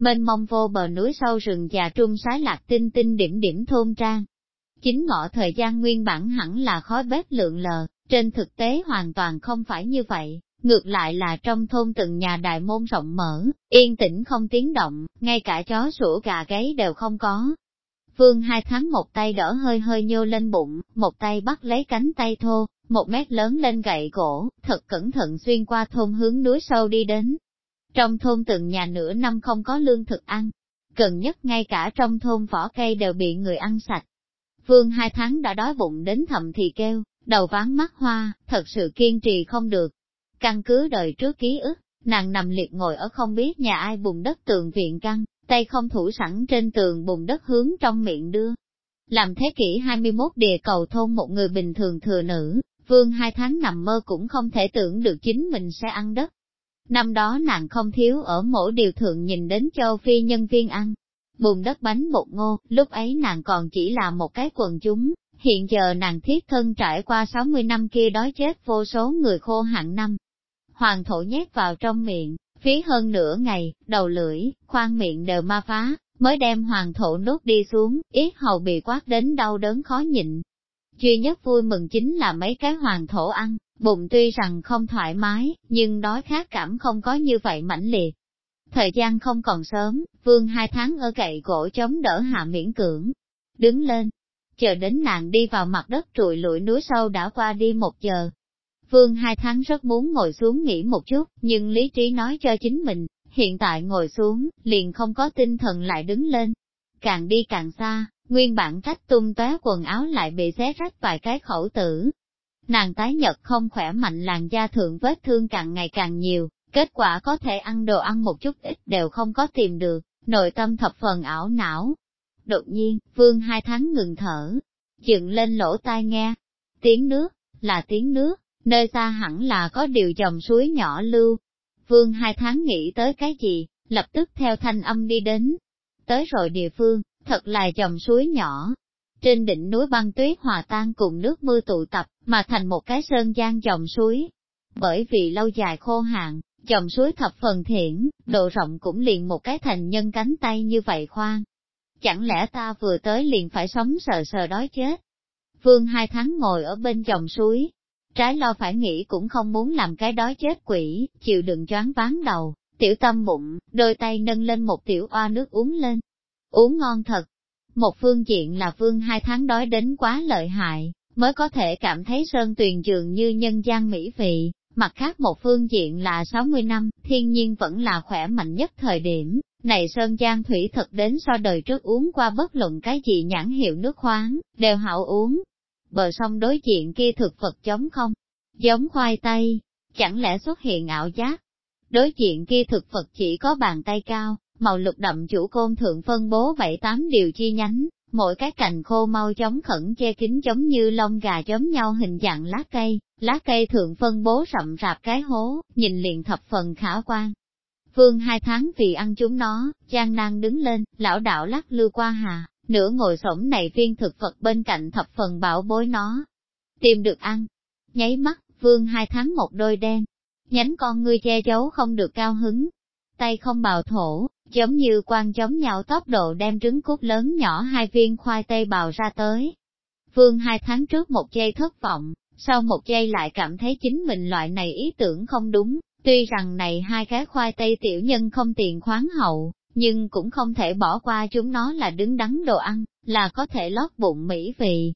mênh mông vô bờ núi sâu rừng già trung sái lạc tinh tinh điểm điểm thôn trang. Chính ngọ thời gian nguyên bản hẳn là khói bếp lượng lờ, trên thực tế hoàn toàn không phải như vậy, ngược lại là trong thôn từng nhà đại môn rộng mở, yên tĩnh không tiếng động, ngay cả chó sủa gà gáy đều không có. Vương hai tháng một tay đỡ hơi hơi nhô lên bụng, một tay bắt lấy cánh tay thô, một mét lớn lên gậy gỗ, thật cẩn thận xuyên qua thôn hướng núi sâu đi đến. Trong thôn từng nhà nửa năm không có lương thực ăn, gần nhất ngay cả trong thôn vỏ cây đều bị người ăn sạch. Vương hai tháng đã đói bụng đến thầm thì kêu, đầu ván mắt hoa, thật sự kiên trì không được. Căn cứ đời trước ký ức, nàng nằm liệt ngồi ở không biết nhà ai bùn đất tường viện căn, tay không thủ sẵn trên tường bùn đất hướng trong miệng đưa. Làm thế kỷ 21 địa cầu thôn một người bình thường thừa nữ, vương hai tháng nằm mơ cũng không thể tưởng được chính mình sẽ ăn đất. Năm đó nàng không thiếu ở mỗi điều thượng nhìn đến châu Phi nhân viên ăn, bùn đất bánh bột ngô, lúc ấy nàng còn chỉ là một cái quần chúng, hiện giờ nàng thiết thân trải qua 60 năm kia đói chết vô số người khô hạn năm. Hoàng thổ nhét vào trong miệng, phí hơn nửa ngày, đầu lưỡi, khoan miệng đều ma phá, mới đem hoàng thổ nốt đi xuống, yết hầu bị quát đến đau đớn khó nhịn. Duy nhất vui mừng chính là mấy cái hoàng thổ ăn, bụng tuy rằng không thoải mái, nhưng đói khát cảm không có như vậy mãnh liệt. Thời gian không còn sớm, vương hai tháng ở cậy gỗ chống đỡ hạ miễn cưỡng. Đứng lên, chờ đến nàng đi vào mặt đất trụi lụi núi sâu đã qua đi một giờ. Vương hai tháng rất muốn ngồi xuống nghỉ một chút, nhưng lý trí nói cho chính mình, hiện tại ngồi xuống, liền không có tinh thần lại đứng lên. Càng đi càng xa, nguyên bản cách tung tóe quần áo lại bị xé rách vài cái khẩu tử. Nàng tái nhật không khỏe mạnh làn da thượng vết thương càng ngày càng nhiều, kết quả có thể ăn đồ ăn một chút ít đều không có tìm được, nội tâm thập phần ảo não, Đột nhiên, vương hai tháng ngừng thở, dựng lên lỗ tai nghe. Tiếng nước, là tiếng nước, nơi xa hẳn là có điều dòng suối nhỏ lưu. Vương hai tháng nghĩ tới cái gì, lập tức theo thanh âm đi đến. Tới rồi địa phương, thật là dòng suối nhỏ. Trên đỉnh núi băng tuyết hòa tan cùng nước mưa tụ tập, mà thành một cái sơn gian dòng suối. Bởi vì lâu dài khô hạn, dòng suối thập phần thiển, độ rộng cũng liền một cái thành nhân cánh tay như vậy khoan, chẳng lẽ ta vừa tới liền phải sống sờ sờ đói chết. Vương hai tháng ngồi ở bên dòng suối, trái lo phải nghĩ cũng không muốn làm cái đói chết quỷ, chịu đựng choáng ván đầu, tiểu tâm bụng, đôi tay nâng lên một tiểu oa nước uống lên. Uống ngon thật. Một phương diện là vương hai tháng đói đến quá lợi hại, mới có thể cảm thấy sơn tuyền dường như nhân gian mỹ vị, mặt khác một phương diện là 60 năm, thiên nhiên vẫn là khỏe mạnh nhất thời điểm, này Sơn Giang Thủy thật đến so đời trước uống qua bất luận cái gì nhãn hiệu nước khoáng, đều hảo uống. Bờ sông đối diện kia thực vật giống không? Giống khoai tây, chẳng lẽ xuất hiện ảo giác? Đối diện kia thực vật chỉ có bàn tay cao, màu lục đậm chủ côn thượng phân bố bảy tám điều chi nhánh, mỗi cái cành khô mau chóng khẩn che kín giống như lông gà giống nhau hình dạng lá cây, lá cây thượng phân bố rậm rạp cái hố, nhìn liền thập phần khả quan, Vương hai tháng vì ăn chúng nó, Giang nan đứng lên, lão đạo lắc lư qua hà, nửa ngồi sổng này viên thực vật bên cạnh thập phần bảo bối nó. Tìm được ăn. Nháy mắt, vương hai tháng một đôi đen. Nhánh con ngươi che giấu không được cao hứng. Tay không bào thổ, giống như quan giống nhau tốc độ đem trứng cút lớn nhỏ hai viên khoai tây bào ra tới. Vương hai tháng trước một giây thất vọng, sau một giây lại cảm thấy chính mình loại này ý tưởng không đúng, Tuy rằng này hai cái khoai tây tiểu nhân không tiền khoáng hậu, nhưng cũng không thể bỏ qua chúng nó là đứng đắn đồ ăn, là có thể lót bụng mỹ vị.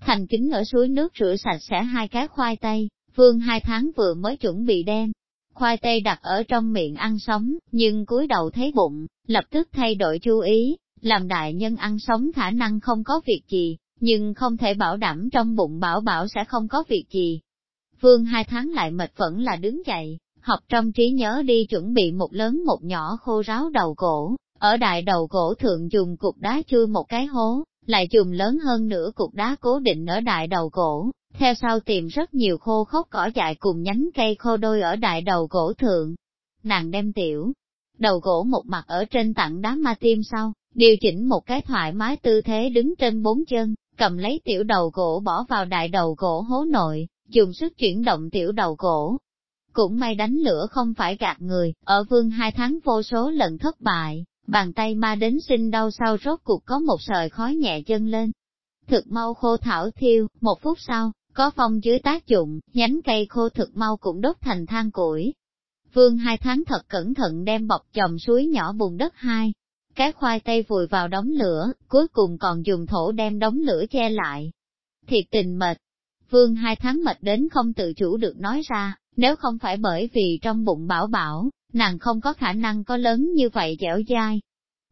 Thành kính ở suối nước rửa sạch sẽ hai cái khoai tây, Phương hai tháng vừa mới chuẩn bị đem. Khoai tây đặt ở trong miệng ăn sống, nhưng cúi đầu thấy bụng, lập tức thay đổi chú ý, làm đại nhân ăn sống khả năng không có việc gì, nhưng không thể bảo đảm trong bụng bảo bảo sẽ không có việc gì. Vương hai tháng lại mệt vẫn là đứng dậy, học trong trí nhớ đi chuẩn bị một lớn một nhỏ khô ráo đầu cổ, ở đại đầu cổ thượng dùng cục đá chui một cái hố, lại dùng lớn hơn nửa cục đá cố định ở đại đầu cổ, theo sau tìm rất nhiều khô khốc cỏ dại cùng nhánh cây khô đôi ở đại đầu gỗ thượng. Nàng đem tiểu, đầu gỗ một mặt ở trên tặng đá ma tim sau, điều chỉnh một cái thoải mái tư thế đứng trên bốn chân, cầm lấy tiểu đầu gỗ bỏ vào đại đầu gỗ hố nội, dùng sức chuyển động tiểu đầu gỗ, cũng may đánh lửa không phải gạt người, ở vương hai tháng vô số lần thất bại, bàn tay ma đến sinh đau sau rốt cuộc có một sợi khói nhẹ chân lên. Thực mau khô thảo thiêu, một phút sau, có phong dưới tác dụng, nhánh cây khô thực mau cũng đốt thành than củi. Vương hai tháng thật cẩn thận đem bọc chồng suối nhỏ bùn đất hai. Cái khoai tây vùi vào đống lửa, cuối cùng còn dùng thổ đem đống lửa che lại. Thiệt tình mệt. Vương hai tháng mệt đến không tự chủ được nói ra, nếu không phải bởi vì trong bụng bảo bảo, nàng không có khả năng có lớn như vậy dẻo dai.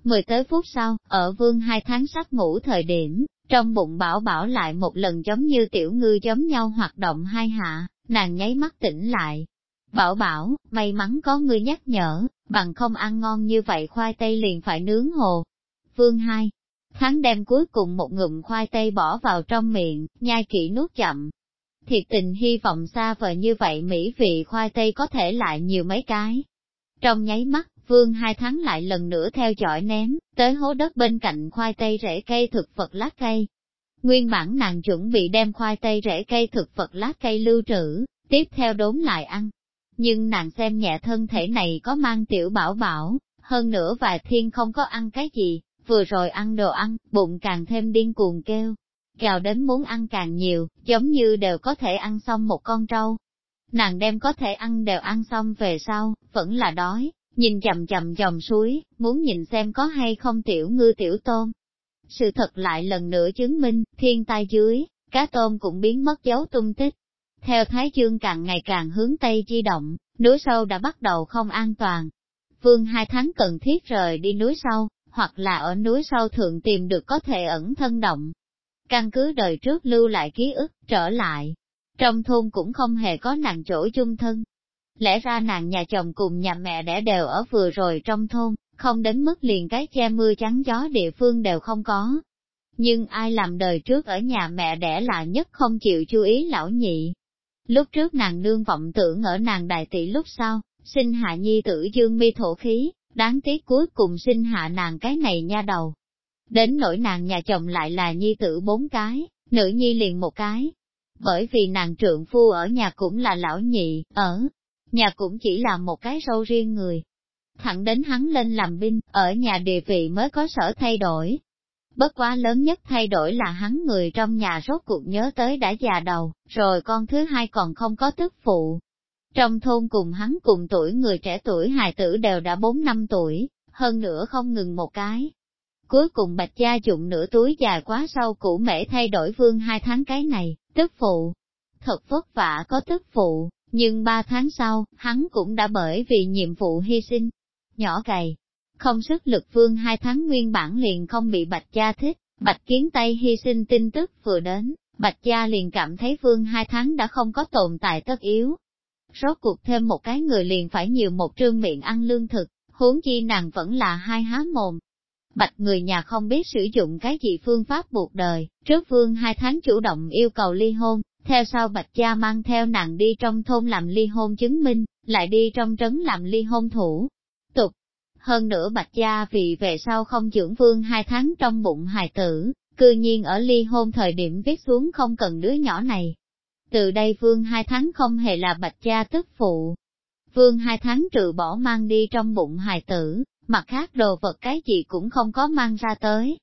Mười tới phút sau, ở vương hai tháng sắp ngủ thời điểm, trong bụng bảo bảo lại một lần giống như tiểu ngư giống nhau hoạt động hai hạ, nàng nháy mắt tỉnh lại. Bảo bảo, may mắn có người nhắc nhở, bằng không ăn ngon như vậy khoai tây liền phải nướng hồ. Vương hai, tháng đem cuối cùng một ngụm khoai tây bỏ vào trong miệng, nhai kỹ nuốt chậm. Thiệt tình hy vọng xa vời như vậy mỹ vị khoai tây có thể lại nhiều mấy cái. Trong nháy mắt, vương hai tháng lại lần nữa theo dõi ném, tới hố đất bên cạnh khoai tây rễ cây thực vật lá cây. Nguyên bản nàng chuẩn bị đem khoai tây rễ cây thực vật lá cây lưu trữ, tiếp theo đốn lại ăn. Nhưng nàng xem nhẹ thân thể này có mang tiểu bảo bảo, hơn nữa vài thiên không có ăn cái gì, vừa rồi ăn đồ ăn, bụng càng thêm điên cuồng kêu. Gào đến muốn ăn càng nhiều, giống như đều có thể ăn xong một con trâu. Nàng đem có thể ăn đều ăn xong về sau, vẫn là đói, nhìn chậm chậm dòng suối, muốn nhìn xem có hay không tiểu ngư tiểu tôm. Sự thật lại lần nữa chứng minh, thiên tai dưới, cá tôm cũng biến mất dấu tung tích. Theo Thái Dương càng ngày càng hướng Tây di động, núi sâu đã bắt đầu không an toàn. Vương hai tháng cần thiết rời đi núi sâu, hoặc là ở núi sâu thượng tìm được có thể ẩn thân động. Căn cứ đời trước lưu lại ký ức, trở lại. Trong thôn cũng không hề có nàng chỗ chung thân, Lẽ ra nàng nhà chồng cùng nhà mẹ đẻ đều ở vừa rồi trong thôn, không đến mức liền cái che mưa chắn gió địa phương đều không có. Nhưng ai làm đời trước ở nhà mẹ đẻ là nhất không chịu chú ý lão nhị. Lúc trước nàng nương vọng tưởng ở nàng đại tỷ lúc sau, sinh hạ nhi tử dương mi thổ khí, đáng tiếc cuối cùng sinh hạ nàng cái này nha đầu. Đến nỗi nàng nhà chồng lại là nhi tử bốn cái, nữ nhi liền một cái. Bởi vì nàng trượng phu ở nhà cũng là lão nhị, ở nhà cũng chỉ là một cái râu riêng người. Thẳng đến hắn lên làm binh, ở nhà địa vị mới có sở thay đổi. Bất quá lớn nhất thay đổi là hắn người trong nhà rốt cuộc nhớ tới đã già đầu, rồi con thứ hai còn không có tức phụ. Trong thôn cùng hắn cùng tuổi người trẻ tuổi hài tử đều đã 4 năm tuổi, hơn nữa không ngừng một cái. Cuối cùng bạch gia dụng nửa túi dài quá sâu cũ mễ thay đổi vương hai tháng cái này, tức phụ. Thật vất vả có tức phụ, nhưng ba tháng sau, hắn cũng đã bởi vì nhiệm vụ hy sinh. Nhỏ gầy, không sức lực vương hai tháng nguyên bản liền không bị bạch gia thích, bạch kiến tây hy sinh tin tức vừa đến, bạch gia liền cảm thấy vương hai tháng đã không có tồn tại tất yếu. Rốt cuộc thêm một cái người liền phải nhiều một trương miệng ăn lương thực, huống chi nàng vẫn là hai há mồm. Bạch người nhà không biết sử dụng cái gì phương pháp buộc đời, trước vương hai tháng chủ động yêu cầu ly hôn, theo sau Bạch Gia mang theo nàng đi trong thôn làm ly hôn chứng minh, lại đi trong trấn làm ly hôn thủ. Tục. Hơn nữa Bạch Gia vì về sau không dưỡng vương hai tháng trong bụng hài tử, cư nhiên ở ly hôn thời điểm viết xuống không cần đứa nhỏ này. Từ đây vương hai tháng không hề là Bạch Gia tức phụ. Vương hai tháng trừ bỏ mang đi trong bụng hài tử, mặt khác đồ vật cái gì cũng không có mang ra tới.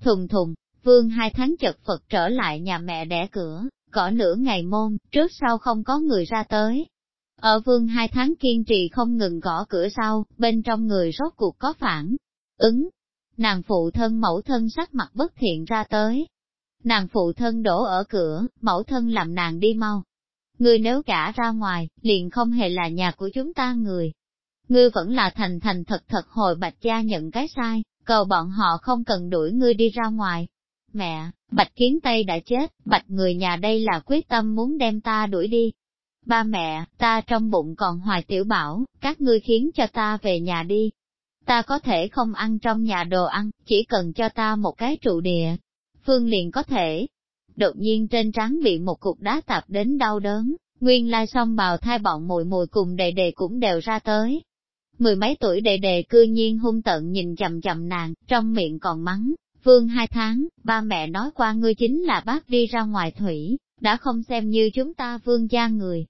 Thùng thùng, vương hai tháng chật Phật trở lại nhà mẹ đẻ cửa, cỏ nửa ngày môn, trước sau không có người ra tới. Ở vương hai tháng kiên trì không ngừng gõ cửa sau, bên trong người rốt cuộc có phản, ứng. Nàng phụ thân mẫu thân sắc mặt bất thiện ra tới. Nàng phụ thân đổ ở cửa, mẫu thân làm nàng đi mau. Ngươi nếu cả ra ngoài, liền không hề là nhà của chúng ta người. Ngươi vẫn là thành thành thật thật hồi bạch gia nhận cái sai, cầu bọn họ không cần đuổi ngươi đi ra ngoài, Mẹ, Bạch Kiến Tây đã chết, Bạch người nhà đây là quyết tâm muốn đem ta đuổi đi. Ba mẹ, ta trong bụng còn hoài tiểu bảo, các ngươi khiến cho ta về nhà đi. Ta có thể không ăn trong nhà đồ ăn, chỉ cần cho ta một cái trụ địa. Phương liền có thể. Đột nhiên trên trán bị một cục đá tạp đến đau đớn, nguyên lai song bào thai bọn mùi mùi cùng đề đề cũng đều ra tới. Mười mấy tuổi đề đề cư nhiên hung tận nhìn chầm chầm nàng, trong miệng còn mắng, Vương hai tháng, ba mẹ nói qua ngươi chính là bác đi ra ngoài thủy, đã không xem như chúng ta vương gia người.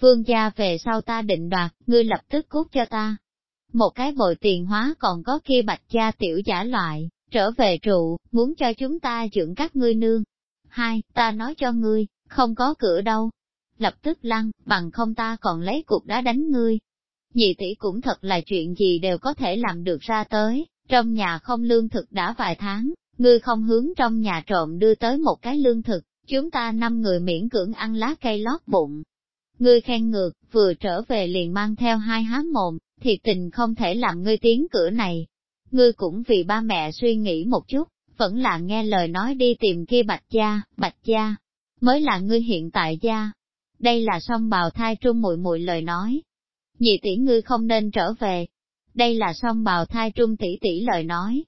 Vương gia về sau ta định đoạt, ngươi lập tức cút cho ta. một cái bội tiền hóa còn có kia bạch gia tiểu giả loại, trở về trụ, muốn cho chúng ta dưỡng các ngươi nương. Hai, ta nói cho ngươi, không có cửa đâu. Lập tức lăn, bằng không ta còn lấy cục đá đánh ngươi. Nhị tỷ cũng thật là chuyện gì đều có thể làm được ra tới, trong nhà không lương thực đã vài tháng, ngươi không hướng trong nhà trộm đưa tới một cái lương thực, chúng ta năm người miễn cưỡng ăn lá cây lót bụng. Ngươi khen ngược, vừa trở về liền mang theo hai há mồm, thiệt tình không thể làm ngươi tiến cửa này. Ngươi cũng vì ba mẹ suy nghĩ một chút, vẫn là nghe lời nói đi tìm kia bạch gia, bạch gia, mới là ngươi hiện tại gia. Đây là song bào thai trung muội muội lời nói. Nhị tỷ ngươi không nên trở về. Đây là song bào thai trung tỷ tỷ lời nói.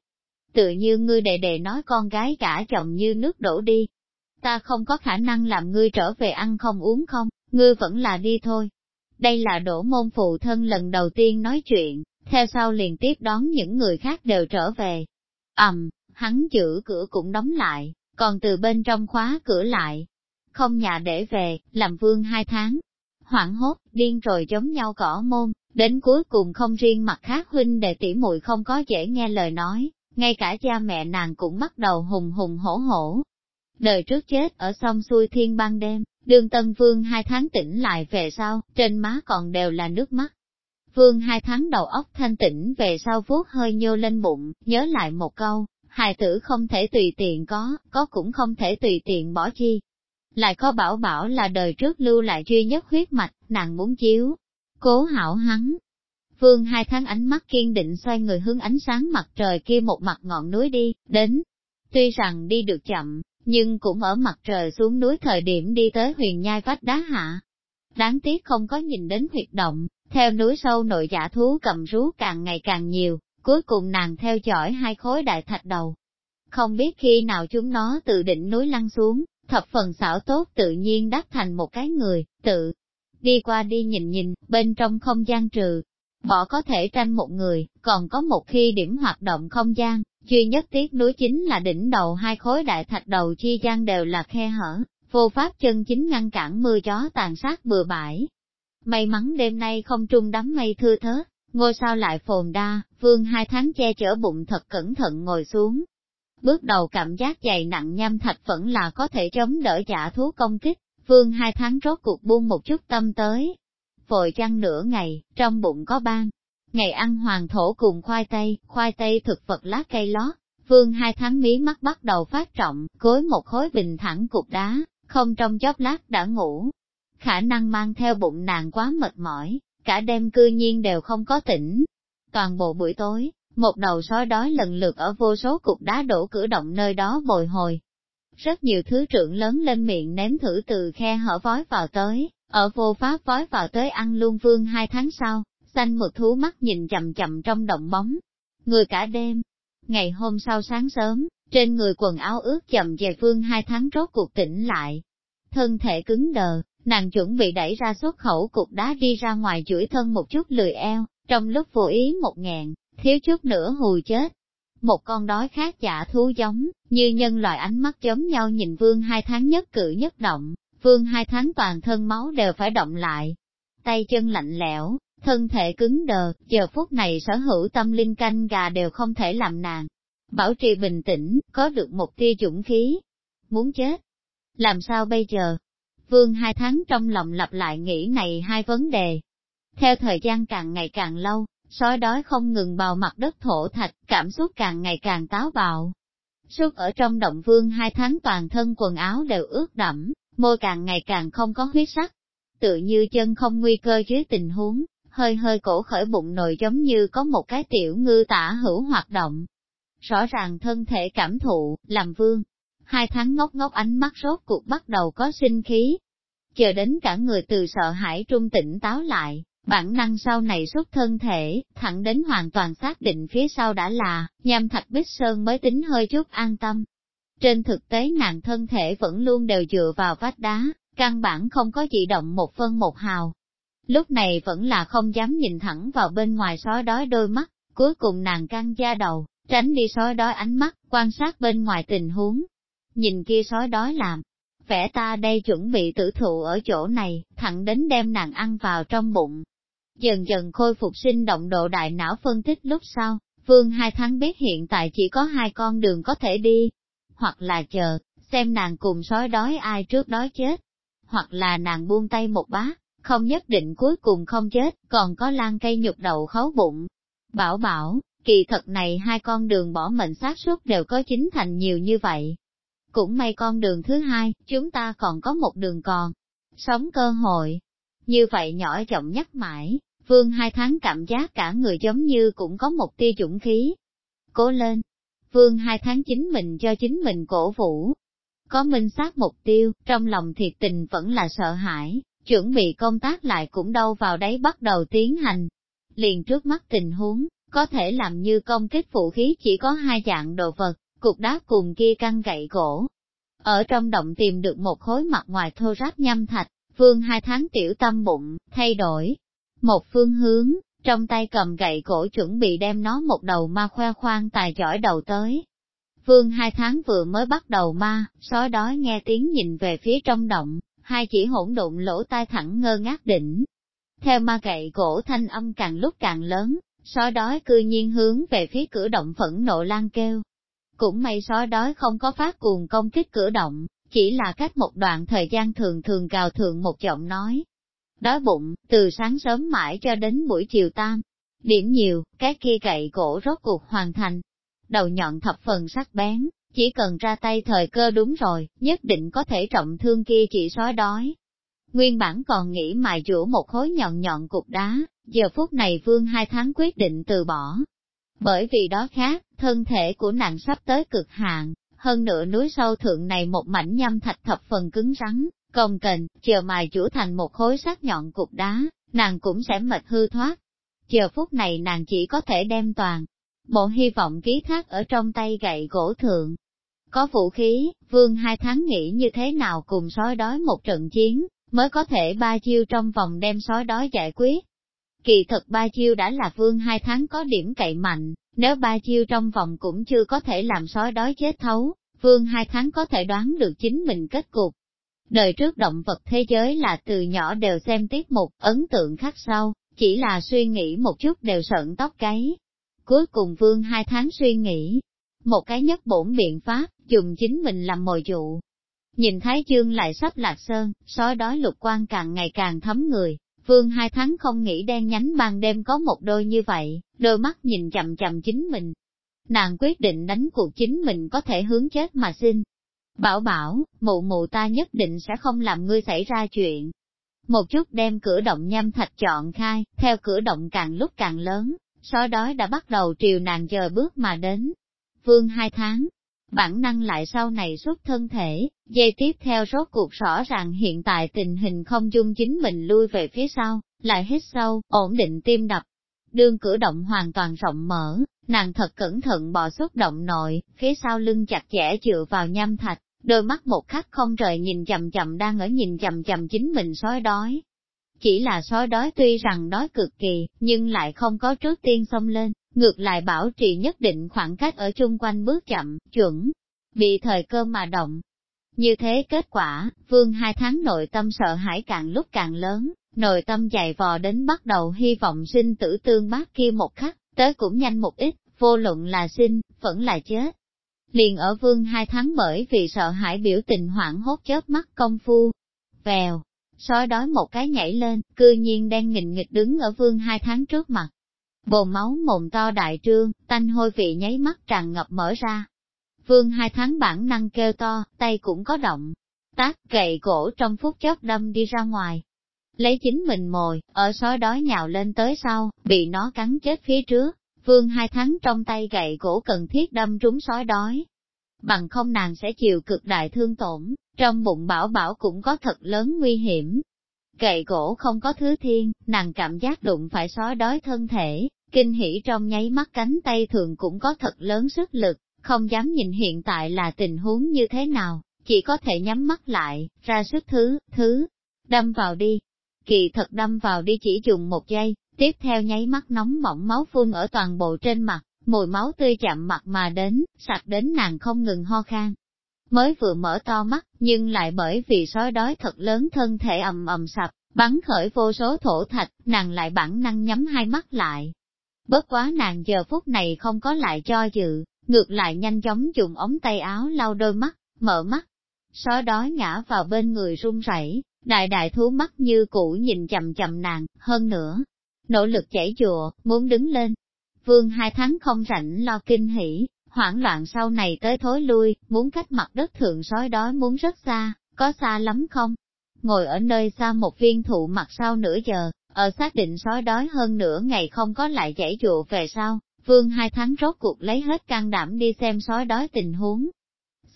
Tự như ngươi đệ đệ nói con gái cả chồng như nước đổ đi. Ta không có khả năng làm ngươi trở về ăn không uống không, ngươi vẫn là đi thôi. Đây là đổ môn phụ thân lần đầu tiên nói chuyện, theo sau liền tiếp đón những người khác đều trở về. ầm, hắn giữ cửa cũng đóng lại, còn từ bên trong khóa cửa lại. Không nhà để về, làm vương hai tháng. Hoảng hốt, điên rồi giống nhau cỏ môn, đến cuối cùng không riêng mặt khác huynh đệ tỉ muội không có dễ nghe lời nói, ngay cả cha mẹ nàng cũng bắt đầu hùng hùng hổ hổ. Đời trước chết ở sông xuôi thiên ban đêm, đường tân vương hai tháng tỉnh lại về sau, trên má còn đều là nước mắt. Vương hai tháng đầu óc thanh tỉnh về sau vuốt hơi nhô lên bụng, nhớ lại một câu, hài tử không thể tùy tiện có, có cũng không thể tùy tiện bỏ chi. Lại có bảo bảo là đời trước lưu lại duy nhất huyết mạch, nàng muốn chiếu. Cố hảo hắn. Vương hai tháng ánh mắt kiên định xoay người hướng ánh sáng mặt trời kia một mặt ngọn núi đi, đến. Tuy rằng đi được chậm, nhưng cũng ở mặt trời xuống núi thời điểm đi tới huyền nhai vách đá hạ. Đáng tiếc không có nhìn đến huyệt động, theo núi sâu nội giả thú cầm rú càng ngày càng nhiều, cuối cùng nàng theo dõi hai khối đại thạch đầu. Không biết khi nào chúng nó tự định núi lăn xuống, thập phần xảo tốt tự nhiên đắp thành một cái người, tự đi qua đi nhìn nhìn, bên trong không gian trừ, bỏ có thể tranh một người, còn có một khi điểm hoạt động không gian, duy nhất tiếc núi chính là đỉnh đầu hai khối đại thạch đầu chi gian đều là khe hở, vô pháp chân chính ngăn cản mưa gió tàn sát bừa bãi. May mắn đêm nay không trung đám mây thưa thớt, ngôi sao lại phồn đa, vương hai tháng che chở bụng thật cẩn thận ngồi xuống. Bước đầu cảm giác dày nặng nham thạch vẫn là có thể chống đỡ giả thú công kích, vương hai tháng rốt cuộc buông một chút tâm tới. Vội chăng nửa ngày, trong bụng có ban. Ngày ăn hoàng thổ cùng khoai tây, khoai tây thực vật lá cây lót, vương hai tháng mí mắt bắt đầu phát trọng, cối một khối bình thẳng cục đá, không trong chốc lát đã ngủ. Khả năng mang theo bụng nàng quá mệt mỏi, cả đêm cư nhiên đều không có tỉnh. Toàn bộ buổi tối, một đầu sói đói lần lượt ở vô số cục đá đổ cử động nơi đó bồi hồi. Rất nhiều thứ trưởng lớn lên miệng ném thử từ khe hở vói vào tới, ở vô pháp vói vào tới ăn luôn vương hai tháng sau, xanh một thú mắt nhìn chậm chậm trong động bóng. Người cả đêm. Ngày hôm sau sáng sớm, trên người quần áo ướt chậm về vương hai tháng rốt cuộc tỉnh lại. Thân thể cứng đờ, Nàng chuẩn bị đẩy ra xuất khẩu cục đá đi ra ngoài chuỗi thân một chút lười eo, trong lúc vô ý một ngàn, thiếu chút nữa hù chết. Một con đói khác giả thú giống, như nhân loại ánh mắt giống nhau nhìn vương hai tháng nhất cử nhất động, vương hai tháng toàn thân máu đều phải động lại. Tay chân lạnh lẽo, thân thể cứng đờ, giờ phút này sở hữu tâm linh canh gà đều không thể làm nàng. Bảo trì bình tĩnh, có được một tia dũng khí. Muốn chết. Làm sao bây giờ? Vương hai tháng trong lòng lặp lại nghĩ này hai vấn đề. Theo thời gian càng ngày càng lâu, sói đói không ngừng bào mặt đất thổ thạch, cảm xúc càng ngày càng táo bạo. Suốt ở trong động vương hai tháng toàn thân quần áo đều ướt đẫm, môi càng ngày càng không có huyết sắc. Tự như chân không nguy cơ dưới tình huống, hơi hơi cổ khởi bụng nồi giống như có một cái tiểu ngư tả hữu hoạt động. Rõ ràng thân thể cảm thụ, làm vương, hai tháng ngốc ngốc ánh mắt rốt cuộc bắt đầu có sinh khí. Chờ đến cả người từ sợ hãi trung tỉnh táo lại, bản năng sau này xuất thân thể, thẳng đến hoàn toàn xác định phía sau đã là, nhằm thạch bích sơn mới tính hơi chút an tâm. Trên thực tế nàng thân thể vẫn luôn đều dựa vào vách đá, căn bản không có dị động một phân một hào. Lúc này vẫn là không dám nhìn thẳng vào bên ngoài sói đói đôi mắt, cuối cùng nàng căng da đầu, tránh đi sói đói ánh mắt, quan sát bên ngoài tình huống, nhìn kia sói đói làm. Vẻ ta đây chuẩn bị tử thụ ở chỗ này, thẳng đến đem nàng ăn vào trong bụng dần dần khôi phục sinh động độ đại não phân tích lúc sau, Vương hai tháng biết hiện tại chỉ có hai con đường có thể đi, hoặc là chờ, xem nàng cùng sói đói ai trước đói chết, hoặc là nàng buông tay một bát, không nhất định cuối cùng không chết, còn có lan cây nhục đầu khấu bụng. Bảo bảo, kỳ thật này hai con đường bỏ mệnh xác suất đều có chính thành nhiều như vậy. Cũng may con đường thứ hai, chúng ta còn có một đường còn, sống cơ hội. Như vậy nhỏ giọng nhắc mãi, vương hai tháng cảm giác cả người giống như cũng có một tia dũng khí. Cố lên! Vương hai tháng chính mình cho chính mình cổ vũ. Có minh xác mục tiêu, trong lòng thiệt tình vẫn là sợ hãi, chuẩn bị công tác lại cũng đâu vào đấy bắt đầu tiến hành. Liền trước mắt tình huống, có thể làm như công kích vũ khí chỉ có hai dạng đồ vật, cục đá cùng kia căn gậy gỗ. Ở trong động tìm được một khối mặt ngoài thô ráp nhâm thạch, vương hai tháng tiểu tâm bụng, thay đổi. Một phương hướng, trong tay cầm gậy cổ chuẩn bị đem nó một đầu ma khoe khoang tài giỏi đầu tới. Vương hai tháng vừa mới bắt đầu ma, sói đói nghe tiếng nhìn về phía trong động, hai chỉ hỗn độn lỗ tai thẳng ngơ ngác đỉnh. Theo ma gậy cổ thanh âm càng lúc càng lớn, sói đói cư nhiên hướng về phía cửa động phẫn nộ lan kêu. Cũng may sói đói không có phát cuồng công kích cửa động, chỉ là cách một đoạn thời gian thường thường gào thường một giọng nói. Đói bụng, từ sáng sớm mãi cho đến buổi chiều tam. Điểm nhiều, cái kia cậy cổ rốt cuộc hoàn thành. Đầu nhọn thập phần sắc bén, chỉ cần ra tay thời cơ đúng rồi, nhất định có thể trọng thương kia chỉ sói đói. Nguyên bản còn nghĩ mài rũa một khối nhọn nhọn cục đá, giờ phút này vương hai tháng quyết định từ bỏ. Bởi vì đó khác, thân thể của nàng sắp tới cực hạn, hơn nữa núi sâu thượng này một mảnh nhâm thạch thập phần cứng rắn, công kềnh, chờ mài chủ thành một khối sắc nhọn cục đá, nàng cũng sẽ mệt hư thoát. chờ phút này nàng chỉ có thể đem toàn, bộ hy vọng ký thác ở trong tay gậy gỗ thượng, có vũ khí, vương hai tháng nghĩ như thế nào cùng sói đói một trận chiến, mới có thể ba chiêu trong vòng đem sói đói giải quyết. Kỳ thật ba chiêu đã là vương hai tháng có điểm cậy mạnh, nếu ba chiêu trong vòng cũng chưa có thể làm sói đói chết thấu, vương hai tháng có thể đoán được chính mình kết cục. Đời trước động vật thế giới là từ nhỏ đều xem tiết mục, ấn tượng khắc sâu, chỉ là suy nghĩ một chút đều sợn tóc gáy. Cuối cùng vương hai tháng suy nghĩ, một cái nhất bổn biện pháp, dùng chính mình làm mồi dụ. Nhìn thấy Dương lại sắp lạc sơn, sói đói lục quan càng ngày càng thấm người, vương hai tháng không nghĩ đen nhánh ban đêm có một đôi như vậy, đôi mắt nhìn chậm chậm chính mình. Nàng quyết định đánh cuộc chính mình có thể hướng chết mà xin. Bảo bảo, mụ mụ ta nhất định sẽ không làm ngươi xảy ra chuyện. Một chút đem cửa động nhâm thạch chọn khai, theo cửa động càng lúc càng lớn, sói đói đã bắt đầu triều nàng chờ bước mà đến vương hai tháng. Bản năng lại sau này xuất thân thể, dây tiếp theo rốt cuộc rõ ràng hiện tại tình hình không dung chính mình lui về phía sau, lại hít sâu, ổn định tim đập. Đương cửa động hoàn toàn rộng mở, nàng thật cẩn thận bò xuất động nội, phía sau lưng chặt chẽ dựa vào nhâm thạch, đôi mắt một khắc không rời nhìn chầm chầm đang ở nhìn chầm chầm chính mình sói đói. Chỉ là sói đói tuy rằng đói cực kỳ, nhưng lại không có trước tiên xông lên, ngược lại bảo trì nhất định khoảng cách ở chung quanh bước chậm, chuẩn, bị thời cơ mà động. Như thế kết quả, vương hai tháng nội tâm sợ hãi càng lúc càng lớn, nội tâm dày vò đến bắt đầu hy vọng sinh tử tương bác kia một khắc, tới cũng nhanh một ít, vô luận là sinh, vẫn là chết. Liền ở vương hai tháng bởi vì sợ hãi biểu tình hoảng hốt chớp mắt công phu. Vèo, sói đói một cái nhảy lên, cư nhiên đang nghịch nghịch đứng ở vương hai tháng trước mặt, bồn máu mồm to đại trương, tanh hôi vị nháy mắt tràn ngập mở ra. Vương hai tháng bản năng kêu to, tay cũng có động. Tác gậy gỗ trong phút chốc đâm đi ra ngoài. Lấy chính mình mồi, ở sói đói nhào lên tới sau, bị nó cắn chết phía trước. Vương hai tháng trong tay gậy gỗ cần thiết đâm trúng sói đói. Bằng không nàng sẽ chịu cực đại thương tổn, trong bụng bảo bảo cũng có thật lớn nguy hiểm, Gậy gỗ không có thứ thiên, nàng cảm giác đụng phải sói đói thân thể, kinh hỉ trong nháy mắt cánh tay thường cũng có thật lớn sức lực, không dám nhìn hiện tại là tình huống như thế nào, chỉ có thể nhắm mắt lại, ra sức thứ, thứ, đâm vào đi. Kỳ thật đâm vào đi chỉ dùng một giây, tiếp theo nháy mắt nóng bỏng máu phun ở toàn bộ trên mặt, mùi máu tươi chạm mặt mà đến, sặc đến nàng không ngừng ho khan mới vừa mở to mắt, nhưng lại bởi vì sói đói thật lớn thân thể ầm ầm sập, bắn khởi vô số thổ thạch, nàng lại bản năng nhắm hai mắt lại. Bất quá nàng giờ phút này không có lại cho dự, ngược lại nhanh chóng dùng ống tay áo lau đôi mắt, mở mắt. Sói đói ngã vào bên người run rẩy, đại đại thú mắt như cũ nhìn chậm chậm nàng, hơn nữa, nỗ lực chảy chùa, muốn đứng lên. Vương hai tháng không rảnh lo kinh hỉ, hoảng loạn sau này tới thối lui, muốn cách mặt đất thượng sói đói muốn rất xa, có xa lắm không? Ngồi ở nơi xa một viên thụ mặt sau nửa giờ, ở xác định sói đói hơn nửa ngày không có lại chảy dụ về sau, vương hai tháng rốt cuộc lấy hết can đảm đi xem sói đói tình huống.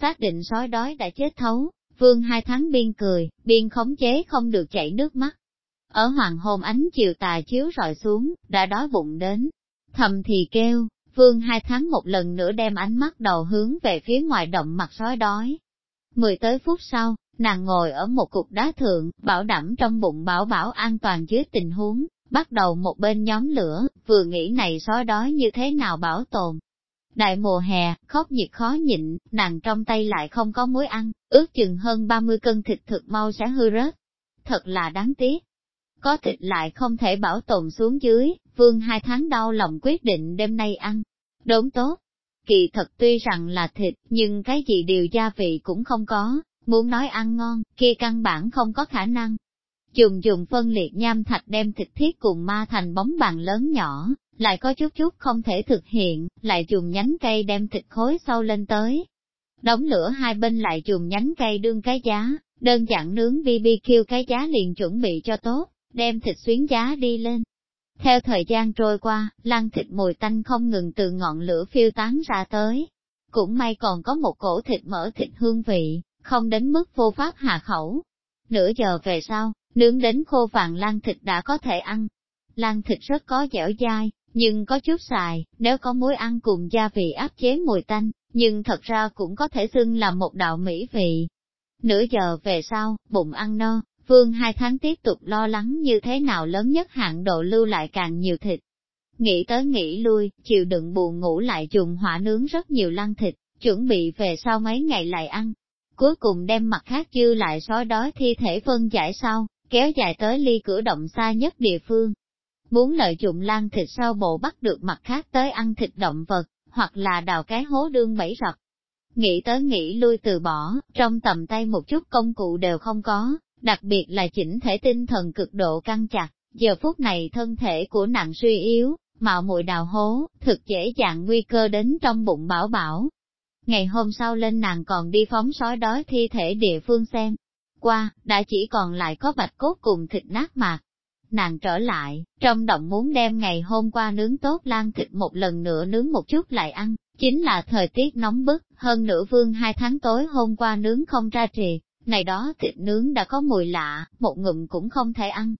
Xác định sói đói đã chết thấu, vương hai tháng biên cười, biên khống chế không được chảy nước mắt. Ở hoàng hôn ánh chiều tà chiếu rọi xuống, đã đói bụng đến. Thầm thì kêu, vương hai tháng một lần nữa đem ánh mắt đầu hướng về phía ngoài động mặt sói đói. Mười tới phút sau, nàng ngồi ở một cục đá thượng, bảo đảm trong bụng bảo bảo an toàn dưới tình huống, bắt đầu một bên nhóm lửa, vừa nghĩ này sói đói như thế nào bảo tồn. Đại mùa hè, khóc nhiệt khó nhịn, nàng trong tay lại không có muối ăn, ước chừng hơn 30 cân thịt thực mau sẽ hư rớt. Thật là đáng tiếc. Có thịt lại không thể bảo tồn xuống dưới, vương hai tháng đau lòng quyết định đêm nay ăn. Đốn tốt. Kỳ thật tuy rằng là thịt, nhưng cái gì điều gia vị cũng không có, muốn nói ăn ngon, kia căn bản không có khả năng. Dùng dùng phân liệt nham thạch đem thịt thiết cùng ma thành bóng bàn lớn nhỏ, lại có chút chút không thể thực hiện, lại dùng nhánh cây đem thịt khối sâu lên tới. Đóng lửa hai bên lại dùng nhánh cây đương cái giá, đơn giản nướng BBQ cái giá liền chuẩn bị cho tốt, đem thịt xuyến giá đi lên. Theo thời gian trôi qua, lăn thịt mùi tanh không ngừng từ ngọn lửa phiêu tán ra tới. Cũng may còn có một cổ thịt mỡ thịt hương vị, không đến mức vô pháp hạ khẩu. Nửa giờ về sau, nướng đến khô vàng lan thịt đã có thể ăn. Lan thịt rất có dẻo dai, nhưng có chút xài, nếu có muối ăn cùng gia vị áp chế mùi tanh, nhưng thật ra cũng có thể xưng là một đạo mỹ vị. Nửa giờ về sau, bụng ăn no, Vương hai tháng tiếp tục lo lắng như thế nào lớn nhất hạn độ lưu lại càng nhiều thịt. Nghĩ tới nghĩ lui, chịu đựng buồn ngủ lại dùng hỏa nướng rất nhiều lăng thịt, chuẩn bị về sau mấy ngày lại ăn. Cuối cùng đem mặt khác dư lại sói đói thi thể phân giải sau, kéo dài tới ly cửa động xa nhất địa phương. Muốn lợi dụng lan thịt sau bộ bắt được mặt khác tới ăn thịt động vật, hoặc là đào cái hố đương bẫy rập. Nghĩ tới nghĩ lui từ bỏ, trong tầm tay một chút công cụ đều không có, đặc biệt là chỉnh thể tinh thần cực độ căng chặt, giờ phút này thân thể của nàng suy yếu, mạo muội đào hố, thực dễ dàng nguy cơ đến trong bụng bảo bảo. Ngày hôm sau lên nàng còn đi phóng sói đói thi thể địa phương xem. Qua, đã chỉ còn lại có bạch cốt cùng thịt nát mạc. Nàng trở lại, trong động muốn đem ngày hôm qua nướng tốt lan thịt một lần nữa nướng một chút lại ăn, chính là thời tiết nóng bức, hơn nửa vương hai tháng tối hôm qua nướng không ra trì, này đó thịt nướng đã có mùi lạ, một ngụm cũng không thể ăn.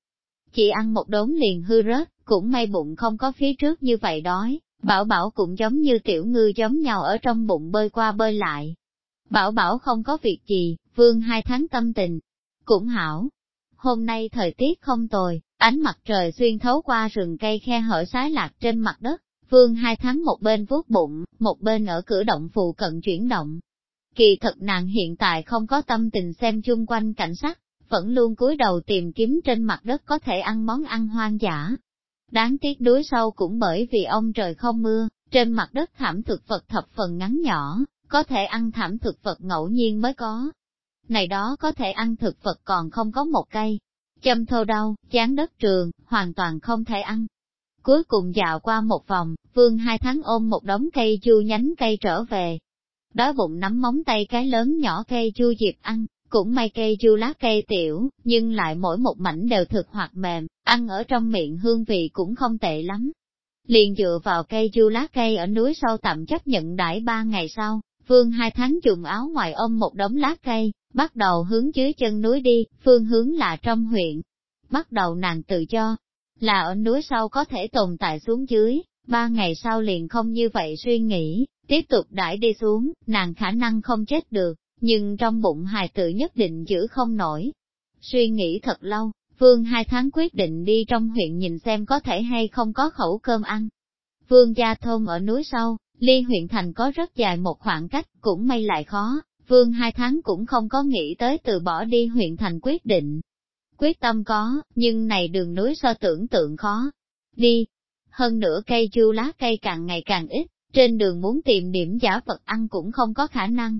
Chỉ ăn một đốn liền hư rớt, cũng may bụng không có phía trước như vậy đói, bảo bảo cũng giống như tiểu ngư giống nhau ở trong bụng bơi qua bơi lại. Bảo bảo không có việc gì, vương hai tháng tâm tình, cũng hảo. Hôm nay thời tiết không tồi, ánh mặt trời xuyên thấu qua rừng cây khe hở sái lạc trên mặt đất, vương hai tháng một bên vuốt bụng, một bên ở cửa động phụ cận chuyển động, Kỳ thật nàng hiện tại không có tâm tình xem chung quanh cảnh sắc, vẫn luôn cúi đầu tìm kiếm trên mặt đất có thể ăn món ăn hoang dã. Đáng tiếc đuối sâu cũng bởi vì ông trời không mưa, trên mặt đất thảm thực vật thập phần ngắn nhỏ, có thể ăn thảm thực vật ngẫu nhiên mới có. Này đó có thể ăn thực vật còn không có một cây. Châm thô đau, chán đất trường, hoàn toàn không thể ăn. Cuối cùng dạo qua một vòng, vương hai tháng ôm một đống cây chu nhánh cây trở về, đói bụng nắm móng tay cái lớn nhỏ cây chu diệp ăn, cũng may cây chu lá cây tiểu, nhưng lại mỗi một mảnh đều thực hoạt mềm, ăn ở trong miệng hương vị cũng không tệ lắm. Liền dựa vào cây chu lá cây ở núi sâu tạm chấp nhận đãi ba ngày sau, vương hai tháng dùng áo ngoài ôm một đống lá cây, bắt đầu hướng dưới chân núi đi, phương hướng là trong huyện. Bắt đầu nàng tự cho, là ở núi sau có thể tồn tại xuống dưới, ba ngày sau liền không như vậy suy nghĩ, Tiếp tục đãi đi xuống, nàng khả năng không chết được, nhưng trong bụng hài tử nhất định giữ không nổi. Suy nghĩ thật lâu, Vương hai tháng quyết định đi trong huyện nhìn xem có thể hay không có khẩu cơm ăn. Vương gia thôn ở núi sau, ly huyện thành có rất dài một khoảng cách, cũng may lại khó, Vương hai tháng cũng không có nghĩ tới từ bỏ đi huyện thành quyết định. quyết tâm có, nhưng này đường núi so tưởng tượng khó. Đi, hơn nữa cây chu lá cây càng ngày càng ít, trên đường muốn tìm điểm giả vật ăn cũng không có khả năng.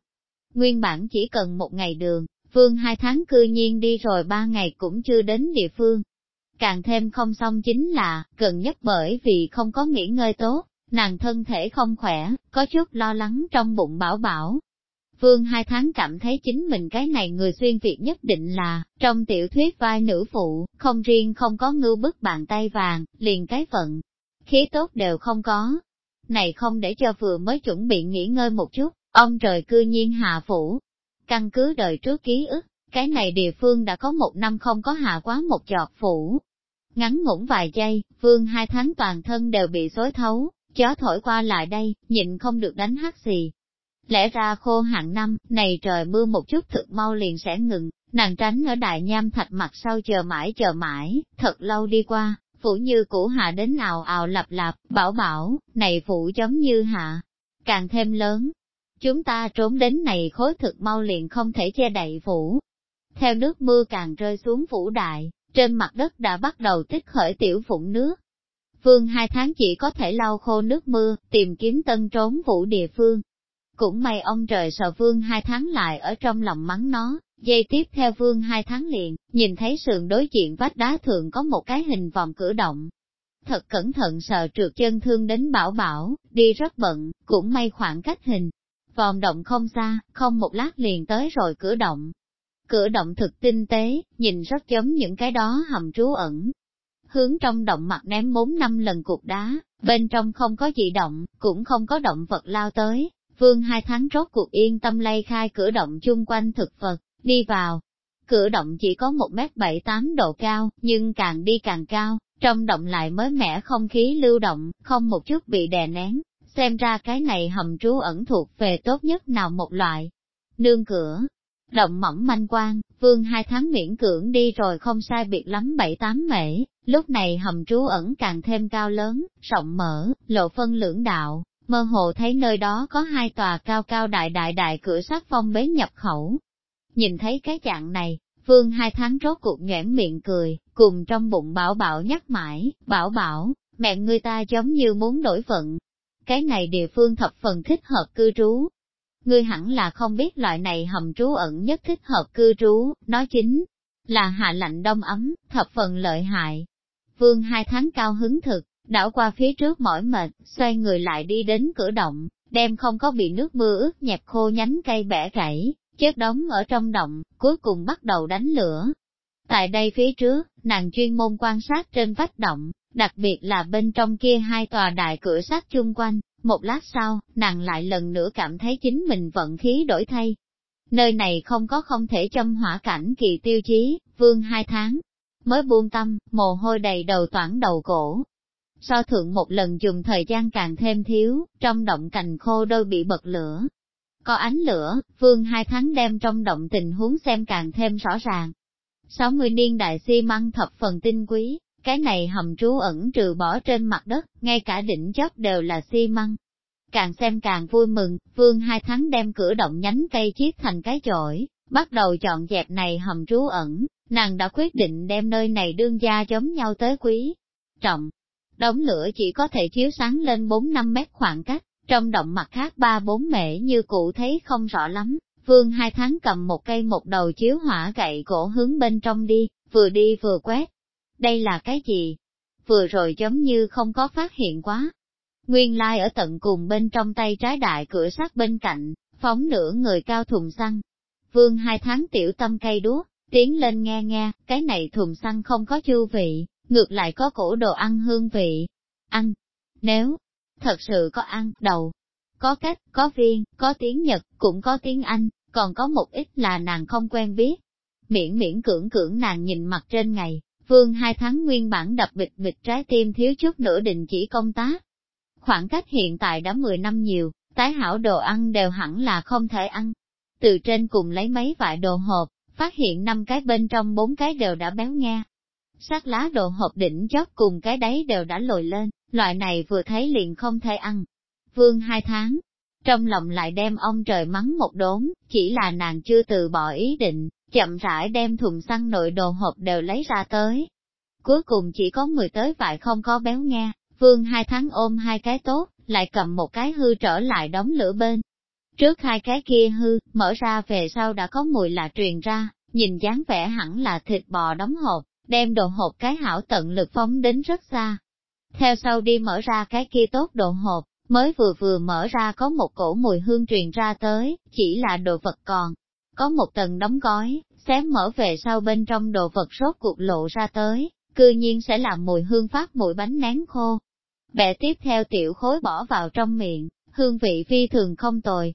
Nguyên bản chỉ cần một ngày đường, vương hai tháng cư nhiên đi rồi ba ngày cũng chưa đến địa phương. Càng thêm không xong chính là, gần nhất bởi vì không có nghỉ ngơi tốt, nàng thân thể không khỏe, có chút lo lắng trong bụng bảo bảo. Vương hai tháng cảm thấy chính mình cái này người xuyên Việt nhất định là, trong tiểu thuyết vai nữ phụ, không riêng không có ngưu bức bàn tay vàng, liền cái phận, khí tốt đều không có. Này không để cho vừa mới chuẩn bị nghỉ ngơi một chút, ông trời cư nhiên hạ phủ. Căn cứ đời trước ký ức, cái này địa phương đã có một năm không có hạ quá một giọt phủ. Ngắn ngủn vài giây, vương hai tháng toàn thân đều bị xối thấu, gió thổi qua lại đây, nhịn không được đánh hát gì. Lẽ ra khô hạn năm, này trời mưa một chút thực mau liền sẽ ngừng, nàng tránh ở đại nham thạch mặt sau chờ mãi chờ mãi, thật lâu đi qua, phủ như cũ hạ đến ào ào lặp lặp, bảo bảo, này phủ giống như hạ, càng thêm lớn. Chúng ta trốn đến này khối thực mau liền không thể che đậy phủ. Theo nước mưa càng rơi xuống phủ đại, trên mặt đất đã bắt đầu tích khởi tiểu phụng nước. Phương hai tháng chỉ có thể lau khô nước mưa, tìm kiếm tân trốn vũ địa phương. Cũng may ông trời sợ vương hai tháng lại ở trong lòng mắng nó, Dây tiếp theo vương hai tháng liền, nhìn thấy sườn đối diện vách đá thường có một cái hình vòng cử động. Thật cẩn thận sợ trượt chân thương đến bảo bảo, đi rất bận, cũng may khoảng cách hình. Vòng động không xa, không một lát liền tới rồi cử động. Cử động thực tinh tế, nhìn rất giống những cái đó hầm trú ẩn. Hướng trong động mặt ném bốn năm lần cục đá, bên trong không có gì động, cũng không có động vật lao tới. Vương hai tháng rốt cuộc yên tâm lay khai cửa động chung quanh thực vật, đi vào. Cửa động chỉ có một mét bảy tám độ cao, nhưng càng đi càng cao, trong động lại mới mẻ không khí lưu động, không một chút bị đè nén, xem ra cái này hầm trú ẩn thuộc về tốt nhất nào một loại. Nương cửa, động mỏng manh quang, vương hai tháng miễn cưỡng đi rồi không sai biệt lắm bảy tám mễ, lúc này hầm trú ẩn càng thêm cao lớn, rộng mở, lộ phân lưỡng đạo, mơ hồ thấy nơi đó có hai tòa cao cao đại đại đại cửa sắt phong bế nhập khẩu, Nhìn thấy cái dạng này, Vương hai tháng rốt cuộc nhoẻn miệng cười, cùng trong bụng bảo bảo nhắc mãi, bảo bảo, mẹ người ta giống như muốn đổi vận Cái này địa phương thập phần thích hợp cư trú. Ngươi hẳn là không biết loại này hầm trú ẩn nhất thích hợp cư trú, nó chính là hạ lạnh đông ấm, thập phần lợi hại. Vương hai tháng cao hứng thực, đảo qua phía trước mỏi mệt, xoay người lại đi đến cửa động, đem không có bị nước mưa ướt nhẹp khô nhánh cây bẻ gãy, chết đóng ở trong động, cuối cùng bắt đầu đánh lửa. Tại đây phía trước, nàng chuyên môn quan sát trên vách động, đặc biệt là bên trong kia hai tòa đại cửa sắt chung quanh, một lát sau, nàng lại lần nữa cảm thấy chính mình vận khí đổi thay. Nơi này không có không thể châm hỏa cảnh kỳ tiêu chí, vương hai tháng, mới buông tâm, mồ hôi đầy đầu toản đầu cổ. So thượng một lần dùng thời gian càng thêm thiếu, trong động cành khô đôi bị bật lửa, có ánh lửa, vương hai tháng đem trong động tình huống xem càng thêm rõ ràng. 60 niên đại xi măng thập phần tinh quý, cái này hầm trú ẩn trừ bỏ trên mặt đất, ngay cả đỉnh chóp đều là xi măng. Càng xem càng vui mừng, vương hai tháng đem cửa động nhánh cây chiết thành cái chổi, bắt đầu chọn dẹp này hầm trú ẩn, nàng đã quyết định đem nơi này đương gia giống nhau tới quý. Trọng, đống lửa chỉ có thể chiếu sáng lên 4-5 mét khoảng cách, trong động mặt khác ba bốn mễ như cụ thấy không rõ lắm, vương hai tháng cầm một cây một đầu chiếu hỏa gậy cổ hướng bên trong đi, vừa đi vừa quét. Đây là cái gì? Vừa rồi giống như không có phát hiện quá. Nguyên lai ở tận cùng bên trong tay trái đại cửa sắt bên cạnh, phóng nửa người cao thùng xăng. Vương hai tháng tiểu tâm cây đúa, tiến lên nghe nghe, cái này thùng xăng không có chu vị, ngược lại có cổ đồ ăn hương vị. Ăn, nếu, thật sự có ăn, đầu, có cách, có viên, có tiếng Nhật, cũng có tiếng Anh, còn có một ít là nàng không quen biết. Miễn miễn cưỡng cưỡng nàng nhìn mặt trên ngày, vương hai tháng nguyên bản đập bịch bịch trái tim thiếu chút nữa định chỉ công tác. Khoảng cách hiện tại đã 10 năm nhiều, tái hảo đồ ăn đều hẳn là không thể ăn. Từ trên cùng lấy mấy vại đồ hộp, phát hiện năm cái bên trong bốn cái đều đã béo nghe. Sát lá đồ hộp đỉnh chót cùng cái đáy đều đã lồi lên, loại này vừa thấy liền không thể ăn. Vương hai tháng, trong lòng lại đem ông trời mắng một đốn, chỉ là nàng chưa từ bỏ ý định, chậm rãi đem thùng xăng nội đồ hộp đều lấy ra tới. Cuối cùng chỉ có 10 tới vại không có béo nghe, vương hai tháng ôm hai cái tốt, lại cầm một cái hư trở lại đóng lửa bên. Trước hai cái kia hư, mở ra về sau đã có mùi lạ truyền ra, nhìn dáng vẻ hẳn là thịt bò đóng hộp, đem đồ hộp cái hảo tận lực phóng đến rất xa. Theo sau đi mở ra cái kia tốt đồ hộp, mới vừa vừa mở ra có một cổ mùi hương truyền ra tới, chỉ là đồ vật còn. Có một tầng đóng gói, xém mở về sau bên trong đồ vật rốt cuộc lộ ra tới, cư nhiên sẽ làm mùi hương phát mùi bánh nén khô. Bẻ tiếp theo tiểu khối bỏ vào trong miệng, hương vị phi thường không tồi.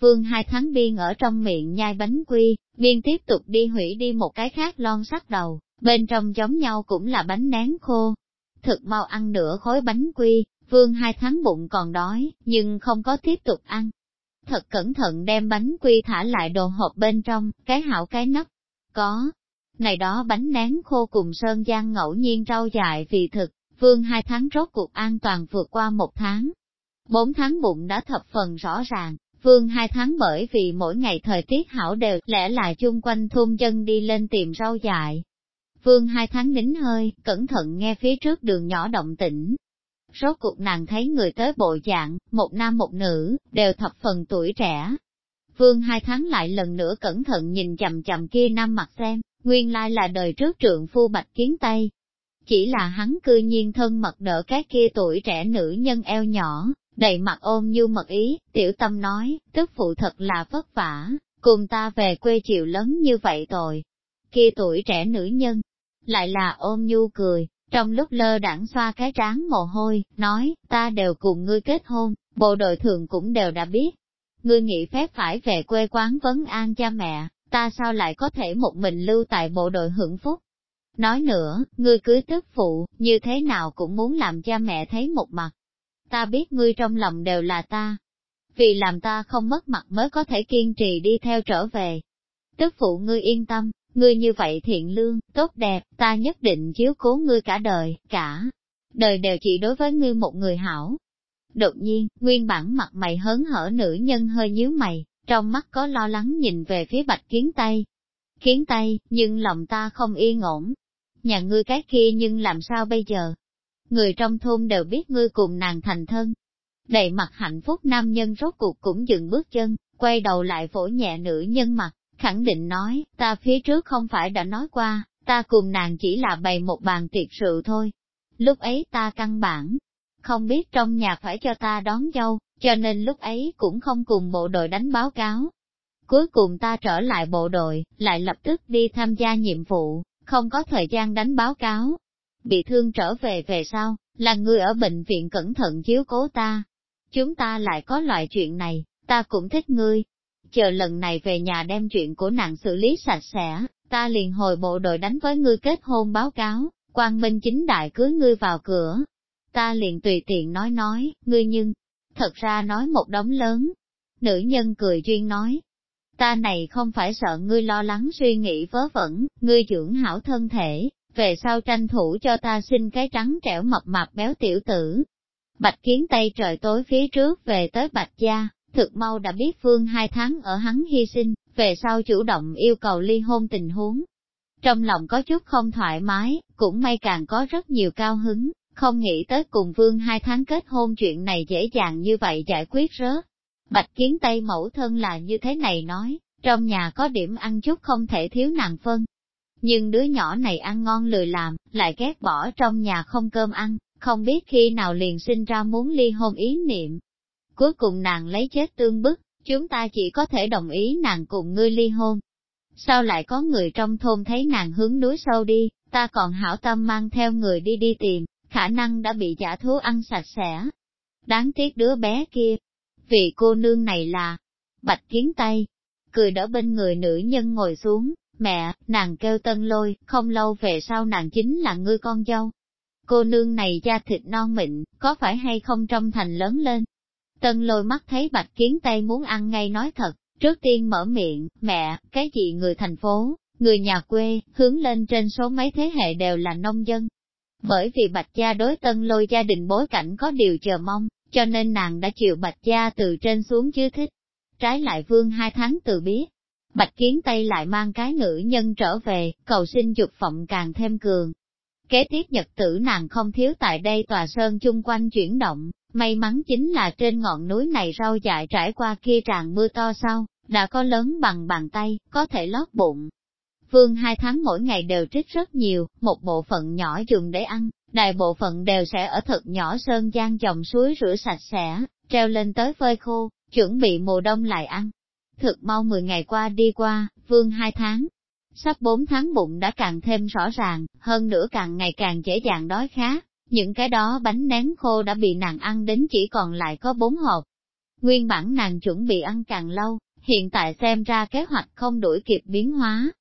Vương hai tháng biên ở trong miệng nhai bánh quy, biên tiếp tục đi hủy đi một cái khác lon sắt đầu, bên trong giống nhau cũng là bánh nén khô. Thực mau ăn nửa khối bánh quy, vương hai tháng bụng còn đói, nhưng không có tiếp tục ăn. Thật cẩn thận đem bánh quy thả lại đồ hộp bên trong, cái hảo cái nắp. Có, này đó bánh nén khô cùng sơn gian ngẫu nhiên rau dại vì thực, vương hai tháng rốt cuộc an toàn vượt qua một tháng. Bốn tháng bụng đã thập phần rõ ràng, vương hai tháng bởi vì mỗi ngày thời tiết hảo đều lẽ là chung quanh thôn dân đi lên tìm rau dại. Vương hai tháng nín hơi, cẩn thận nghe phía trước đường nhỏ động tĩnh. Rốt cuộc nàng thấy người tới bộ dạng, một nam một nữ, đều thập phần tuổi trẻ. Vương hai tháng lại lần nữa cẩn thận nhìn chầm chầm kia nam mặt xem, nguyên lai là đời trước trượng phu bạch kiến tây. Chỉ là hắn cư nhiên thân mật đỡ cái kia tuổi trẻ nữ nhân eo nhỏ, đầy mặt ôm như mật ý, tiểu tâm nói, tức phụ thật là vất vả, cùng ta về quê chịu lớn như vậy tội. Kia tuổi trẻ nữ nhân, lại là ôm nhu cười, trong lúc lơ đãng xoa cái trán mồ hôi, nói, ta đều cùng ngươi kết hôn, bộ đội thường cũng đều đã biết. Ngươi nghĩ phép phải về quê quán vấn an cha mẹ, ta sao lại có thể một mình lưu tại bộ đội hưởng phúc? Nói nữa, ngươi cưới tức phụ, như thế nào cũng muốn làm cha mẹ thấy một mặt. Ta biết ngươi trong lòng đều là ta. Vì làm ta không mất mặt mới có thể kiên trì đi theo trở về. Tức phụ ngươi yên tâm, ngươi như vậy thiện lương, tốt đẹp, ta nhất định chiếu cố ngươi cả đời, cả đời đều chỉ đối với ngươi một người hảo. Đột nhiên, nguyên bản mặt mày hớn hở nữ nhân hơi nhíu mày, trong mắt có lo lắng nhìn về phía bạch kiến tây. Kiến tây, nhưng lòng ta không yên ổn. Nhà ngươi cái kia nhưng làm sao bây giờ? Người trong thôn đều biết ngươi cùng nàng thành thân. Đầy mặt hạnh phúc nam nhân rốt cuộc cũng dừng bước chân, quay đầu lại vỗ nhẹ nữ nhân mặt, khẳng định nói, ta phía trước không phải đã nói qua, ta cùng nàng chỉ là bày một bàn tiệc rượu thôi. Lúc ấy ta căn bản, không biết trong nhà phải cho ta đón dâu, cho nên lúc ấy cũng không cùng bộ đội đánh báo cáo. Cuối cùng ta trở lại bộ đội, lại lập tức đi tham gia nhiệm vụ, không có thời gian đánh báo cáo. Bị thương trở về về sau, là người ở bệnh viện cẩn thận chiếu cố ta. Chúng ta lại có loại chuyện này, ta cũng thích ngươi. Chờ lần này về nhà đem chuyện của nàng xử lý sạch sẽ, ta liền hồi bộ đội đánh với ngươi kết hôn báo cáo, quan minh chính đại cưới ngươi vào cửa. Ta liền tùy tiện nói nói, ngươi nhưng, thật ra nói một đống lớn. Nữ nhân cười duyên nói, ta này không phải sợ ngươi lo lắng suy nghĩ vớ vẩn, ngươi dưỡng hảo thân thể, về sau tranh thủ cho ta xin cái trắng trẻo mập mạp béo tiểu tử. Bạch kiến tây trời tối phía trước về tới Bạch Gia, thực mau đã biết Phương hai tháng ở hắn hy sinh, về sau chủ động yêu cầu ly hôn tình huống. Trong lòng có chút không thoải mái, cũng may càng có rất nhiều cao hứng, không nghĩ tới cùng vương hai tháng kết hôn chuyện này dễ dàng như vậy giải quyết rớt. Bạch kiến tây mẫu thân là như thế này nói, trong nhà có điểm ăn chút không thể thiếu nàng phân. Nhưng đứa nhỏ này ăn ngon lười làm, lại ghét bỏ trong nhà không cơm ăn, không biết khi nào liền sinh ra muốn ly hôn ý niệm. Cuối cùng nàng lấy chết tương bức, chúng ta chỉ có thể đồng ý nàng cùng ngươi ly hôn. Sao lại có người trong thôn thấy nàng hướng núi sâu đi, ta còn hảo tâm mang theo người đi đi tìm, khả năng đã bị giả thú ăn sạch sẽ. Đáng tiếc đứa bé kia, vì cô nương này là Bạch Kiến Tây, cười đỡ bên người nữ nhân ngồi xuống, mẹ, nàng kêu tân lôi, không lâu về sau nàng chính là ngươi con dâu. Cô nương này da thịt non mịn, có phải hay không trong thành lớn lên? Tân lôi mắt thấy Bạch Kiến Tây muốn ăn ngay nói thật, trước tiên mở miệng, mẹ, cái gì người thành phố, người nhà quê, hướng lên trên số mấy thế hệ đều là nông dân, bởi vì Bạch Gia đối tân lôi gia đình bối cảnh có điều chờ mong, cho nên nàng đã chịu Bạch Gia từ trên xuống chứ thích. Trái lại vương hai tháng từ biết, Bạch Kiến Tây lại mang cái nữ nhân trở về, cầu xin dục vọng càng thêm cường. Kế tiếp nhật tử nàng không thiếu tại đây tòa sơn chung quanh chuyển động, may mắn chính là trên ngọn núi này rau dại trải qua kia tràn mưa to sau, đã có lớn bằng bàn tay, có thể lót bụng. Vương hai tháng mỗi ngày đều trích rất nhiều, một bộ phận nhỏ dùng để ăn, đại bộ phận đều sẽ ở thật nhỏ sơn gian dòng suối rửa sạch sẽ, treo lên tới phơi khô, chuẩn bị mùa đông lại ăn. Thực mau 10 ngày qua đi qua, vương hai tháng, sắp 4 tháng bụng đã càng thêm rõ ràng, hơn nữa càng ngày càng dễ dàng đói khá, những cái đó bánh nén khô đã bị nàng ăn đến chỉ còn lại có 4 hộp. Nguyên bản nàng chuẩn bị ăn càng lâu, hiện tại xem ra kế hoạch không đuổi kịp biến hóa.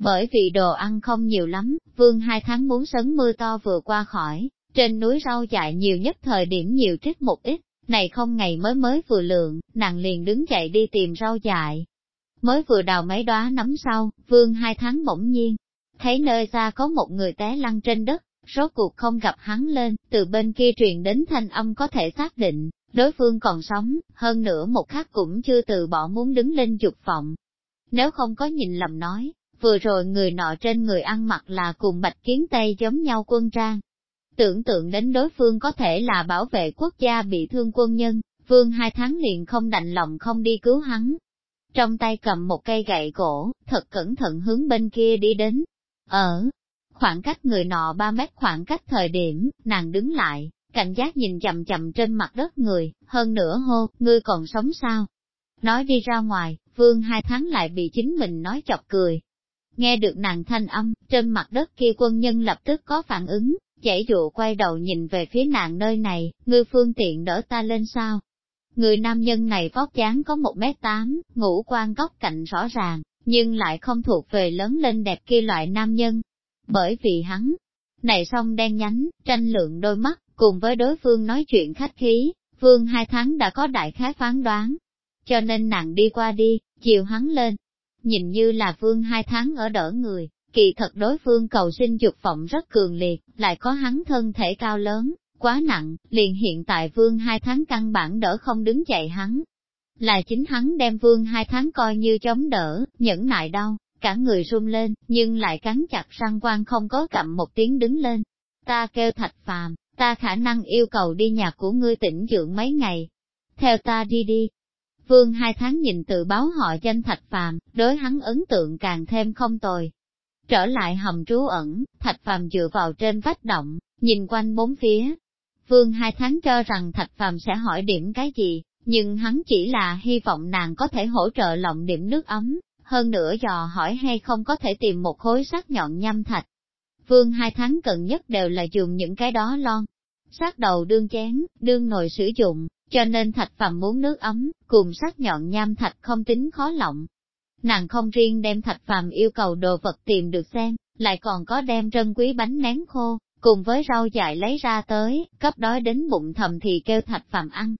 Bởi vì đồ ăn không nhiều lắm, vương hai tháng muốn sấn mưa to vừa qua khỏi, trên núi rau dại nhiều nhất thời điểm nhiều trích một ít, này không ngày mới mới vừa lượng, nàng liền đứng dậy đi tìm rau dại. Mới vừa đào mấy đóa nấm sau, vương hai tháng bỗng nhiên, thấy nơi xa có một người té lăn trên đất, rốt cuộc không gặp hắn lên, từ bên kia truyền đến thanh âm có thể xác định, đối phương còn sống, hơn nữa một khắc cũng chưa từ bỏ muốn đứng lên dục vọng. Nếu không có nhìn lầm nói, vừa rồi người nọ trên người ăn mặc là cùng bạch kiến tây giống nhau quân trang. Tưởng tượng đến đối phương có thể là bảo vệ quốc gia bị thương quân nhân, vương hai tháng liền không đành lòng không đi cứu hắn. Trong tay cầm một cây gậy gỗ, thật cẩn thận hướng bên kia đi đến. Ở khoảng cách người nọ 3 mét khoảng cách thời điểm, nàng đứng lại, cảnh giác nhìn chậm chậm trên mặt đất người, hơn nữa hô, ngươi còn sống sao? Nói đi ra ngoài, vương hai tháng lại bị chính mình nói chọc cười. Nghe được nàng thanh âm, trên mặt đất kia quân nhân lập tức có phản ứng, chảy dụ quay đầu nhìn về phía nàng nơi này, ngươi phương tiện đỡ ta lên sao? Người nam nhân này vóc dáng có một mét tám, ngũ quan góc cạnh rõ ràng, nhưng lại không thuộc về lớn lên đẹp kia loại nam nhân. Bởi vì hắn, này song đen nhánh, tranh lượng đôi mắt, cùng với đối phương nói chuyện khách khí, vương hai tháng đã có đại khái phán đoán. Cho nên nàng đi qua đi, chiều hắn lên. Nhìn như là vương hai tháng ở đỡ người, kỳ thật đối phương cầu sinh dục vọng rất cường liệt, lại có hắn thân thể cao lớn, quá nặng, liền hiện tại vương hai tháng căn bản đỡ không đứng dậy hắn. Là chính hắn đem vương hai tháng coi như chống đỡ, nhẫn nại đau, cả người run lên, nhưng lại cắn chặt răng quan không có cặm một tiếng đứng lên. Ta kêu thạch phàm, ta khả năng yêu cầu đi nhà của ngươi tỉnh dưỡng mấy ngày. Theo ta đi đi. Vương hai tháng nhìn tự báo họ danh thạch phàm, đối hắn ấn tượng càng thêm không tồi. Trở lại hầm trú ẩn, thạch phàm dựa vào trên vách động, nhìn quanh bốn phía. Vương hai tháng cho rằng thạch phàm sẽ hỏi điểm cái gì, nhưng hắn chỉ là hy vọng nàng có thể hỗ trợ lộng điểm nước ấm, hơn nữa dò hỏi hay không có thể tìm một khối sắc nhọn nhâm thạch. Vương hai tháng cần nhất đều là dùng những cái đó lon, sát đầu đương chén, đương nồi sử dụng, cho nên thạch phàm muốn nước ấm, cùng sắc nhọn nham thạch không tính khó lộng. Nàng không riêng đem thạch phàm yêu cầu đồ vật tìm được xem, lại còn có đem trân quý bánh nén khô, cùng với rau dại lấy ra tới, cấp đói đến bụng thầm thì kêu thạch phàm ăn.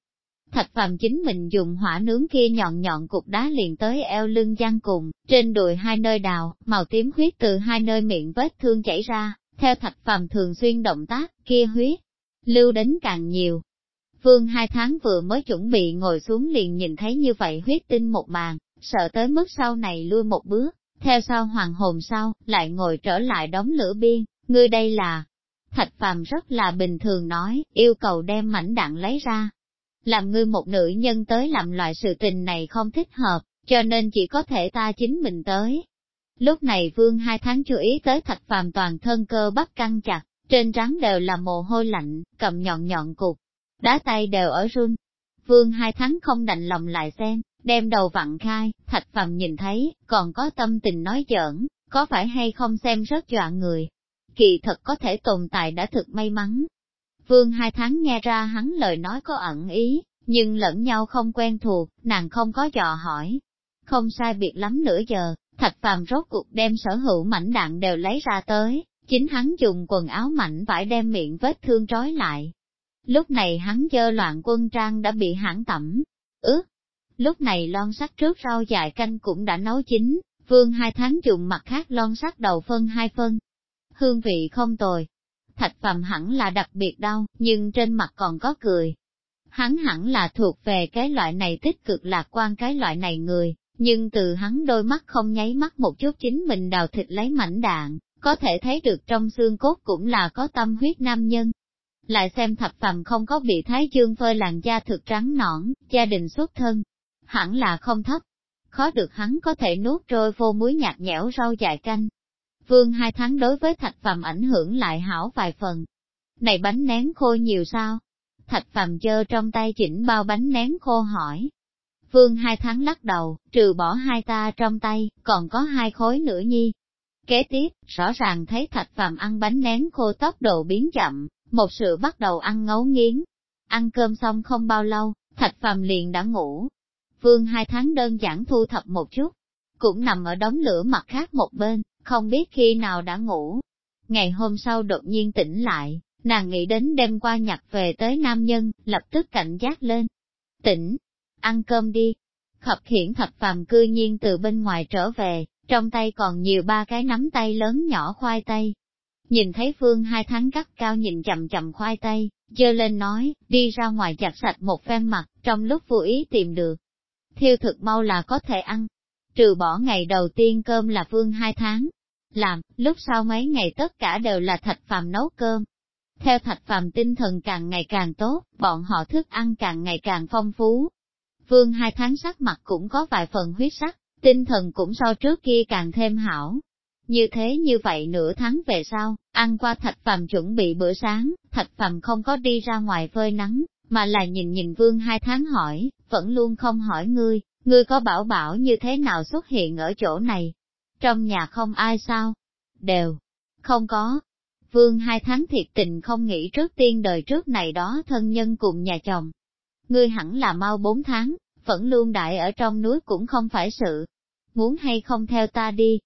Thạch phàm chính mình dùng hỏa nướng kia nhọn nhọn cục đá liền tới eo lưng gian cùng, trên đùi hai nơi đào, màu tím huyết từ hai nơi miệng vết thương chảy ra, theo thạch phàm thường xuyên động tác, kia huyết, lưu đến càng nhiều. Vương hai tháng vừa mới chuẩn bị ngồi xuống liền nhìn thấy như vậy huyết tinh một màn, sợ tới mức sau này lui một bước, theo sau hoàng hồn sau, lại ngồi trở lại đóng lửa biên, ngươi đây là... Thạch phàm rất là bình thường nói, yêu cầu đem mảnh đạn lấy ra. Làm ngươi một nữ nhân tới làm loại sự tình này không thích hợp, cho nên chỉ có thể ta chính mình tới. Lúc này vương hai tháng chú ý tới thạch phàm toàn thân cơ bắp căng chặt, trên trán đều là mồ hôi lạnh, cầm nhọn nhọn cục, đá tay đều ở run. Vương hai tháng không đành lòng lại xem, đem đầu vặn khai, thạch phàm nhìn thấy, còn có tâm tình nói giỡn, có phải hay không xem rất dọa người. Kỳ thật có thể tồn tại đã thực may mắn. Vương hai tháng nghe ra hắn lời nói có ẩn ý, nhưng lẫn nhau không quen thuộc, nàng không có dò hỏi. Không sai biệt lắm nửa giờ, thạch phàm rốt cuộc đem sở hữu mảnh đạn đều lấy ra tới, Chính hắn dùng quần áo mảnh vải đem miệng vết thương trói lại. Lúc này hắn dơ loạn quân trang đã bị hãng tẩm, ướt. Lúc này lon sắt trước rau dại canh cũng đã nấu chín, vương hai tháng dùng mặt khác lon sắt đầu phân hai phân. Hương vị không tồi. Thạch phàm hẳn là đặc biệt đau, nhưng trên mặt còn có cười. Hắn hẳn là thuộc về cái loại này tích cực lạc quan cái loại này người, Nhưng từ hắn đôi mắt không nháy mắt một chút chính mình đào thịt lấy mảnh đạn, có thể thấy được trong xương cốt cũng là có tâm huyết nam nhân. Lại xem thập phàm không có bị thái dương phơi làn da thực trắng nõn, gia đình xuất thân, hẳn là không thấp. Khó được hắn có thể nuốt trôi vô muối nhạt nhẽo rau dại canh. Vương hai tháng đối với thạch phàm ảnh hưởng lại hảo vài phần. Này bánh nén khô nhiều sao? Thạch phàm chơ trong tay chỉnh bao bánh nén khô hỏi. Vương hai tháng lắc đầu, trừ bỏ hai ta trong tay, còn có hai khối nữa nhi. Kế tiếp, rõ ràng thấy thạch phàm ăn bánh nén khô tốc độ biến chậm, một sự bắt đầu ăn ngấu nghiến. Ăn cơm xong không bao lâu, thạch phàm liền đã ngủ. Vương hai tháng đơn giản thu thập một chút, cũng nằm ở đống lửa mặt khác một bên, không biết khi nào đã ngủ. Ngày hôm sau đột nhiên tỉnh lại, nàng nghĩ đến đêm qua nhặt về tới nam nhân, lập tức cảnh giác lên. Tỉnh, ăn cơm đi. Khập khiển thập phàm cư nhiên từ bên ngoài trở về, trong tay còn nhiều ba cái nắm tay lớn nhỏ khoai tây. Nhìn thấy Phương hai tháng cắt cao nhìn chậm chậm khoai tây, dơ lên nói, đi ra ngoài chặt sạch một phen mặt, trong lúc vô ý tìm được. Thiêu thực mau là có thể ăn. Trừ bỏ ngày đầu tiên cơm là vương hai tháng. Làm, lúc sau mấy ngày tất cả đều là thạch phàm nấu cơm. Theo thạch phàm tinh thần càng ngày càng tốt, bọn họ thức ăn càng ngày càng phong phú. Vương hai tháng sắc mặt cũng có vài phần huyết sắc, tinh thần cũng so trước kia càng thêm hảo. Như thế như vậy nửa tháng về sau, ăn qua thạch phàm chuẩn bị bữa sáng, thạch phàm không có đi ra ngoài phơi nắng, mà là nhìn nhìn vương hai tháng hỏi, vẫn luôn không hỏi ngươi, ngươi có bảo bảo như thế nào xuất hiện ở chỗ này. Trong nhà không ai sao? Đều, không có. Vương hai tháng thiệt tình không nghĩ trước tiên đời trước này đó thân nhân cùng nhà chồng. Ngươi hẳn là mau bốn tháng, vẫn luôn đại ở trong núi cũng không phải sự, muốn hay không theo ta đi,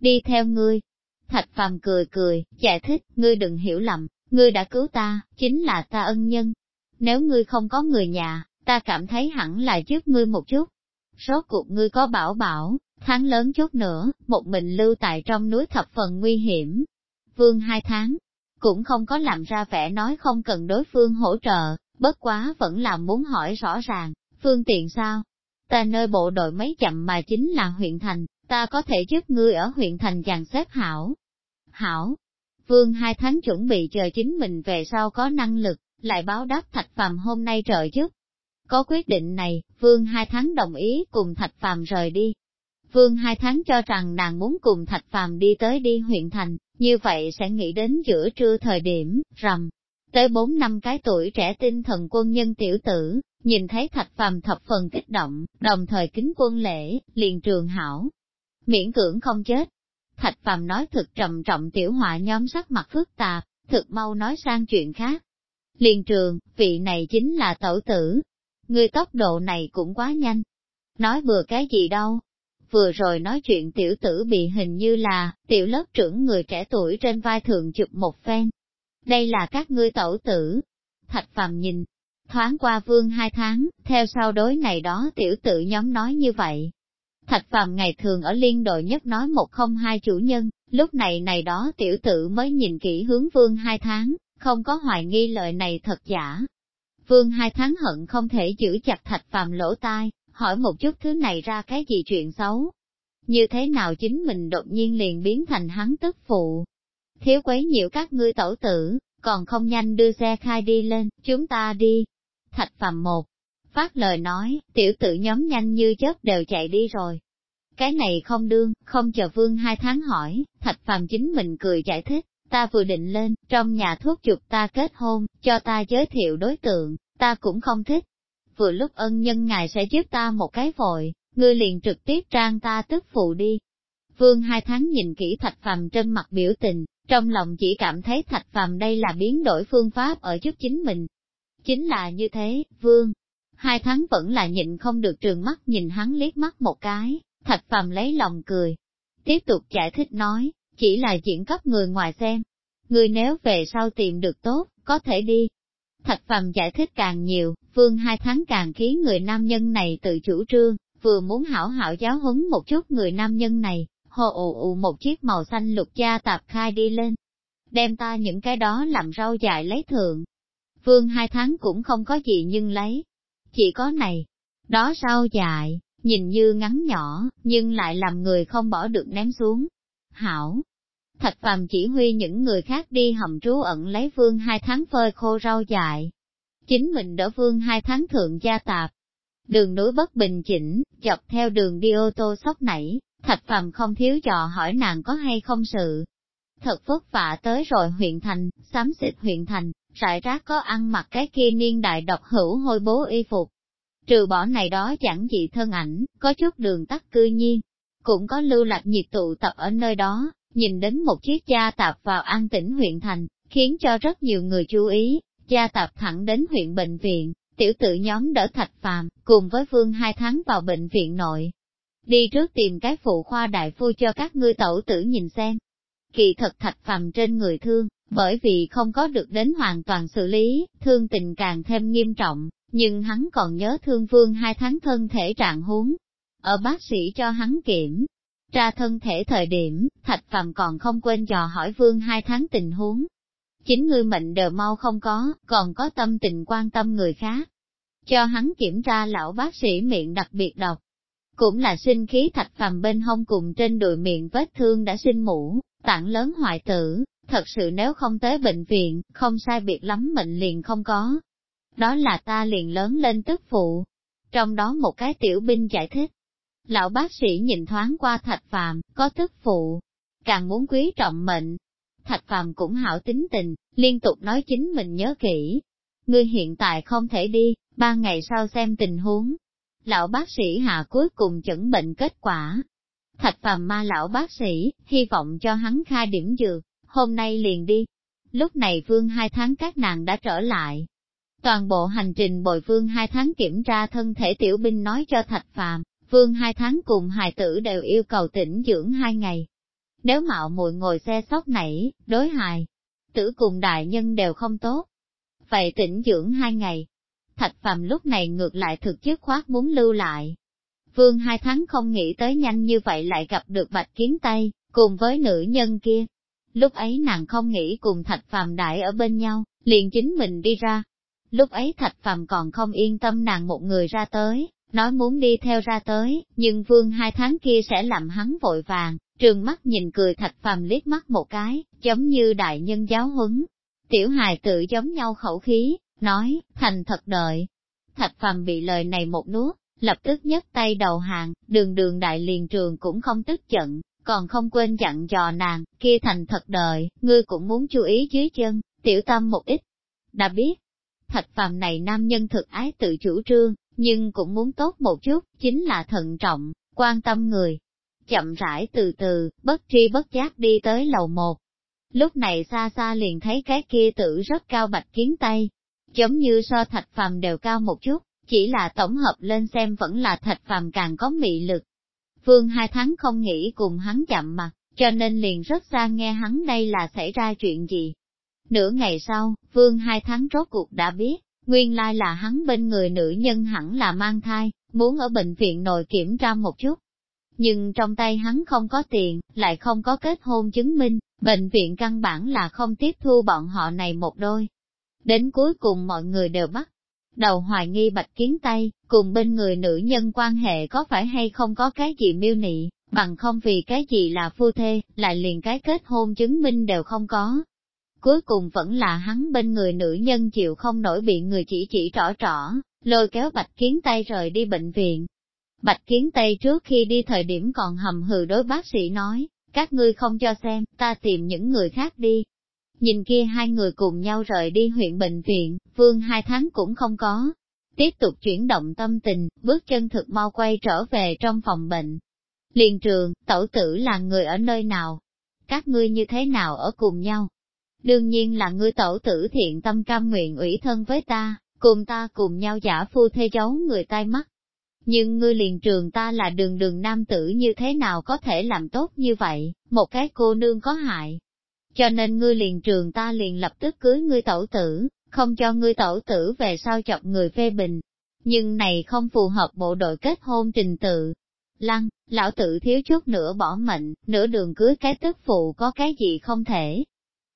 đi theo ngươi. Thạch phàm cười cười, giải thích, ngươi đừng hiểu lầm, ngươi đã cứu ta, chính là ta ân nhân. Nếu ngươi không có người nhà, ta cảm thấy hẳn là giúp ngươi một chút. Rốt cuộc ngươi có bảo bảo, tháng lớn chút nữa, một mình lưu tại trong núi thập phần nguy hiểm. Vương hai tháng, cũng không có làm ra vẻ nói không cần đối phương hỗ trợ, bất quá vẫn là muốn hỏi rõ ràng, phương tiện sao? Ta nơi bộ đội mấy chậm mà chính là huyện thành, ta có thể giúp ngươi ở huyện thành dàn xếp hảo. Hảo, vương hai tháng chuẩn bị chờ chính mình về sau có năng lực, lại báo đáp thạch phàm hôm nay trợ giúp. Có quyết định này, vương hai tháng đồng ý cùng thạch phàm rời đi. Vương hai tháng cho rằng nàng muốn cùng thạch phàm đi tới đi huyện thành, như vậy sẽ nghĩ đến giữa trưa thời điểm, rằm. Tới bốn năm cái tuổi trẻ tinh thần quân nhân tiểu tử, nhìn thấy thạch phàm thập phần kích động, đồng thời kính quân lễ, liền trường hảo. Miễn cưỡng không chết. Thạch phàm nói thực trầm trọng tiểu họa nhóm sắc mặt phức tạp, thực mau nói sang chuyện khác. Liền trường, vị này chính là tẩu tử. Người tốc độ này cũng quá nhanh. Nói bừa cái gì đâu. Vừa rồi nói chuyện tiểu tử bị hình như là, tiểu lớp trưởng người trẻ tuổi trên vai thường chụp một phen. Đây là các ngươi tẩu tử. Thạch phàm nhìn, thoáng qua vương hai tháng, theo sau đối này đó tiểu tử nhóm nói như vậy. Thạch phàm ngày thường ở liên đội nhất nói một không hai chủ nhân, lúc này này đó tiểu tử mới nhìn kỹ hướng vương hai tháng, không có hoài nghi lời này thật giả. Vương hai tháng hận không thể giữ chặt thạch phàm lỗ tai, hỏi một chút thứ này ra cái gì chuyện xấu. Như thế nào chính mình đột nhiên liền biến thành hắn tức phụ. Thiếu quấy nhiễu các ngươi tẩu tử, còn không nhanh đưa xe khai đi lên, chúng ta đi, Thạch phàm một, phát lời nói, tiểu tử nhóm nhanh như chớp đều chạy đi rồi. Cái này không đương, không chờ vương hai tháng hỏi, thạch phàm chính mình cười giải thích, ta vừa định lên, trong nhà thuốc chụp ta kết hôn, cho ta giới thiệu đối tượng, ta cũng không thích. Vừa lúc ân nhân ngài sẽ giúp ta một cái vội, ngươi liền trực tiếp trang ta tức phụ đi. Vương hai tháng nhìn kỹ thạch phàm trên mặt biểu tình, trong lòng chỉ cảm thấy thạch phàm đây là biến đổi phương pháp ở giúp chính mình, Chính là như thế, vương. Hai tháng vẫn là nhịn không được trường mắt nhìn hắn liếc mắt một cái, thạch phàm lấy lòng cười. Tiếp tục giải thích nói, chỉ là diễn cấp người ngoài xem. Người nếu về sau tìm được tốt, có thể đi. Thạch phàm giải thích càng nhiều, vương hai tháng càng khiến người nam nhân này tự chủ trương, vừa muốn hảo hảo giáo huấn một chút người nam nhân này, hồ ù ù một chiếc màu xanh lục da tạp khai đi lên. Đem ta những cái đó làm rau dại lấy thượng, Vương hai tháng cũng không có gì nhưng lấy. Chỉ có này. Đó rau dại, nhìn như ngắn nhỏ, nhưng lại làm người không bỏ được ném xuống. Hảo! Thạch phàm chỉ huy những người khác đi hầm trú ẩn lấy vương hai tháng phơi khô rau dại. Chính mình đỡ vương hai tháng thượng gia tạp. Đường núi bất bình chỉnh, dọc theo đường đi ô tô sóc nảy, thạch phàm không thiếu dò hỏi nàng có hay không sự. Thật vất vả tới rồi huyện thành, xám xịt huyện thành, rải rác có ăn mặc cái kia niên đại độc hữu hôi bố y phục. Trừ bỏ này đó chẳng dị thân ảnh, có chút đường tắt cư nhiên, cũng có lưu lạc nhiệt tụ tập ở nơi đó, nhìn đến một chiếc gia tạp vào an tỉnh huyện thành, khiến cho rất nhiều người chú ý, gia tạp thẳng đến huyện bệnh viện, tiểu tự nhóm đỡ thạch phàm, cùng với vương hai tháng vào bệnh viện nội. Đi trước tìm cái phụ khoa đại phu cho các ngươi tẩu tử nhìn xem. Kỳ thật thạch phàm trên người thương, bởi vì không có được đến hoàn toàn xử lý, thương tình càng thêm nghiêm trọng, nhưng hắn còn nhớ thương vương hai tháng thân thể trạng huống. Ở bác sĩ cho hắn kiểm, tra thân thể thời điểm, thạch phàm còn không quên dò hỏi vương hai tháng tình huống. Chính ngươi mệnh đờ mau không có, còn có tâm tình quan tâm người khác. Cho hắn kiểm tra lão bác sĩ miệng đặc biệt độc. Cũng là sinh khí thạch phàm bên hông cùng trên đùi miệng vết thương đã sinh mũ, tảng lớn hoại tử, thật sự nếu không tới bệnh viện, không sai biệt lắm mệnh liền không có. Đó là ta liền lớn lên tức phụ. Trong đó một cái tiểu binh giải thích. Lão bác sĩ nhìn thoáng qua thạch phàm, có tức phụ, càng muốn quý trọng mệnh. Thạch phàm cũng hảo tính tình, liên tục nói chính mình nhớ kỹ. Ngươi hiện tại không thể đi, ba ngày sau xem tình huống. Lão bác sĩ hạ cuối cùng chẩn bệnh kết quả. Thạch phàm ma lão bác sĩ, hy vọng cho hắn khai điểm dược, hôm nay liền đi. Lúc này vương hai tháng các nàng đã trở lại. Toàn bộ hành trình bồi vương hai tháng kiểm tra thân thể tiểu binh nói cho thạch phàm, vương hai tháng cùng hài tử đều yêu cầu tĩnh dưỡng hai ngày. Nếu mạo muội ngồi xe sóc nảy, đối hài, tử cùng đại nhân đều không tốt. Vậy tĩnh dưỡng hai ngày. Thạch phàm lúc này ngược lại thực chất khoát muốn lưu lại. Vương hai tháng không nghĩ tới nhanh như vậy lại gặp được bạch kiến tây, cùng với nữ nhân kia, Lúc ấy nàng không nghĩ cùng thạch phàm đại ở bên nhau, liền chính mình đi ra. Lúc ấy thạch phàm còn không yên tâm nàng một người ra tới, nói muốn đi theo ra tới, nhưng vương hai tháng kia sẽ làm hắn vội vàng, trường mắt nhìn cười thạch phàm liếc mắt một cái, giống như đại nhân giáo huấn. Tiểu hài tự giống nhau khẩu khí, nói, thành thật đợi. Thạch phàm bị lời này một nuốt, lập tức nhấc tay đầu hàng, đường đường đại liền trường cũng không tức giận, còn không quên dặn dò nàng, kia thành thật đời, ngươi cũng muốn chú ý dưới chân, tiểu tâm một ít. Đã biết, thạch phàm này nam nhân thực ái tự chủ trương, nhưng cũng muốn tốt một chút, chính là thận trọng, quan tâm người. Chậm rãi từ từ, bất tri bất giác đi tới lầu một. Lúc này xa xa liền thấy cái kia tử rất cao bạch kiến tay, giống như so thạch phàm đều cao một chút, chỉ là tổng hợp lên xem vẫn là thạch phàm càng có mị lực, Vương hai tháng không nghĩ cùng hắn chậm mặt, cho nên liền rất xa nghe hắn đây là xảy ra chuyện gì. Nửa ngày sau, Vương hai tháng rốt cuộc đã biết, nguyên lai là hắn bên người nữ nhân hẳn là mang thai, muốn ở bệnh viện nội kiểm tra một chút. Nhưng trong tay hắn không có tiền, lại không có kết hôn chứng minh, bệnh viện căn bản là không tiếp thu bọn họ này một đôi. Đến cuối cùng mọi người đều bắt đầu hoài nghi bạch kiến tay, cùng bên người nữ nhân quan hệ có phải hay không có cái gì miêu nị, bằng không vì cái gì là phu thê, lại liền cái kết hôn chứng minh đều không có. Cuối cùng vẫn là hắn bên người nữ nhân chịu không nổi bị người chỉ chỉ trỏ trỏ, lôi kéo bạch kiến tây rời đi bệnh viện. Bạch kiến tây trước khi đi thời điểm còn hầm hừ đối bác sĩ nói, các ngươi không cho xem, ta tìm những người khác đi, Nhìn kia hai người cùng nhau rời đi huyện bệnh viện, vương hai tháng cũng không có. Tiếp tục chuyển động tâm tình, bước chân thực mau quay trở về trong phòng bệnh. Liền trường, tẩu tử là người ở nơi nào? Các ngươi như thế nào ở cùng nhau? Đương nhiên là ngươi tẩu tử thiện tâm cam nguyện ủy thân với ta, cùng ta cùng nhau giả phu thê giấu người tai mắt. Nhưng ngươi liền trường ta là đường đường nam tử như thế nào có thể làm tốt như vậy, một cái cô nương có hại, cho nên ngươi liền trường ta liền lập tức cưới ngươi tẩu tử, không cho ngươi tẩu tử về sau chọc người phê bình. Nhưng này không phù hợp bộ đội kết hôn trình tự. Lăng, lão tử thiếu chút nữa bỏ mệnh, nửa đường cưới cái tức phụ có cái gì không thể.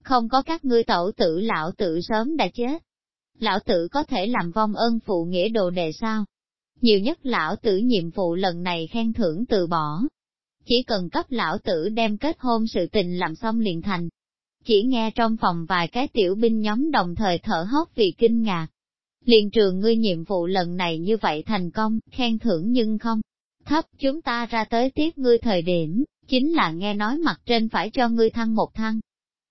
Không có các ngươi tẩu tử lão tử sớm đã chết. Lão tử có thể làm vong ân phụ nghĩa đồ đề sao? nhiều nhất lão tử nhiệm vụ lần này khen thưởng từ bỏ. Chỉ cần cấp lão tử đem kết hôn sự tình làm xong liền thành. Chỉ nghe trong phòng vài cái tiểu binh nhóm đồng thời thở hốc vì kinh ngạc. Liền trường ngươi nhiệm vụ lần này như vậy thành công, khen thưởng nhưng không. Thấp chúng ta ra tới tiếp ngươi thời điểm, chính là nghe nói mặt trên phải cho ngươi thăng một thăng.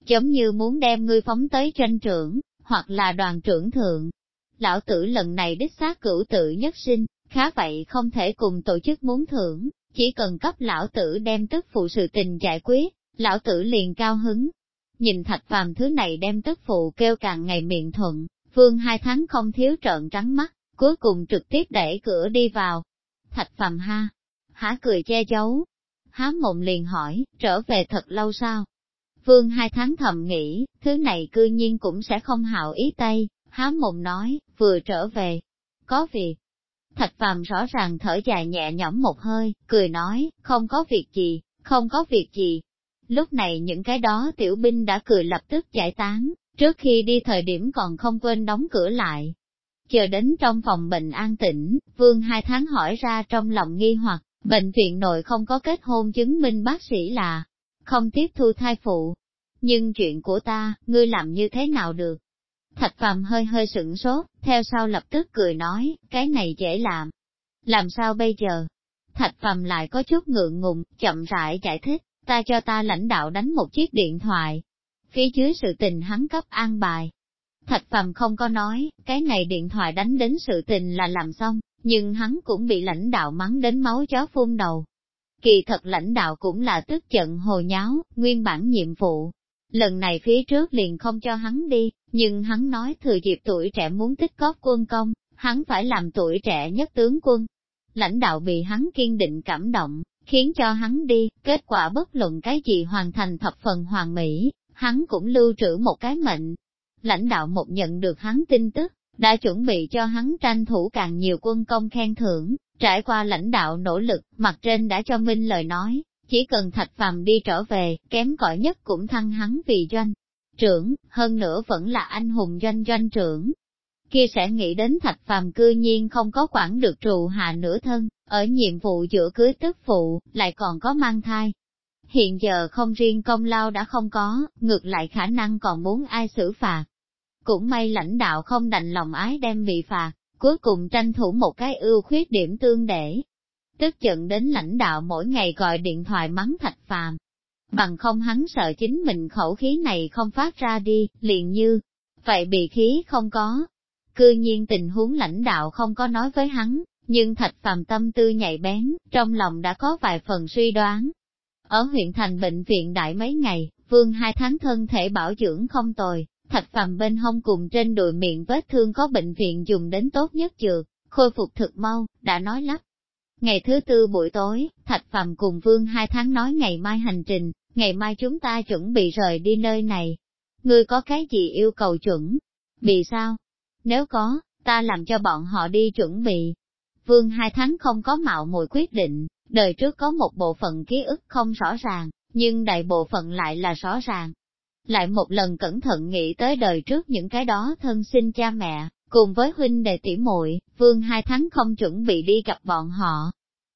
Giống như muốn đem ngươi phóng tới tranh trưởng, hoặc là đoàn trưởng thượng. Lão tử lần này đích xác cửu tự nhất sinh, khá vậy không thể cùng tổ chức muốn thưởng, chỉ cần cấp lão tử đem tức phụ sự tình giải quyết, lão tử liền cao hứng. Nhìn thạch phàm thứ này đem tức phụ kêu càng ngày miệng thuận, vương hai tháng không thiếu trợn trắng mắt, cuối cùng trực tiếp đẩy cửa đi vào. Thạch phàm ha, há cười che giấu. Há mộng liền hỏi, trở về thật lâu sao? Vương hai tháng thầm nghĩ, thứ này cư nhiên cũng sẽ không hạo ý Tây, há mộng nói, vừa trở về. Có việc. Thạch phàm rõ ràng thở dài nhẹ nhõm một hơi, cười nói, không có việc gì, không có việc gì. Lúc này những cái đó tiểu binh đã cười lập tức giải tán, trước khi đi thời điểm còn không quên đóng cửa lại. Chờ đến trong phòng bệnh an tĩnh, vương hai tháng hỏi ra trong lòng nghi hoặc, bệnh viện nội không có kết hôn chứng minh bác sĩ là không tiếp thu thai phụ. Nhưng chuyện của ta, ngươi làm như thế nào được? Thạch phàm hơi hơi sửng sốt, theo sau lập tức cười nói, cái này dễ làm. Làm sao bây giờ? Thạch phàm lại có chút ngượng ngùng, chậm rãi giải thích, ta cho ta lãnh đạo đánh một chiếc điện thoại. Phía dưới sự tình hắn cấp an bài. Thạch phàm không có nói, cái này điện thoại đánh đến sự tình là làm xong, nhưng hắn cũng bị lãnh đạo mắng đến máu chó phun đầu. Kỳ thật lãnh đạo cũng là tức giận hồ nháo, nguyên bản nhiệm vụ. Lần này phía trước liền không cho hắn đi, nhưng hắn nói thừa dịp tuổi trẻ muốn tích góp quân công, hắn phải làm tuổi trẻ nhất tướng quân. Lãnh đạo bị hắn kiên định cảm động, khiến cho hắn đi, kết quả bất luận cái gì hoàn thành thập phần hoàn mỹ, hắn cũng lưu trữ một cái mệnh. Lãnh đạo một nhận được hắn tin tức, đã chuẩn bị cho hắn tranh thủ càng nhiều quân công khen thưởng, trải qua lãnh đạo nỗ lực, mặt trên đã cho Minh lời nói, chỉ cần thạch phàm đi trở về, kém cỏi nhất cũng thăng hắn vì doanh. Trưởng, hơn nữa vẫn là anh hùng doanh doanh trưởng. Kia sẽ nghĩ đến thạch phàm cư nhiên không có quản được trụ hạ nửa thân, ở nhiệm vụ giữa cưới tức phụ, lại còn có mang thai. Hiện giờ không riêng công lao đã không có, ngược lại khả năng còn muốn ai xử phạt. Cũng may lãnh đạo không đành lòng ái đem bị phạt, cuối cùng tranh thủ một cái ưu khuyết điểm tương để. Tức giận đến lãnh đạo mỗi ngày gọi điện thoại mắng thạch phàm. Bằng không hắn sợ chính mình khẩu khí này không phát ra đi, liền như, vậy bị khí không có. Cư nhiên tình huống lãnh đạo không có nói với hắn, nhưng thạch phàm tâm tư nhạy bén, trong lòng đã có vài phần suy đoán. Ở huyện thành bệnh viện đại mấy ngày, vương hai tháng thân thể bảo dưỡng không tồi, Thạch phàm bên hông cùng trên đùi miệng vết thương có bệnh viện dùng đến tốt nhất dược, khôi phục thực mau, đã nói lắp. Ngày thứ tư buổi tối, Thạch phàm cùng Vương hai tháng nói ngày mai hành trình, ngày mai chúng ta chuẩn bị rời đi nơi này. Ngươi có cái gì yêu cầu chuẩn? Bị sao? Nếu có, ta làm cho bọn họ đi chuẩn bị. Vương hai tháng không có mạo mùi quyết định, đời trước có một bộ phận ký ức không rõ ràng, nhưng đại bộ phận lại là rõ ràng lại một lần cẩn thận nghĩ tới đời trước những cái đó thân sinh cha mẹ, cùng với huynh đệ tỷ muội, vương hai tháng không chuẩn bị đi gặp bọn họ.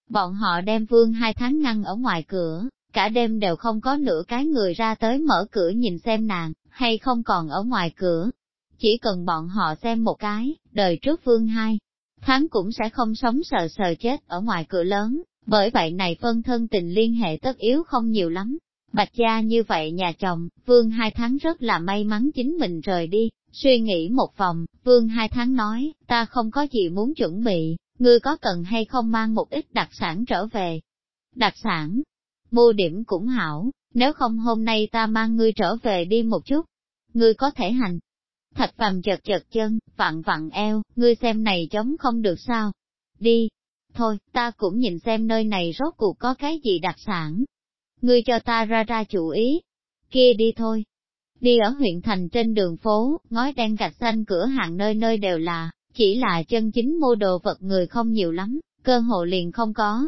Bọn họ đem vương hai tháng ngăn ở ngoài cửa, cả đêm đều không có nửa cái người ra tới mở cửa nhìn xem nàng, hay không còn ở ngoài cửa. Chỉ cần bọn họ xem một cái, đời trước vương hai, tháng cũng sẽ không sống sờ sờ chết ở ngoài cửa lớn, bởi vậy này phân thân tình liên hệ tất yếu không nhiều lắm. Bạch gia như vậy nhà chồng, vương hai tháng rất là may mắn chính mình rời đi, suy nghĩ một vòng, vương hai tháng nói, ta không có gì muốn chuẩn bị, ngươi có cần hay không mang một ít đặc sản trở về. Đặc sản, mua điểm cũng hảo, nếu không hôm nay ta mang ngươi trở về đi một chút, ngươi có thể hành. Thạch phàm chật chật chân, vặn vặn eo, ngươi xem này chống không được sao. Đi, thôi, ta cũng nhìn xem nơi này rốt cuộc có cái gì đặc sản ngươi cho ta ra ra chủ ý. Kia đi thôi. Đi ở huyện thành trên đường phố, ngói đen gạch xanh cửa hàng nơi nơi đều là, chỉ là chân chính mua đồ vật người không nhiều lắm, cơ hội liền không có.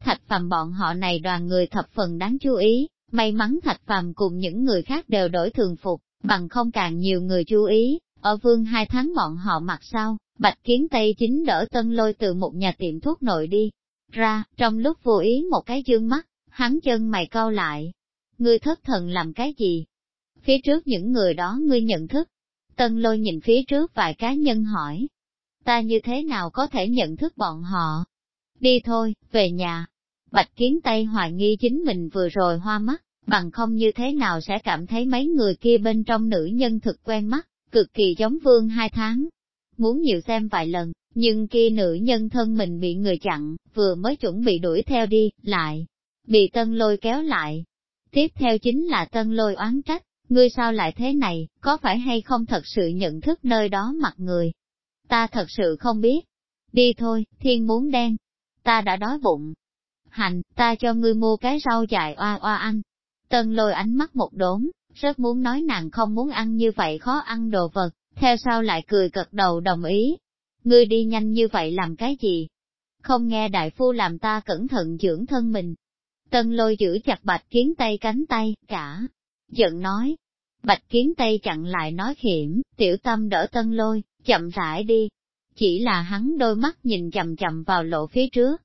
Thạch phàm bọn họ này đoàn người thập phần đáng chú ý, may mắn thạch phàm cùng những người khác đều đổi thường phục, bằng không càng nhiều người chú ý, Ở vương hai tháng bọn họ mặt sau, Bạch Kiến Tây chính đỡ tân lôi từ một nhà tiệm thuốc nội đi. Ra, trong lúc vô ý một cái dương mắt, hắn chân mày cau lại. Ngươi thất thần làm cái gì? Phía trước những người đó ngươi nhận thức. Tân lôi nhìn phía trước vài cá nhân hỏi. Ta như thế nào có thể nhận thức bọn họ? Đi thôi, về nhà. Bạch Kiến Tây hoài nghi chính mình vừa rồi hoa mắt, bằng không như thế nào sẽ cảm thấy mấy người kia bên trong nữ nhân thực quen mắt, cực kỳ giống vương hai tháng. Muốn nhiều xem vài lần, nhưng kia nữ nhân thân mình bị người chặn, vừa mới chuẩn bị đuổi theo đi, lại, bị tân lôi kéo lại. Tiếp theo chính là tân lôi oán trách, ngươi sao lại thế này, có phải hay không thật sự nhận thức nơi đó mặt người? Ta thật sự không biết. Đi thôi, thiên muốn đen. Ta đã đói bụng. Hành, ta cho ngươi mua cái rau dài oa oa ăn. Tân lôi ánh mắt một đốn, rất muốn nói nàng không muốn ăn như vậy khó ăn đồ vật, theo sau lại cười cật đầu đồng ý. Ngươi đi nhanh như vậy làm cái gì? Không nghe đại phu làm ta cẩn thận dưỡng thân mình. Tân lôi giữ chặt bạch kiến tay cánh tay, cả. Giận nói. Bạch kiến tay chặn lại nói hiểm. tiểu tâm đỡ tân lôi, chậm rãi đi. Chỉ là hắn đôi mắt nhìn chậm chậm vào lộ phía trước.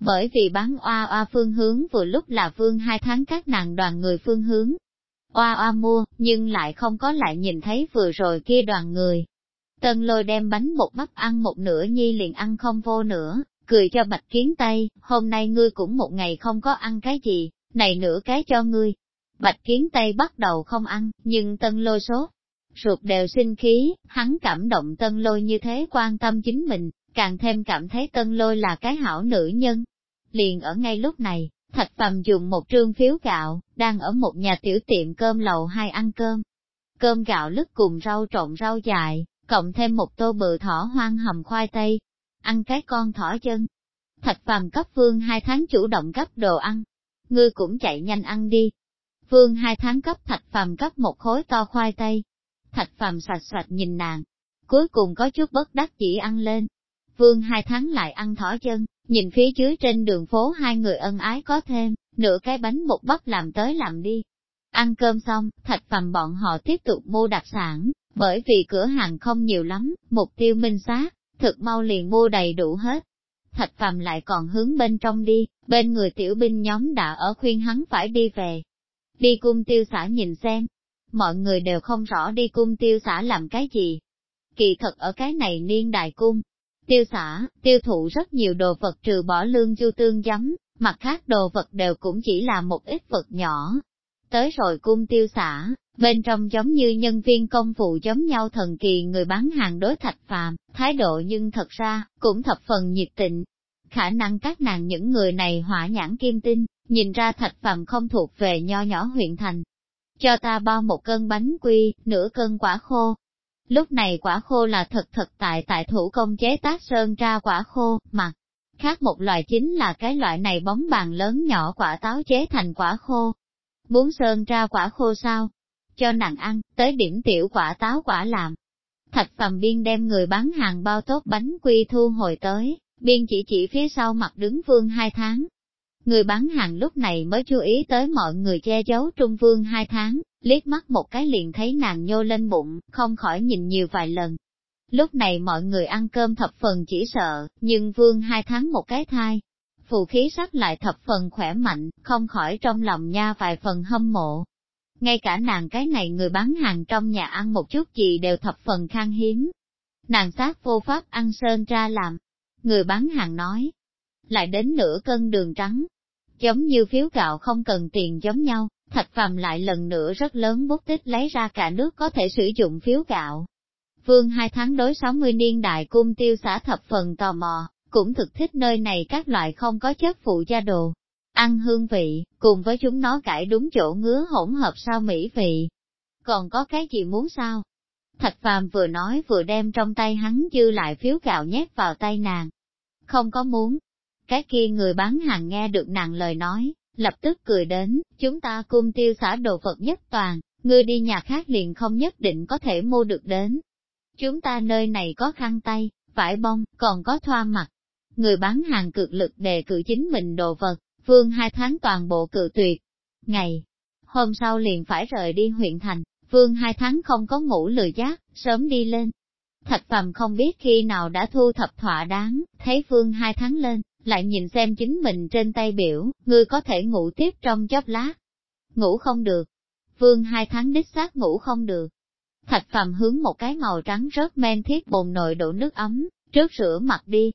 Bởi vì bán oa oa phương hướng vừa lúc là vương hai tháng các nàng đoàn người phương hướng, oa oa mua, nhưng lại không có lại nhìn thấy vừa rồi kia đoàn người. Tân lôi đem bánh một bắp ăn một nửa nhi liền ăn không vô nữa, cười cho bạch kiến tay, hôm nay ngươi cũng một ngày không có ăn cái gì, này nửa cái cho ngươi. Bạch kiến tay bắt đầu không ăn, nhưng tân lôi sốt, ruột đều sinh khí, hắn cảm động tân lôi như thế quan tâm chính mình, càng thêm cảm thấy tân lôi là cái hảo nữ nhân. Liền ở ngay lúc này, Thạch Phàm dùng một trương phiếu gạo, đang ở một nhà tiểu tiệm cơm lầu hai ăn cơm. Cơm gạo lứt cùng rau trộn rau dại, cộng thêm một tô bự thỏ hoang hầm khoai tây. Ăn cái con thỏ chân. Thạch Phàm cấp Vương hai tháng chủ động cấp đồ ăn. Ngươi cũng chạy nhanh ăn đi. Vương hai tháng cấp Thạch Phàm cấp một khối to khoai tây. Thạch Phàm sạch sạch nhìn nàng. Cuối cùng có chút bất đắc chỉ ăn lên. Vương hai tháng lại ăn thỏ chân, Nhìn phía dưới trên đường phố hai người ân ái có thêm, nửa cái bánh một bắp làm tới làm đi. Ăn cơm xong, thạch phàm bọn họ tiếp tục mua đặc sản, bởi vì cửa hàng không nhiều lắm, mục tiêu minh xác, thực mau liền mua đầy đủ hết. Thạch phàm lại còn hướng bên trong đi, bên người tiểu binh nhóm đã ở khuyên hắn phải đi về. Đi cung tiêu xã nhìn xem, mọi người đều không rõ đi cung tiêu xã làm cái gì. Kỳ thật ở cái này niên đại cung, tiêu xã, tiêu thụ rất nhiều đồ vật trừ bỏ lương du tương giấm, mặt khác đồ vật đều cũng chỉ là một ít vật nhỏ. Tới rồi cung tiêu xã, bên trong giống như nhân viên công vụ giống nhau thần kỳ người bán hàng đối thạch phàm, thái độ nhưng thật ra, cũng thập phần nhiệt tình. Khả năng các nàng những người này hỏa nhãn kim tinh, nhìn ra thạch phàm không thuộc về nho nhỏ huyện thành. Cho ta bao một cân bánh quy, nửa cân quả khô, Lúc này quả khô là thật thật tại tại thủ công chế tác sơn ra quả khô, mặt. Khác một loại chính là cái loại này bóng bàn lớn nhỏ quả táo chế thành quả khô. Muốn sơn ra quả khô sao? Cho nàng ăn, tới điểm tiểu quả táo quả làm. Thạch phàm biên đem người bán hàng bao tốt bánh quy thu hồi tới, biên chỉ chỉ phía sau mặt đứng vương hai tháng. Người bán hàng lúc này mới chú ý tới mọi người che giấu trung vương hai tháng, liếc mắt một cái liền thấy nàng nhô lên bụng, không khỏi nhìn nhiều vài lần. Lúc này mọi người ăn cơm thập phần chỉ sợ, nhưng vương hai tháng một cái thai. Phù khí sắc lại thập phần khỏe mạnh, không khỏi trong lòng nha vài phần hâm mộ. Ngay cả nàng cái này người bán hàng trong nhà ăn một chút gì đều thập phần khan hiếm. Nàng sát vô pháp ăn sơn ra làm. Người bán hàng nói, lại đến nửa cân đường trắng. Giống như phiếu gạo không cần tiền giống nhau, Thạch phàm lại lần nữa rất lớn bút tích lấy ra cả nước có thể sử dụng phiếu gạo. Vương hai tháng đối 60 niên đại cung tiêu xã thập phần tò mò, cũng thực thích nơi này các loại không có chất phụ gia đồ. Ăn hương vị, cùng với chúng nó cải đúng chỗ ngứa hỗn hợp sao mỹ vị. Còn có cái gì muốn sao? Thạch phàm vừa nói vừa đem trong tay hắn dư lại phiếu gạo nhét vào tay nàng. Không có muốn. Cái kia người bán hàng nghe được nàng lời nói, lập tức cười đến, chúng ta cung tiêu xã đồ vật nhất toàn, ngươi đi nhà khác liền không nhất định có thể mua được đến. Chúng ta nơi này có khăn tay, vải bông, còn có thoa mặt. Người bán hàng cực lực đề cử chính mình đồ vật, vương hai tháng toàn bộ cự tuyệt. Ngày hôm sau liền phải rời đi huyện thành, Vương hai tháng không có ngủ lười giác, sớm đi lên. Thạch phàm không biết khi nào đã thu thập thỏa đáng, thấy Vương hai tháng lên, lại nhìn xem chính mình trên tay biểu, ngươi có thể ngủ tiếp trong chốc lát. Ngủ không được. Vương hai tháng đích xác ngủ không được. Thạch phàm hướng một cái màu trắng rớt men thiết bồn nồi đổ nước ấm, trước rửa mặt đi.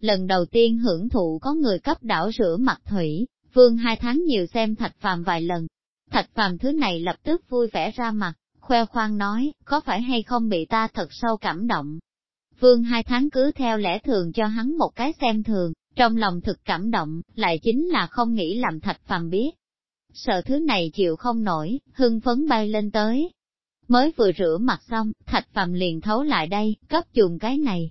Lần đầu tiên hưởng thụ có người cấp đảo rửa mặt thủy, vương hai tháng nhiều xem thạch phàm vài lần. Thạch phàm thứ này lập tức vui vẻ ra mặt, khoe khoang nói, có phải hay không bị ta thật sâu cảm động. Vương hai tháng cứ theo lẽ thường cho hắn một cái xem thường, trong lòng thực cảm động, lại chính là không nghĩ làm thạch phàm biết. Sợ thứ này chịu không nổi, hưng phấn bay lên tới. Mới vừa rửa mặt xong, thạch phàm liền thấu lại đây, cấp dùng cái này.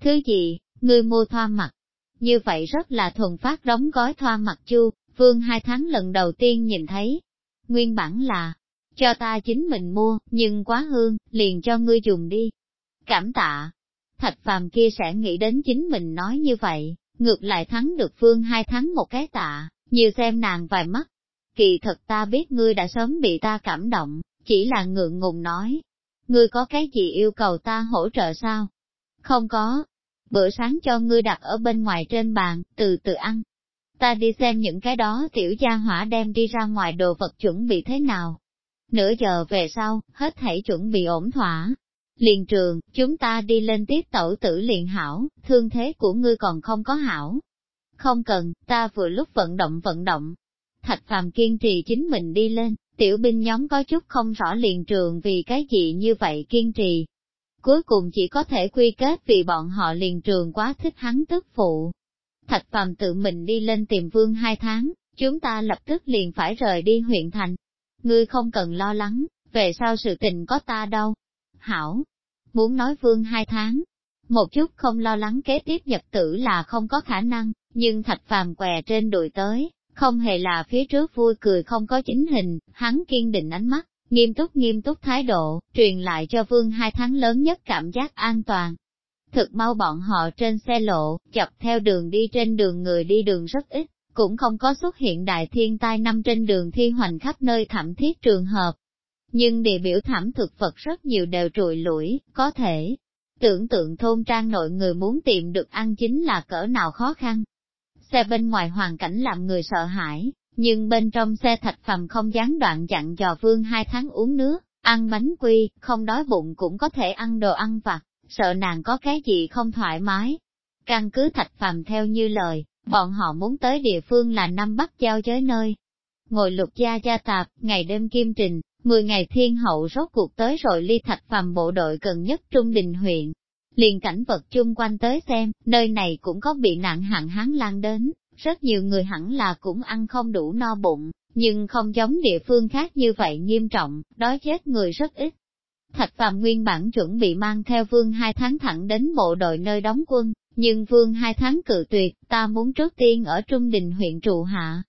Thứ gì, ngươi mua thoa mặt. Như vậy rất là thuần phát đóng gói thoa mặt chu, vương hai tháng lần đầu tiên nhìn thấy. Nguyên bản là, cho ta chính mình mua, nhưng quá hương, liền cho ngươi dùng đi. Cảm tạ. Thạch phàm kia sẽ nghĩ đến chính mình nói như vậy, ngược lại thắng được phương hai tháng một cái tạ, nhiều xem nàng vài mắt. Kỳ thật ta biết ngươi đã sớm bị ta cảm động, chỉ là ngượng ngùng nói. Ngươi có cái gì yêu cầu ta hỗ trợ sao? Không có. Bữa sáng cho ngươi đặt ở bên ngoài trên bàn, từ từ ăn. Ta đi xem những cái đó tiểu gia hỏa đem đi ra ngoài đồ vật chuẩn bị thế nào. Nửa giờ về sau, hết thảy chuẩn bị ổn thỏa, Liền trường, chúng ta đi lên tiếp tẩu tử liền hảo, thương thế của ngươi còn không có hảo. Không cần, ta vừa lúc vận động vận động. Thạch phàm kiên trì chính mình đi lên, tiểu binh nhóm có chút không rõ liền trường vì cái gì như vậy kiên trì. Cuối cùng chỉ có thể quy kết vì bọn họ liền trường quá thích hắn tức phụ. Thạch phàm tự mình đi lên tìm vương hai tháng, chúng ta lập tức liền phải rời đi huyện thành. Ngươi không cần lo lắng, về sau sự tình có ta đâu hảo. Muốn nói vương hai tháng, một chút không lo lắng kế tiếp nhật tử là không có khả năng, nhưng thạch phàm què trên đùi tới, không hề là phía trước vui cười không có chính hình, hắn kiên định ánh mắt, nghiêm túc nghiêm túc thái độ, truyền lại cho vương hai tháng lớn nhất cảm giác an toàn. Thực mau bọn họ trên xe lộ, chập theo đường đi trên đường người đi đường rất ít, cũng không có xuất hiện đại thiên tai năm trên đường thi hoành khắp nơi thảm thiết trường hợp, nhưng địa biểu thảm thực vật rất nhiều đều trụi lũi, có thể tưởng tượng thôn trang nội người muốn tìm được ăn chính là cỡ nào khó khăn. Xe bên ngoài hoàn cảnh làm người sợ hãi, nhưng bên trong xe thạch phẩm không gián đoạn dặn dò vương hai tháng uống nước, ăn bánh quy, không đói bụng cũng có thể ăn đồ ăn vặt, sợ nàng có cái gì không thoải mái. Căn cứ thạch phàm theo như lời, bọn họ muốn tới địa phương là năm bắc giao giới nơi. Ngồi lục gia gia tạp, ngày đêm kim trình, Mười ngày thiên hậu rốt cuộc tới rồi ly thạch phàm bộ đội gần nhất Trung Đình huyện. Liền cảnh vật chung quanh tới xem, nơi này cũng có bị nạn hạn hán lan đến, rất nhiều người hẳn là cũng ăn không đủ no bụng, nhưng không giống địa phương khác như vậy nghiêm trọng, đói chết người rất ít. Thạch phàm nguyên bản chuẩn bị mang theo vương hai tháng thẳng đến bộ đội nơi đóng quân, nhưng vương hai tháng cự tuyệt, ta muốn trước tiên ở Trung Đình huyện trụ hạ,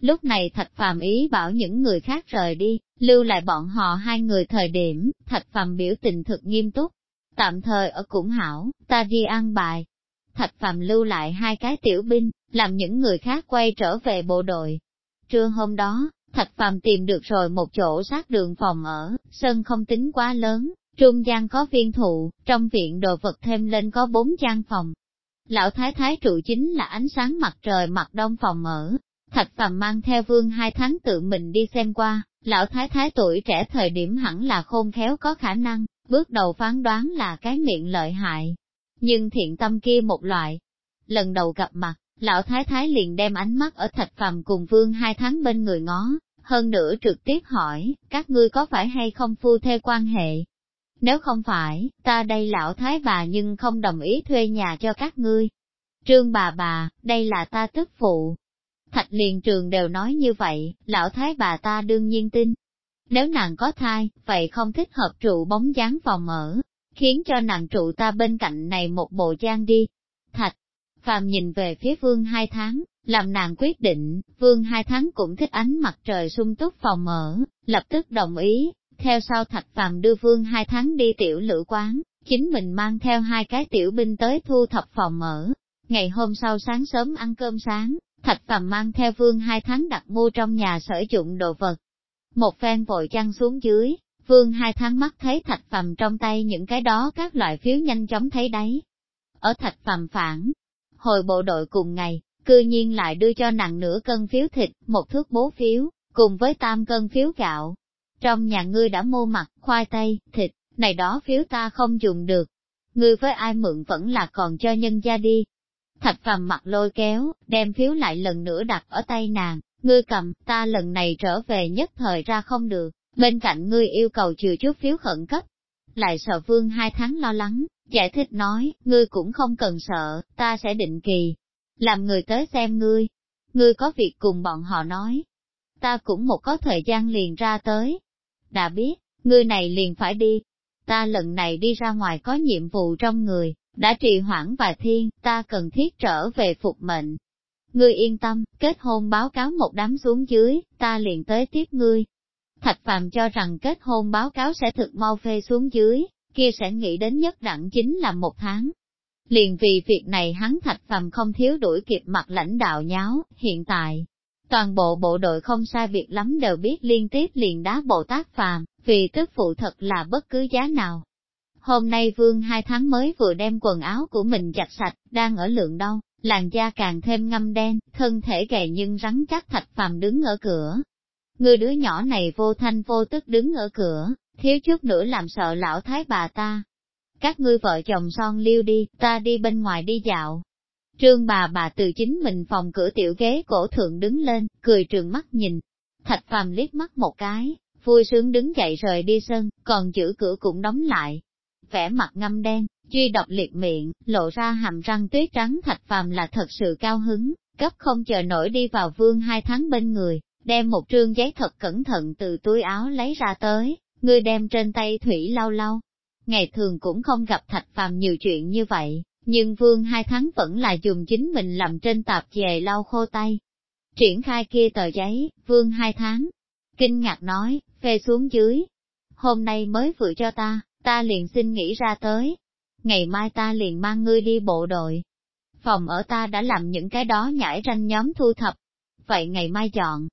Lúc này Thạch Phàm ý bảo những người khác rời đi, lưu lại bọn họ hai người thời điểm, Thạch Phàm biểu tình thực nghiêm túc. Tạm thời ở cũng hảo, ta đi ăn bài. Thạch Phàm lưu lại hai cái tiểu binh, làm những người khác quay trở về bộ đội. Trưa hôm đó, Thạch Phàm tìm được rồi một chỗ sát đường phòng ở, sân không tính quá lớn, trung gian có viên thụ, trong viện đồ vật thêm lên có bốn gian phòng. Lão Thái Thái trụ chính là ánh sáng mặt trời mặt đông phòng ở, Thạch Phàm mang theo vương hai tháng tự mình đi xem qua, lão thái thái tuổi trẻ thời điểm hẳn là khôn khéo có khả năng, bước đầu phán đoán là cái miệng lợi hại. Nhưng thiện tâm kia một loại. Lần đầu gặp mặt, lão thái thái liền đem ánh mắt ở thạch phàm cùng vương hai tháng bên người ngó, hơn nữa trực tiếp hỏi, các ngươi có phải hay không phu thê quan hệ? Nếu không phải, ta đây lão thái bà nhưng không đồng ý thuê nhà cho các ngươi. Trương bà bà, đây là ta tức phụ, Thạch liền trường đều nói như vậy, lão thái bà ta đương nhiên tin. Nếu nàng có thai, vậy không thích hợp trụ bóng dáng phòng ở, khiến cho nàng trụ ta bên cạnh này một bộ trang đi. Thạch, phàm nhìn về phía vương hai tháng, làm nàng quyết định, vương hai tháng cũng thích ánh mặt trời sung túc phòng mở, lập tức đồng ý, theo sau thạch phàm đưa vương hai tháng đi tiểu lữ quán, chính mình mang theo hai cái tiểu binh tới thu thập phòng mở. Ngày hôm sau sáng sớm ăn cơm sáng, Thạch Phàm mang theo vương hai tháng đặt mua trong nhà sở dụng đồ vật. Một phen vội chăn xuống dưới, Vương hai tháng mắt thấy thạch phàm trong tay những cái đó các loại phiếu nhanh chóng thấy đấy. Ở thạch phàm phản, hồi bộ đội cùng ngày, cư nhiên lại đưa cho nàng nửa cân phiếu thịt, một thước bố phiếu, cùng với tam cân phiếu gạo. Trong nhà ngươi đã mua mặt, khoai tây, thịt, này đó phiếu ta không dùng được. Ngươi với ai mượn vẫn là còn cho nhân gia đi. Thạch phàm mặt lôi kéo, đem phiếu lại lần nữa đặt ở tay nàng, ngươi cầm, ta lần này trở về nhất thời ra không được, bên cạnh ngươi yêu cầu trừ chút phiếu khẩn cấp. Lại sợ vương hai tháng lo lắng, giải thích nói, ngươi cũng không cần sợ, ta sẽ định kỳ, làm người tới xem ngươi. Ngươi có việc cùng bọn họ nói. Ta cũng một có thời gian liền ra tới. Đã biết, ngươi này liền phải đi. Ta lần này đi ra ngoài có nhiệm vụ trong người, đã trì hoãn vài thiên, ta cần thiết trở về phục mệnh. Ngươi yên tâm, kết hôn báo cáo một đám xuống dưới, ta liền tới tiếp ngươi. Thạch Phàm cho rằng kết hôn báo cáo sẽ thực mau phê xuống dưới, kia sẽ nghĩ đến nhất đẳng chính là một tháng. Liền vì việc này hắn Thạch Phàm không thiếu đuổi kịp mặt lãnh đạo nháo, hiện tại, toàn bộ bộ đội không sai việc lắm đều biết liên tiếp liền đá bộ tác phàm, vì tức phụ thật là bất cứ giá nào. Hôm nay vương hai tháng mới vừa đem quần áo của mình giặt sạch, đang ở lượng đâu, làn da càng thêm ngâm đen, thân thể gầy nhưng rắn chắc thạch phàm đứng ở cửa. Người đứa nhỏ này vô thanh vô tức đứng ở cửa, thiếu chút nữa làm sợ lão thái bà ta. Các ngươi vợ chồng son liêu đi, ta đi bên ngoài đi dạo. Trương bà bà từ chính mình phòng cửa tiểu ghế cổ thượng đứng lên, cười trường mắt nhìn. Thạch phàm liếc mắt một cái, vui sướng đứng dậy rời đi sân, còn giữ cửa cũng đóng lại. Vẻ mặt ngâm đen, duy độc liệt miệng, lộ ra hàm răng tuyết trắng thạch phàm là thật sự cao hứng, gấp không chờ nổi đi vào vương hai tháng bên người, đem một trương giấy thật cẩn thận từ túi áo lấy ra tới, ngươi đem trên tay thủy lau lau. Ngày thường cũng không gặp thạch phàm nhiều chuyện như vậy, nhưng vương hai tháng vẫn là dùng chính mình làm trên tạp về lau khô tay. Triển khai kia tờ giấy, vương hai tháng. Kinh ngạc nói, phê xuống dưới. Hôm nay mới vừa cho ta, ta liền xin nghĩ ra tới. Ngày mai ta liền mang ngươi đi bộ đội. Phòng ở ta đã làm những cái đó nhảy ranh nhóm thu thập. Vậy ngày mai chọn.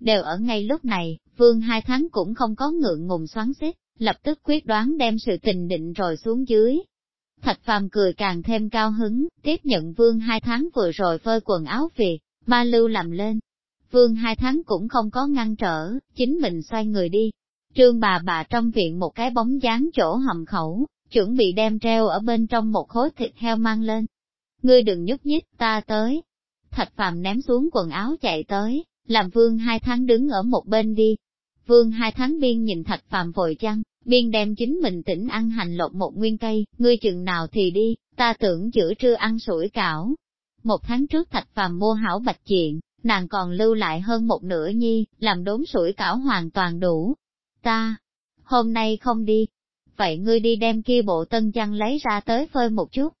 Đều ở ngay lúc này, vương hai tháng cũng không có ngượng ngùng xoắn xít, lập tức quyết đoán đem sự tình định rồi xuống dưới. Thạch phàm cười càng thêm cao hứng, tiếp nhận vương hai tháng vừa rồi phơi quần áo về, ba lưu làm lên. Vương hai tháng cũng không có ngăn trở, chính mình xoay người đi. Trương bà bà trong viện một cái bóng dáng chỗ hầm khẩu, chuẩn bị đem treo ở bên trong một khối thịt heo mang lên. Ngươi đừng nhúc nhích, ta tới. Thạch phàm ném xuống quần áo chạy tới, làm vương hai tháng đứng ở một bên đi. Vương hai tháng biên nhìn thạch phàm vội chăng, biên đem chính mình tỉnh ăn hành lột một nguyên cây, ngươi chừng nào thì đi, ta tưởng giữa trưa ăn sủi cảo. Một tháng trước thạch phàm mua hảo bạch chuyện, nàng còn lưu lại hơn một nửa nhi, làm đốn sủi cảo hoàn toàn đủ. Ta, hôm nay không đi, vậy ngươi đi đem kia bộ tân chăn lấy ra tới phơi một chút,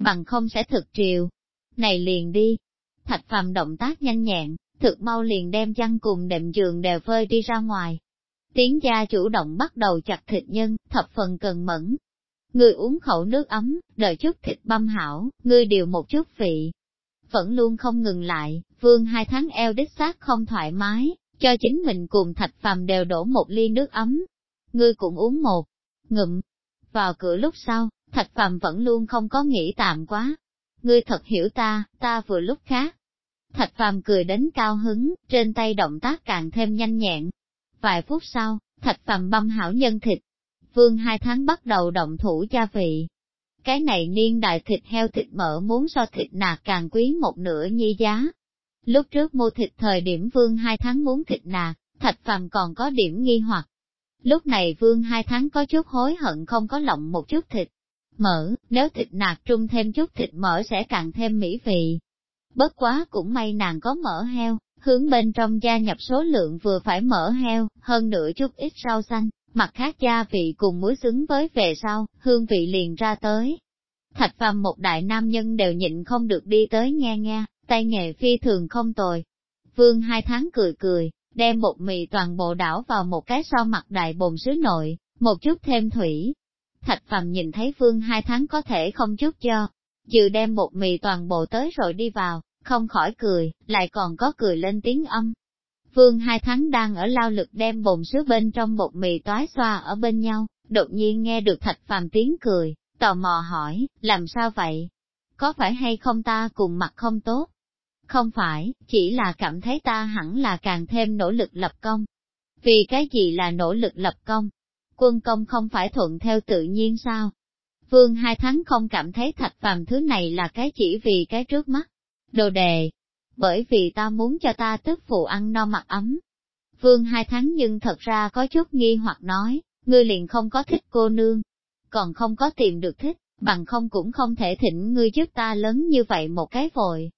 bằng không sẽ thực triều. Này liền đi. Thạch phàm động tác nhanh nhẹn, thực mau liền đem chăn cùng đệm giường đều phơi đi ra ngoài. Tiến gia chủ động bắt đầu chặt thịt nhân, thập phần cần mẫn. Người uống khẩu nước ấm, đợi chút thịt băm hảo, ngươi điều một chút vị. Vẫn luôn không ngừng lại, vương hai tháng eo đích xác không thoải mái, cho chính mình cùng thạch phàm đều đổ một ly nước ấm. Ngươi cũng uống một, ngụm. Vào cửa lúc sau, thạch phàm vẫn luôn không có nghĩ tạm quá. Ngươi thật hiểu ta, ta vừa lúc khác, Thạch phàm cười đến cao hứng, trên tay động tác càng thêm nhanh nhẹn. Vài phút sau, thạch phàm băm hảo nhân thịt. Vương hai tháng bắt đầu động thủ gia vị. Cái này niên đại thịt heo thịt mỡ muốn so thịt nạc càng quý một nửa nhi giá. Lúc trước mua thịt thời điểm vương hai tháng muốn thịt nạc, thạch phàm còn có điểm nghi hoặc. Lúc này vương hai tháng có chút hối hận không có lộng một chút thịt mỡ, nếu thịt nạc trung thêm chút thịt mỡ sẽ càng thêm mỹ vị. Bất quá cũng may nàng có mỡ heo, hướng bên trong gia nhập số lượng vừa phải mỡ heo, hơn nửa chút ít rau xanh, mặt khác gia vị cùng muối xứng với về sau, hương vị liền ra tới. Thạch phàm một đại nam nhân đều nhịn không được đi tới nghe nghe, tay nghề phi thường không tồi. Vương hai tháng cười cười, đem bột mì toàn bộ đảo vào một cái so mặt đại bồn sứ nội, một chút thêm thủy. Thạch phàm nhìn thấy vương hai tháng có thể không chút cho, dự đem bột mì toàn bộ tới rồi đi vào, không khỏi cười, lại còn có cười lên tiếng âm. Vương hai tháng đang ở lao lực đem bồn sứ bên trong bột mì toái xoa ở bên nhau, đột nhiên nghe được thạch phàm tiếng cười, tò mò hỏi, làm sao vậy? Có phải hay không ta cùng mặt không tốt? Không phải, chỉ là cảm thấy ta hẳn là càng thêm nỗ lực lập công. Vì cái gì là nỗ lực lập công? Quân công không phải thuận theo tự nhiên sao? Vương hai tháng không cảm thấy thạch phàm thứ này là cái chỉ vì cái trước mắt. Đồ đề, bởi vì ta muốn cho ta tức phụ ăn no mặc ấm. Vương hai tháng nhưng thật ra có chút nghi hoặc nói, ngươi liền không có thích cô nương, còn không có tìm được thích, bằng không cũng không thể thỉnh ngươi giúp ta lớn như vậy một cái vội.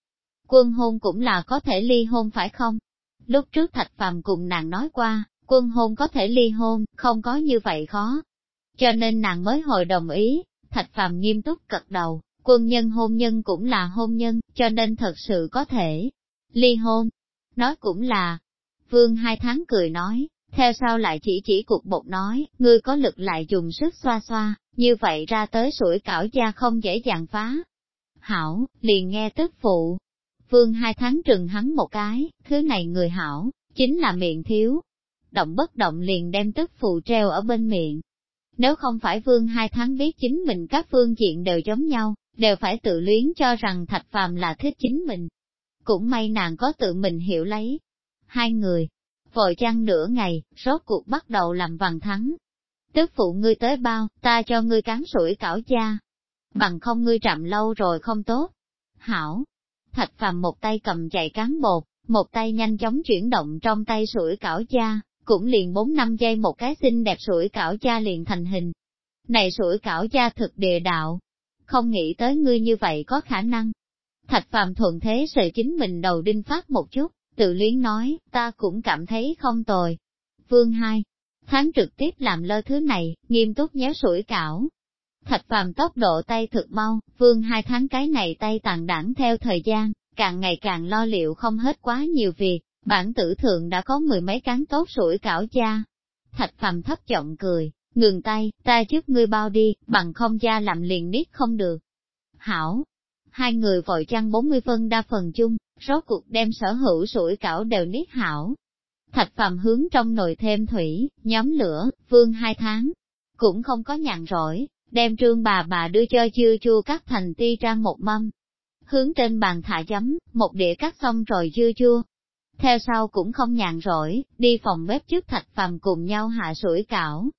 Quân hôn cũng là có thể ly hôn phải không? Lúc trước Thạch Phàm cùng nàng nói qua, quân hôn có thể ly hôn, không có như vậy khó. Cho nên nàng mới hồi đồng ý, Thạch Phàm nghiêm túc cật đầu, quân nhân hôn nhân cũng là hôn nhân, cho nên thật sự có thể ly hôn. Nói cũng là, Vương hai tháng cười nói, theo sau lại chỉ chỉ cục bột nói, ngươi có lực lại dùng sức xoa xoa, như vậy ra tới sủi cảo da không dễ dàng phá. Hảo, liền nghe tức phụ. Vương hai tháng trừng hắn một cái, thứ này người hảo, chính là miệng thiếu. Động bất động liền đem tức phụ treo ở bên miệng. Nếu không phải vương hai tháng biết chính mình các phương diện đều giống nhau, đều phải tự luyến cho rằng thạch phàm là thích chính mình. Cũng may nàng có tự mình hiểu lấy. Hai người, vội chăng nửa ngày, rốt cuộc bắt đầu làm vằn thắng. Tức phụ ngươi tới bao, ta cho ngươi cán sủi cảo cha. Bằng không ngươi chậm lâu rồi không tốt. Hảo, thạch phàm một tay cầm chạy cán bột, một tay nhanh chóng chuyển động trong tay sủi cảo cha, cũng liền 4 năm giây một cái xinh đẹp sủi cảo cha liền thành hình. Này sủi cảo cha thực địa đạo, không nghĩ tới ngươi như vậy có khả năng. Thạch phàm thuận thế sợ chính mình đầu đinh phát một chút, tự luyến nói, ta cũng cảm thấy không tồi. Vương hai, tháng trực tiếp làm lơ thứ này, nghiêm túc nhéo sủi cảo. Thạch phàm tốc độ tay thực mau, vương hai tháng cái này tay tàn đảng theo thời gian, càng ngày càng lo liệu không hết quá nhiều việc, bản tử thượng đã có mười mấy cán tốt sủi cảo cha. Thạch phàm thấp giọng cười, ngừng tay, ta trước ngươi bao đi, bằng không cha làm liền niết không được. Hảo, hai người vội chăn 40 phân đa phần chung, rốt cuộc đem sở hữu sủi cảo đều niết hảo. Thạch phàm hướng trong nồi thêm thủy, nhóm lửa, vương hai tháng, cũng không có nhàn rỗi, đem trương bà bà đưa cho chưa chua cắt thành ti trang một mâm. Hướng trên bàn thả chấm, một đĩa cắt xong rồi chưa chua. Theo sau cũng không nhàn rỗi, đi phòng bếp trước thạch phàm cùng nhau hạ sủi cảo.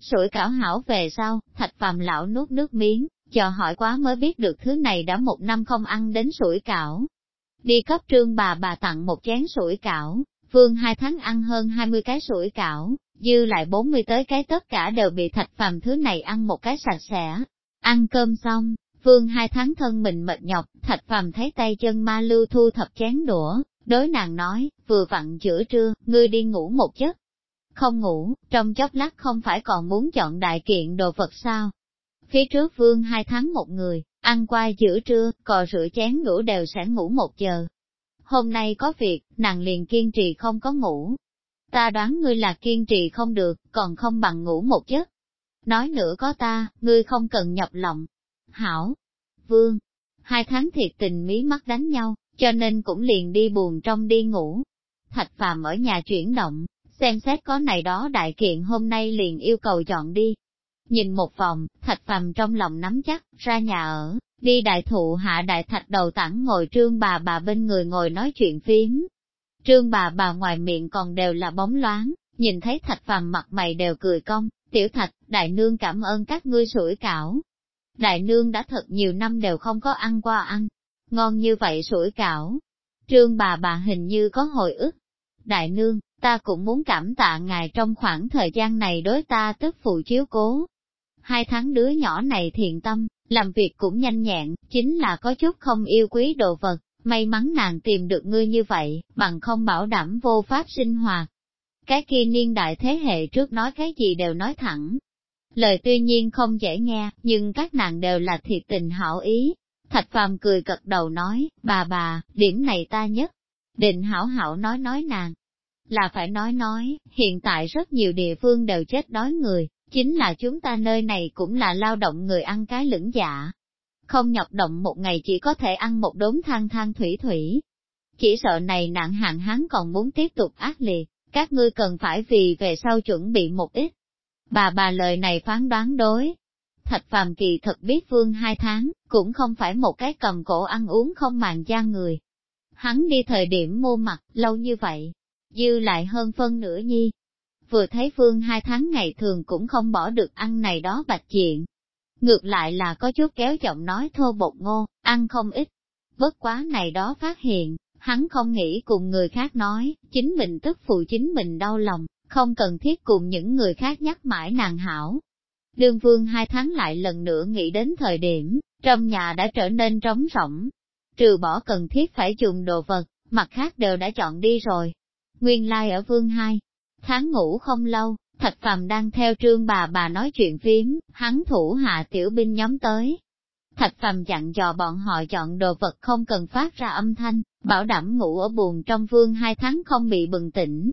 Sủi cảo hảo về sau, thạch phàm lão nuốt nước miếng, chờ hỏi quá mới biết được thứ này đã một năm không ăn đến sủi cảo. Đi cấp trương bà bà tặng một chén sủi cảo, vương hai tháng ăn hơn 20 cái sủi cảo, dư lại 40 tới cái tất cả đều bị thạch phàm thứ này ăn một cái sạch sẽ. Ăn cơm xong, vương hai tháng thân mình mệt nhọc, thạch phàm thấy tay chân ma lưu thu thập chén đũa, đối nàng nói, vừa vặn giữa trưa, ngươi đi ngủ một giấc. Không ngủ, trong chốc lát không phải còn muốn chọn đại kiện đồ vật sao, Phía trước vương hai tháng một người, ăn qua giữa trưa, cò rửa chén ngủ đều sẽ ngủ một giờ. Hôm nay có việc, nàng liền kiên trì không có ngủ. Ta đoán ngươi là kiên trì không được, còn không bằng ngủ một giấc. Nói nữa có ta, ngươi không cần nhập lòng. Hảo, vương, hai tháng thiệt tình mí mắt đánh nhau, cho nên cũng liền đi buồn trong đi ngủ. Thạch phàm ở nhà chuyển động, xem xét có này đó đại kiện hôm nay liền yêu cầu chọn đi, Nhìn một vòng, thạch phàm trong lòng nắm chắc, ra nhà ở, đi đại thụ hạ đại thạch đầu tảng ngồi trương bà bà bên người ngồi nói chuyện phím. Trương bà bà ngoài miệng còn đều là bóng loáng, nhìn thấy thạch phàm mặt mày đều cười cong, tiểu thạch, đại nương cảm ơn các ngươi sủi cảo. Đại nương đã thật nhiều năm đều không có ăn qua ăn, ngon như vậy sủi cảo. Trương bà bà hình như có hồi ức. Đại nương, ta cũng muốn cảm tạ ngài trong khoảng thời gian này đối ta tức phụ chiếu cố, hai tháng đứa nhỏ này thiện tâm, làm việc cũng nhanh nhẹn, chính là có chút không yêu quý đồ vật, may mắn nàng tìm được ngươi như vậy, bằng không bảo đảm vô pháp sinh hoạt. Cái kia niên đại thế hệ trước nói cái gì đều nói thẳng. Lời tuy nhiên không dễ nghe, nhưng các nàng đều là thiệt tình hảo ý. Thạch phàm cười cật đầu nói, bà bà, điểm này ta nhất. Định hảo hảo nói nói nàng. Là phải nói nói, hiện tại rất nhiều địa phương đều chết đói người, Chính là chúng ta nơi này cũng là lao động người ăn cái lưỡng dạ. Không nhọc động một ngày chỉ có thể ăn một đốn than than thủy thủy. chỉ sợ này nạn hạn hắn còn muốn tiếp tục ác liệt, các ngươi cần phải vì về sau chuẩn bị một ít. Bà bà lời này phán đoán đối. Thạch phàm kỳ thật biết vương hai tháng, cũng không phải một cái cầm cổ ăn uống không màng gian người. Hắn đi thời điểm mua mặt, lâu như vậy, dư lại hơn phân nửa nhi. Vừa thấy phương hai tháng ngày thường cũng không bỏ được ăn này đó bạch chuyện. Ngược lại là có chút kéo giọng nói thô bột ngô, ăn không ít. Bất quá này đó phát hiện, hắn không nghĩ cùng người khác nói, chính mình tức phụ chính mình đau lòng, không cần thiết cùng những người khác nhắc mãi nàng hảo. Đương vương hai tháng lại lần nữa nghĩ đến thời điểm, trong nhà đã trở nên trống rỗng. Trừ bỏ cần thiết phải dùng đồ vật, mặt khác đều đã chọn đi rồi. Nguyên lai like ở vương hai, tháng ngủ không lâu, Thạch Phàm đang theo trương bà bà nói chuyện phím, hắn thủ hạ tiểu binh nhóm tới. Thạch Phàm dặn dò bọn họ chọn đồ vật không cần phát ra âm thanh, bảo đảm ngủ ở buồn trong vương hai tháng không bị bừng tỉnh.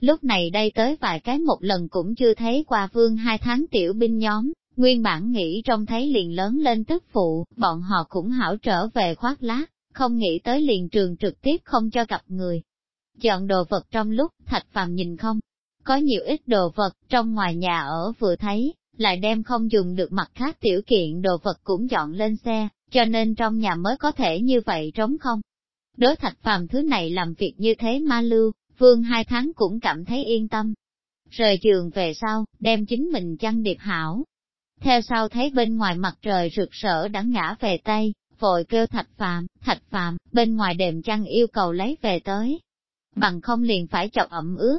Lúc này đây tới vài cái một lần cũng chưa thấy qua vương hai tháng tiểu binh nhóm, nguyên bản nghĩ trông thấy liền lớn lên tức phụ, bọn họ cũng hảo trở về khoác lát, không nghĩ tới liền trường trực tiếp không cho gặp người. Chọn đồ vật trong lúc thạch phàm nhìn không, có nhiều ít đồ vật trong ngoài nhà ở vừa thấy, lại đem không dùng được mặt khác tiểu kiện đồ vật cũng dọn lên xe, cho nên trong nhà mới có thể như vậy trống không. Đối thạch phàm thứ này làm việc như thế ma lưu, vương hai tháng cũng cảm thấy yên tâm. Rời giường về sau, đem chính mình chăn điệp hảo. Theo sau thấy bên ngoài mặt trời rực rỡ đã ngã về Tây, vội kêu thạch phàm, thạch phàm, bên ngoài đệm chăn yêu cầu lấy về tới. Bằng không liền phải chọc ẩm ướt.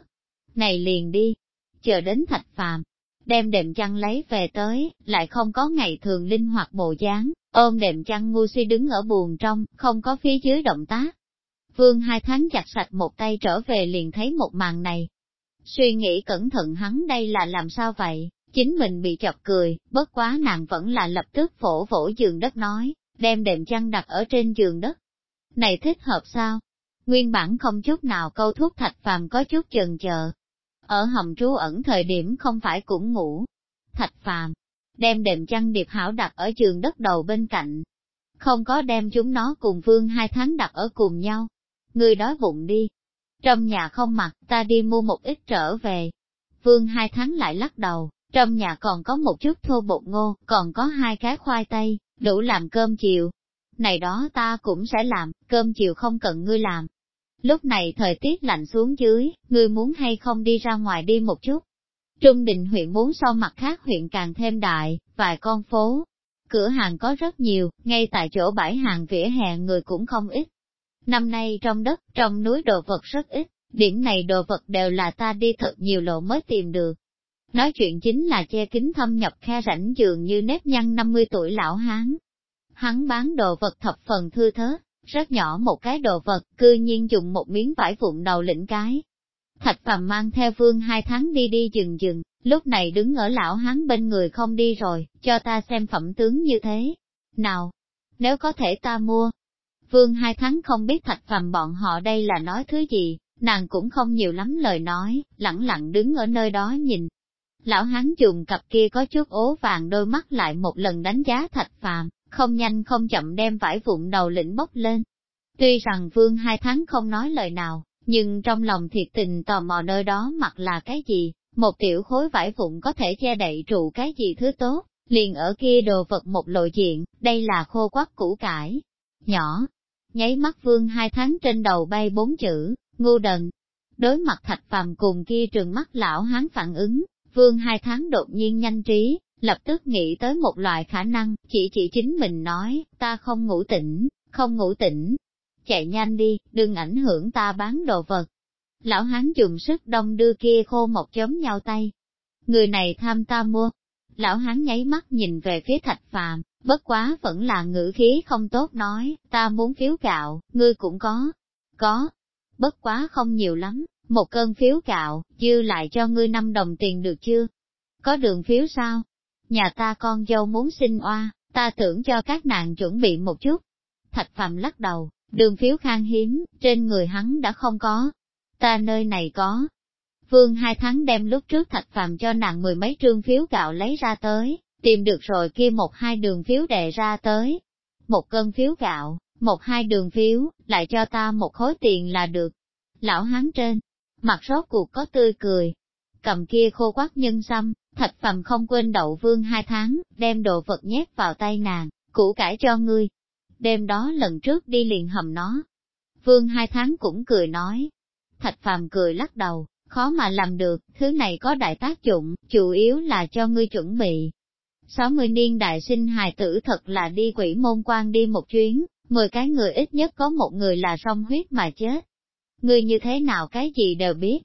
Này liền đi, chờ đến thạch phàm, đem đệm chăn lấy về tới, lại không có ngày thường linh hoạt bộ dáng, ôm đệm chăn ngu suy đứng ở buồn trong, không có phía dưới động tác. Vương hai tháng chặt sạch một tay trở về liền thấy một màn này. Suy nghĩ cẩn thận hắn đây là làm sao vậy, chính mình bị chọc cười, bất quá nàng vẫn là lập tức phổ vỗ giường đất nói, đem đệm chăn đặt ở trên giường đất. Này thích hợp sao? Nguyên bản không chút nào câu thuốc thạch phàm có chút chần chờ. Ở hầm trú ẩn thời điểm không phải cũng ngủ. Thạch phàm, đem đệm chăn điệp hảo đặt ở trường đất đầu bên cạnh. Không có đem chúng nó cùng vương hai tháng đặt ở cùng nhau. Người đói bụng đi. Trong nhà không mặc, ta đi mua một ít trở về. Vương hai tháng lại lắc đầu, trong nhà còn có một chút thô bột ngô, còn có hai cái khoai tây, đủ làm cơm chiều. Này đó ta cũng sẽ làm, cơm chiều không cần ngươi làm. Lúc này thời tiết lạnh xuống dưới, ngươi muốn hay không đi ra ngoài đi một chút. Trung định huyện muốn so mặt khác huyện càng thêm đại, vài con phố. Cửa hàng có rất nhiều, ngay tại chỗ bãi hàng vỉa hè người cũng không ít. Năm nay trong đất, trong núi đồ vật rất ít, điểm này đồ vật đều là ta đi thật nhiều lộ mới tìm được. Nói chuyện chính là che kính thâm nhập khe rãnh dường như nếp nhăn 50 tuổi lão hán. Hắn bán đồ vật thập phần thư thớt, rất nhỏ một cái đồ vật, cư nhiên dùng một miếng vải vụn đầu lĩnh cái. Thạch phàm mang theo vương hai tháng đi đi dừng dừng, lúc này đứng ở lão hán bên người không đi rồi, cho ta xem phẩm tướng như thế. Nào, nếu có thể ta mua. Vương hai tháng không biết thạch phàm bọn họ đây là nói thứ gì, nàng cũng không nhiều lắm lời nói, lẳng lặng đứng ở nơi đó nhìn. Lão hán dùng cặp kia có chút ố vàng đôi mắt lại một lần đánh giá thạch phàm, không nhanh không chậm đem vải vụn đầu lĩnh bốc lên. Tuy rằng vương hai tháng không nói lời nào, nhưng trong lòng thiệt tình tò mò nơi đó mặc là cái gì, một tiểu khối vải vụn có thể che đậy trụ cái gì thứ tốt, liền ở kia đồ vật một lộ diện, đây là khô quắc củ cải. Nhỏ, nháy mắt vương hai tháng trên đầu bay bốn chữ, ngu đần. Đối mặt thạch phàm cùng kia trường mắt lão hán phản ứng, vương hai tháng đột nhiên nhanh trí, lập tức nghĩ tới một loại khả năng, chỉ chỉ chính mình nói, ta không ngủ tỉnh, không ngủ tỉnh. Chạy nhanh đi, đừng ảnh hưởng ta bán đồ vật. Lão hán dùng sức đông đưa kia khô một chấm nhau tay. Người này tham ta mua. Lão hán nháy mắt nhìn về phía thạch phàm, bất quá vẫn là ngữ khí không tốt nói, ta muốn phiếu gạo, ngươi cũng có. Có. Bất quá không nhiều lắm, một cân phiếu gạo, dư lại cho ngươi năm đồng tiền được chưa? Có đường phiếu sao? Nhà ta con dâu muốn sinh oa, ta tưởng cho các nàng chuẩn bị một chút. Thạch Phạm lắc đầu, đường phiếu khan hiếm, trên người hắn đã không có. Ta nơi này có. Vương hai tháng đem lúc trước Thạch Phạm cho nàng mười mấy trương phiếu gạo lấy ra tới, tìm được rồi kia một hai đường phiếu đề ra tới. Một cân phiếu gạo, một hai đường phiếu, lại cho ta một khối tiền là được. Lão hán trên, mặt rốt cuộc có tươi cười, cầm kia khô quát nhân xăm, thạch phàm không quên đậu vương hai tháng, đem đồ vật nhét vào tay nàng, củ cải cho ngươi. Đêm đó lần trước đi liền hầm nó. Vương hai tháng cũng cười nói. Thạch phàm cười lắc đầu, khó mà làm được, thứ này có đại tác dụng, chủ yếu là cho ngươi chuẩn bị. 60 niên đại sinh hài tử thật là đi quỷ môn quan đi một chuyến, 10 cái người ít nhất có một người là song huyết mà chết. Ngươi như thế nào cái gì đều biết.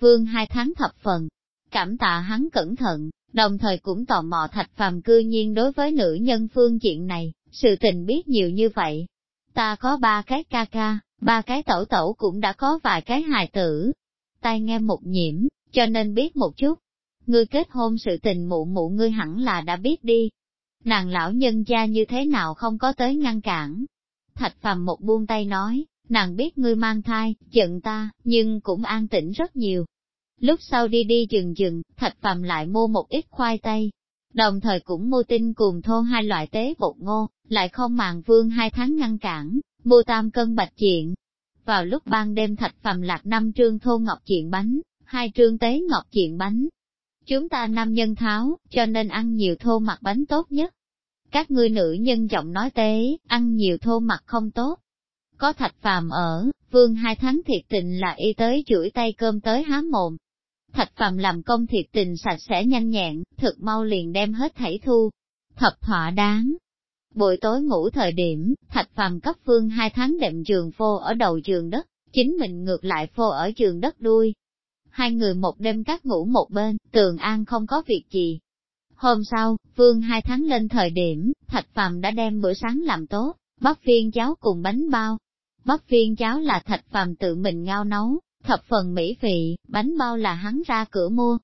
Vương hai tháng thập phần, cảm tạ hắn cẩn thận, đồng thời cũng tò mò thạch phàm cư nhiên đối với nữ nhân phương diện này, sự tình biết nhiều như vậy. Ta có ba cái ca ca, ba cái tẩu tẩu cũng đã có vài cái hài tử. Tai nghe một nhiễm, cho nên biết một chút. Ngươi kết hôn sự tình mụ mụ ngươi hẳn là đã biết đi. Nàng lão nhân gia như thế nào không có tới ngăn cản. Thạch phàm một buông tay nói, nàng biết ngươi mang thai, giận ta, nhưng cũng an tĩnh rất nhiều. Lúc sau đi đi dừng dừng, thạch phàm lại mua một ít khoai tây, đồng thời cũng mua tinh cùng thô hai loại tế bột ngô, lại không màng vương hai tháng ngăn cản, mua tam cân bạch diện Vào lúc ban đêm thạch phàm lạc năm trương thô ngọc diện bánh, hai trương tế ngọc diện bánh. Chúng ta nam nhân tháo, cho nên ăn nhiều thô mặt bánh tốt nhất. Các ngươi nữ nhân giọng nói tế, ăn nhiều thô mặt không tốt. Có thạch phàm ở, vương hai tháng thiệt tình là y tới chuỗi tay cơm tới há mồm, Thạch phàm làm công thiệt tình sạch sẽ nhanh nhẹn, thực mau liền đem hết thảy thu. Thập thỏa đáng. Buổi tối ngủ thời điểm, thạch phàm cấp phương hai tháng đệm giường phô ở đầu giường đất, chính mình ngược lại phô ở giường đất đuôi. Hai người một đêm cắt ngủ một bên, tường an không có việc gì. Hôm sau, Phương hai tháng lên thời điểm, Thạch Phàm đã đem bữa sáng làm tốt, bắp viên cháo cùng bánh bao. Bắp viên cháo là Thạch Phàm tự mình ngao nấu, thập phần mỹ vị, bánh bao là hắn ra cửa mua.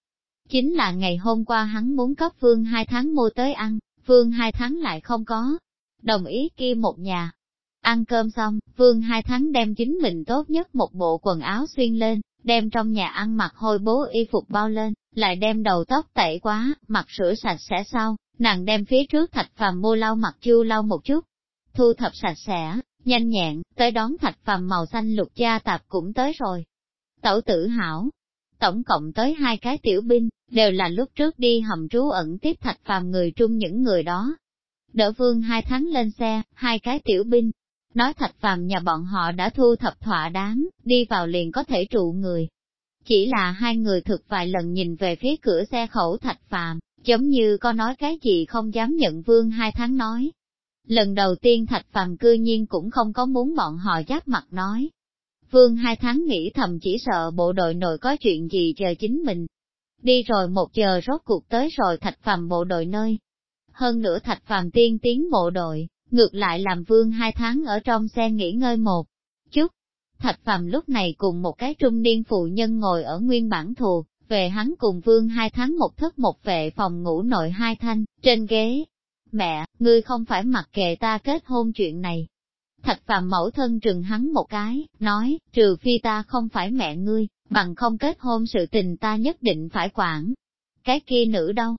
Chính là ngày hôm qua hắn muốn cấp Phương hai tháng mua tới ăn, Phương hai tháng lại không có. Đồng ý kia một nhà. Ăn cơm xong, Phương hai tháng đem chính mình tốt nhất một bộ quần áo xuyên lên, đem trong nhà ăn mặc hôi bố y phục bao lên, lại đem đầu tóc tẩy quá, mặt sữa sạch sẽ sau, nàng đem phía trước thạch phàm mua lau mặt chu lau một chút, thu thập sạch sẽ, nhanh nhẹn, tới đón thạch phàm màu xanh lục da tạp cũng tới rồi, Tẩu tử hảo, tổng cộng tới hai cái tiểu binh, đều là lúc trước đi hầm trú ẩn tiếp thạch phàm người trung những người đó. Đỡ vương hai tháng lên xe, hai cái tiểu binh, nói thạch phàm nhà bọn họ đã thu thập thỏa đáng, đi vào liền có thể trụ người. Chỉ là hai người thực vài lần nhìn về phía cửa xe khẩu thạch phàm, giống như có nói cái gì không dám nhận vương hai tháng nói. Lần đầu tiên thạch phàm cư nhiên cũng không có muốn bọn họ giáp mặt nói, Vương hai tháng nghĩ thầm chỉ sợ bộ đội nội có chuyện gì chờ chính mình. Đi rồi một giờ rốt cuộc tới rồi thạch phàm bộ đội nơi. Hơn nữa thạch phàm tiên tiến bộ đội, ngược lại làm vương hai tháng ở trong xe nghỉ ngơi một chút. Thạch phàm lúc này cùng một cái trung niên phụ nhân ngồi ở nguyên bản thù, về hắn cùng vương hai tháng một thất một vệ phòng ngủ nội hai thanh, trên ghế. Mẹ, ngươi không phải mặc kệ ta kết hôn chuyện này, Thạch phàm mẫu thân trừng hắn một cái, nói, trừ phi ta không phải mẹ ngươi, bằng không kết hôn sự tình ta nhất định phải quản. Cái kia nữ đâu?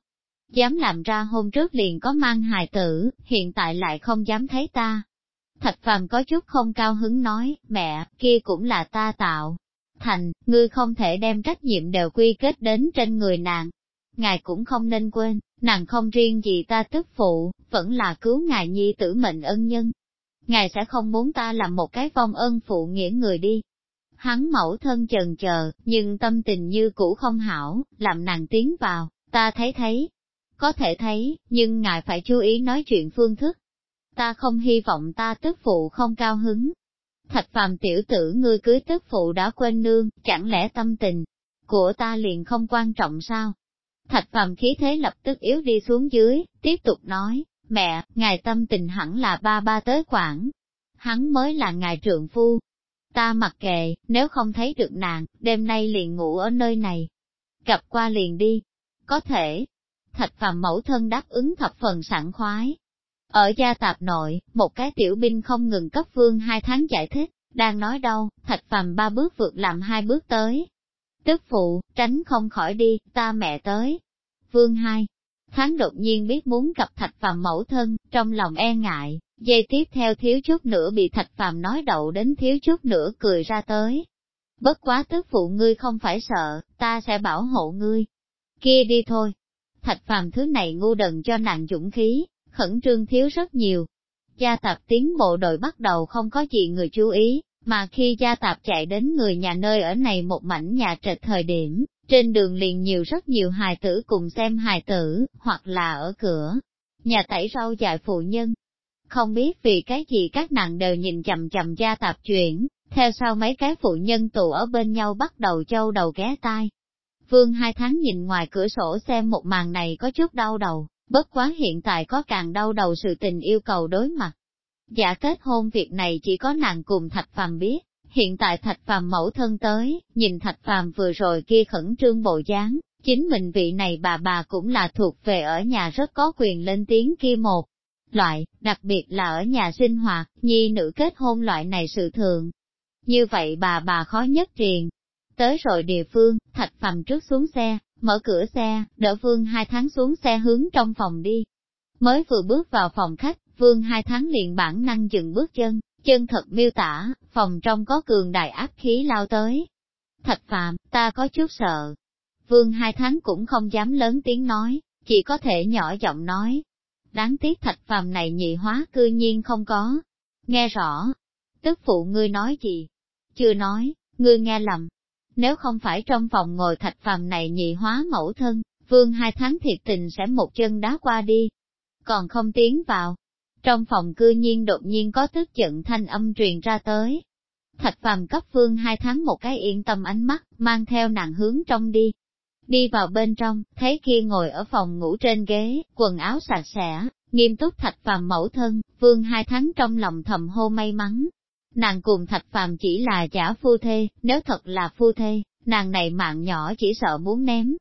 Dám làm ra hôm trước liền có mang hài tử, hiện tại lại không dám thấy ta. Thạch phàm có chút không cao hứng nói, mẹ, kia cũng là ta tạo. Thành, ngươi không thể đem trách nhiệm đều quy kết đến trên người nàng. Ngài cũng không nên quên, nàng không riêng gì ta tức phụ, vẫn là cứu ngài nhi tử mệnh ân nhân, ngài sẽ không muốn ta làm một cái vong ân phụ nghĩa người đi. Hắn mẫu thân chần chờ, nhưng tâm tình như cũ không hảo, làm nàng tiến vào, ta thấy thấy. Có thể thấy, nhưng ngài phải chú ý nói chuyện phương thức. Ta không hy vọng ta tức phụ không cao hứng. Thạch phàm tiểu tử ngươi cưới tức phụ đã quên nương, chẳng lẽ tâm tình của ta liền không quan trọng sao? Thạch phàm khí thế lập tức yếu đi xuống dưới, tiếp tục nói, Mẹ, ngài tâm tình hẳn là ba ba tới quản. Hắn mới là ngài trượng phu. Ta mặc kệ, nếu không thấy được nàng, đêm nay liền ngủ ở nơi này. Gặp qua liền đi. Có thể. Thạch phàm mẫu thân đáp ứng thập phần sẵn khoái. Ở gia tạp nội, một cái tiểu binh không ngừng cấp vương hai tháng giải thích, đang nói đâu, thạch phàm ba bước vượt làm hai bước tới. Tức phụ, tránh không khỏi đi, ta mẹ tới. Vương hai, hắn đột nhiên biết muốn gặp thạch phàm mẫu thân, trong lòng e ngại, dây tiếp theo thiếu chút nữa bị thạch phàm nói đậu đến thiếu chút nữa cười ra tới. Bất quá tức phụ ngươi không phải sợ, ta sẽ bảo hộ ngươi. Kia đi thôi. Thạch phàm thứ này ngu đần cho nàng dũng khí, khẩn trương thiếu rất nhiều. Gia tạp tiến bộ đội bắt đầu không có gì người chú ý, mà khi gia tạp chạy đến người nhà nơi ở này một mảnh nhà trệt thời điểm, trên đường liền nhiều rất nhiều hài tử cùng xem hài tử, hoặc là ở cửa, nhà tẩy rau dại phụ nhân. Không biết vì cái gì các nàng đều nhìn chầm chầm gia tạp chuyển, theo sau mấy cái phụ nhân tụ ở bên nhau bắt đầu châu đầu ghé tai. Vương hai tháng nhìn ngoài cửa sổ xem một màn này có chút đau đầu, bất quá hiện tại có càng đau đầu sự tình yêu cầu đối mặt. Giả kết hôn việc này chỉ có nàng cùng Thạch Phàm biết, hiện tại Thạch Phàm mẫu thân tới, nhìn Thạch Phàm vừa rồi kia khẩn trương bộ dáng, chính mình vị này bà bà cũng là thuộc về ở nhà rất có quyền lên tiếng kia một loại, đặc biệt là ở nhà sinh hoạt, nhi nữ kết hôn loại này sự thường. Như vậy bà bà khó nhất triền. Tới rồi địa phương, Thạch Phàm trước xuống xe, mở cửa xe, đỡ Vương hai tháng xuống xe hướng trong phòng đi. Mới vừa bước vào phòng khách, Vương hai tháng liền bản năng dừng bước chân, chân thật miêu tả, phòng trong có cường đại áp khí lao tới. Thạch Phạm, ta có chút sợ. Vương hai tháng cũng không dám lớn tiếng nói, chỉ có thể nhỏ giọng nói. Đáng tiếc Thạch Phạm này nhị hóa cư nhiên không có. Nghe rõ. Tức phụ ngươi nói gì? Chưa nói, ngươi nghe lầm. Nếu không phải trong phòng ngồi Thạch Phạm này nhị hóa mẫu thân, Vương hai tháng thiệt tình sẽ một chân đá qua đi. Còn không tiến vào, trong phòng cư nhiên đột nhiên có tức giận thanh âm truyền ra tới. Thạch phàm cấp phương hai tháng một cái yên tâm ánh mắt, mang theo nàng hướng trong đi. Đi vào bên trong, thấy kia ngồi ở phòng ngủ trên ghế, quần áo sạch sẽ, nghiêm túc thạch phàm mẫu thân, vương hai tháng trong lòng thầm hô may mắn. Nàng cùng thạch phàm chỉ là giả phu thê, nếu thật là phu thê, nàng này mạng nhỏ chỉ sợ muốn ném.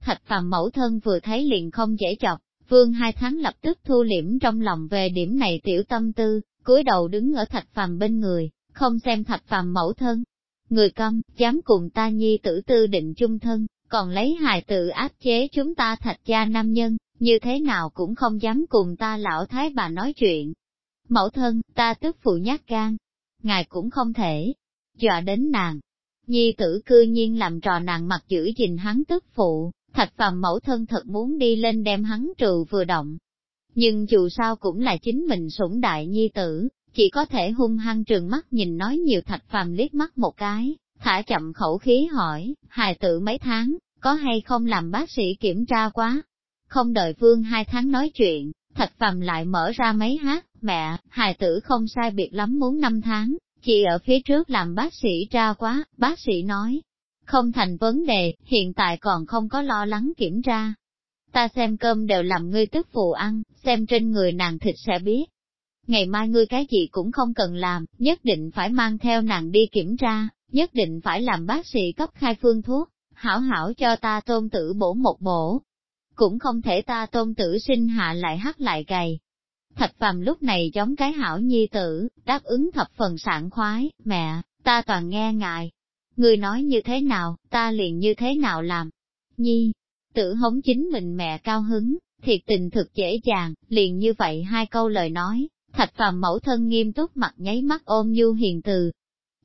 Thạch phàm mẫu thân vừa thấy liền không dễ chọc, Vương hai tháng lập tức thu liễm trong lòng về điểm này tiểu tâm tư, cúi đầu đứng ở thạch phàm bên người, không xem thạch phàm mẫu thân. Người câm, dám cùng ta nhi tử tư định chung thân, còn lấy hài tự áp chế chúng ta thạch gia nam nhân, như thế nào cũng không dám cùng ta lão thái bà nói chuyện. Mẫu thân, ta tức phụ nhát gan, ngài cũng không thể, dọa đến nàng. Nhi tử cư nhiên làm trò nàng mặt giữ gìn hắn tức phụ, Thạch phàm mẫu thân thật muốn đi lên đem hắn trừ vừa động. Nhưng dù sao cũng là chính mình sủng đại nhi tử, chỉ có thể hung hăng trường mắt nhìn nói nhiều thạch phàm liếc mắt một cái, thả chậm khẩu khí hỏi, hài tử mấy tháng, có hay không làm bác sĩ kiểm tra quá? Không đợi vương hai tháng nói chuyện, thạch phàm lại mở ra mấy hát, mẹ, hài tử không sai biệt lắm muốn năm tháng, chị ở phía trước làm bác sĩ tra quá, bác sĩ nói, không thành vấn đề, hiện tại còn không có lo lắng kiểm tra. Ta xem cơm đều làm ngươi tức phụ ăn, xem trên người nàng thịt sẽ biết. Ngày mai ngươi cái gì cũng không cần làm, nhất định phải mang theo nàng đi kiểm tra, nhất định phải làm bác sĩ cấp khai phương thuốc, hảo hảo cho ta tôn tử bổ một bổ. Cũng không thể ta tôn tử sinh hạ lại hắt lại gầy. Thạch phàm lúc này giống cái hảo nhi tử, đáp ứng thập phần sảng khoái, mẹ, ta toàn nghe ngài, Người nói như thế nào, ta liền như thế nào làm. Nhi, tự hống chính mình mẹ cao hứng, thiệt tình thực dễ dàng, liền như vậy hai câu lời nói, thạch phàm mẫu thân nghiêm túc mặt nháy mắt ôm nhu hiền từ.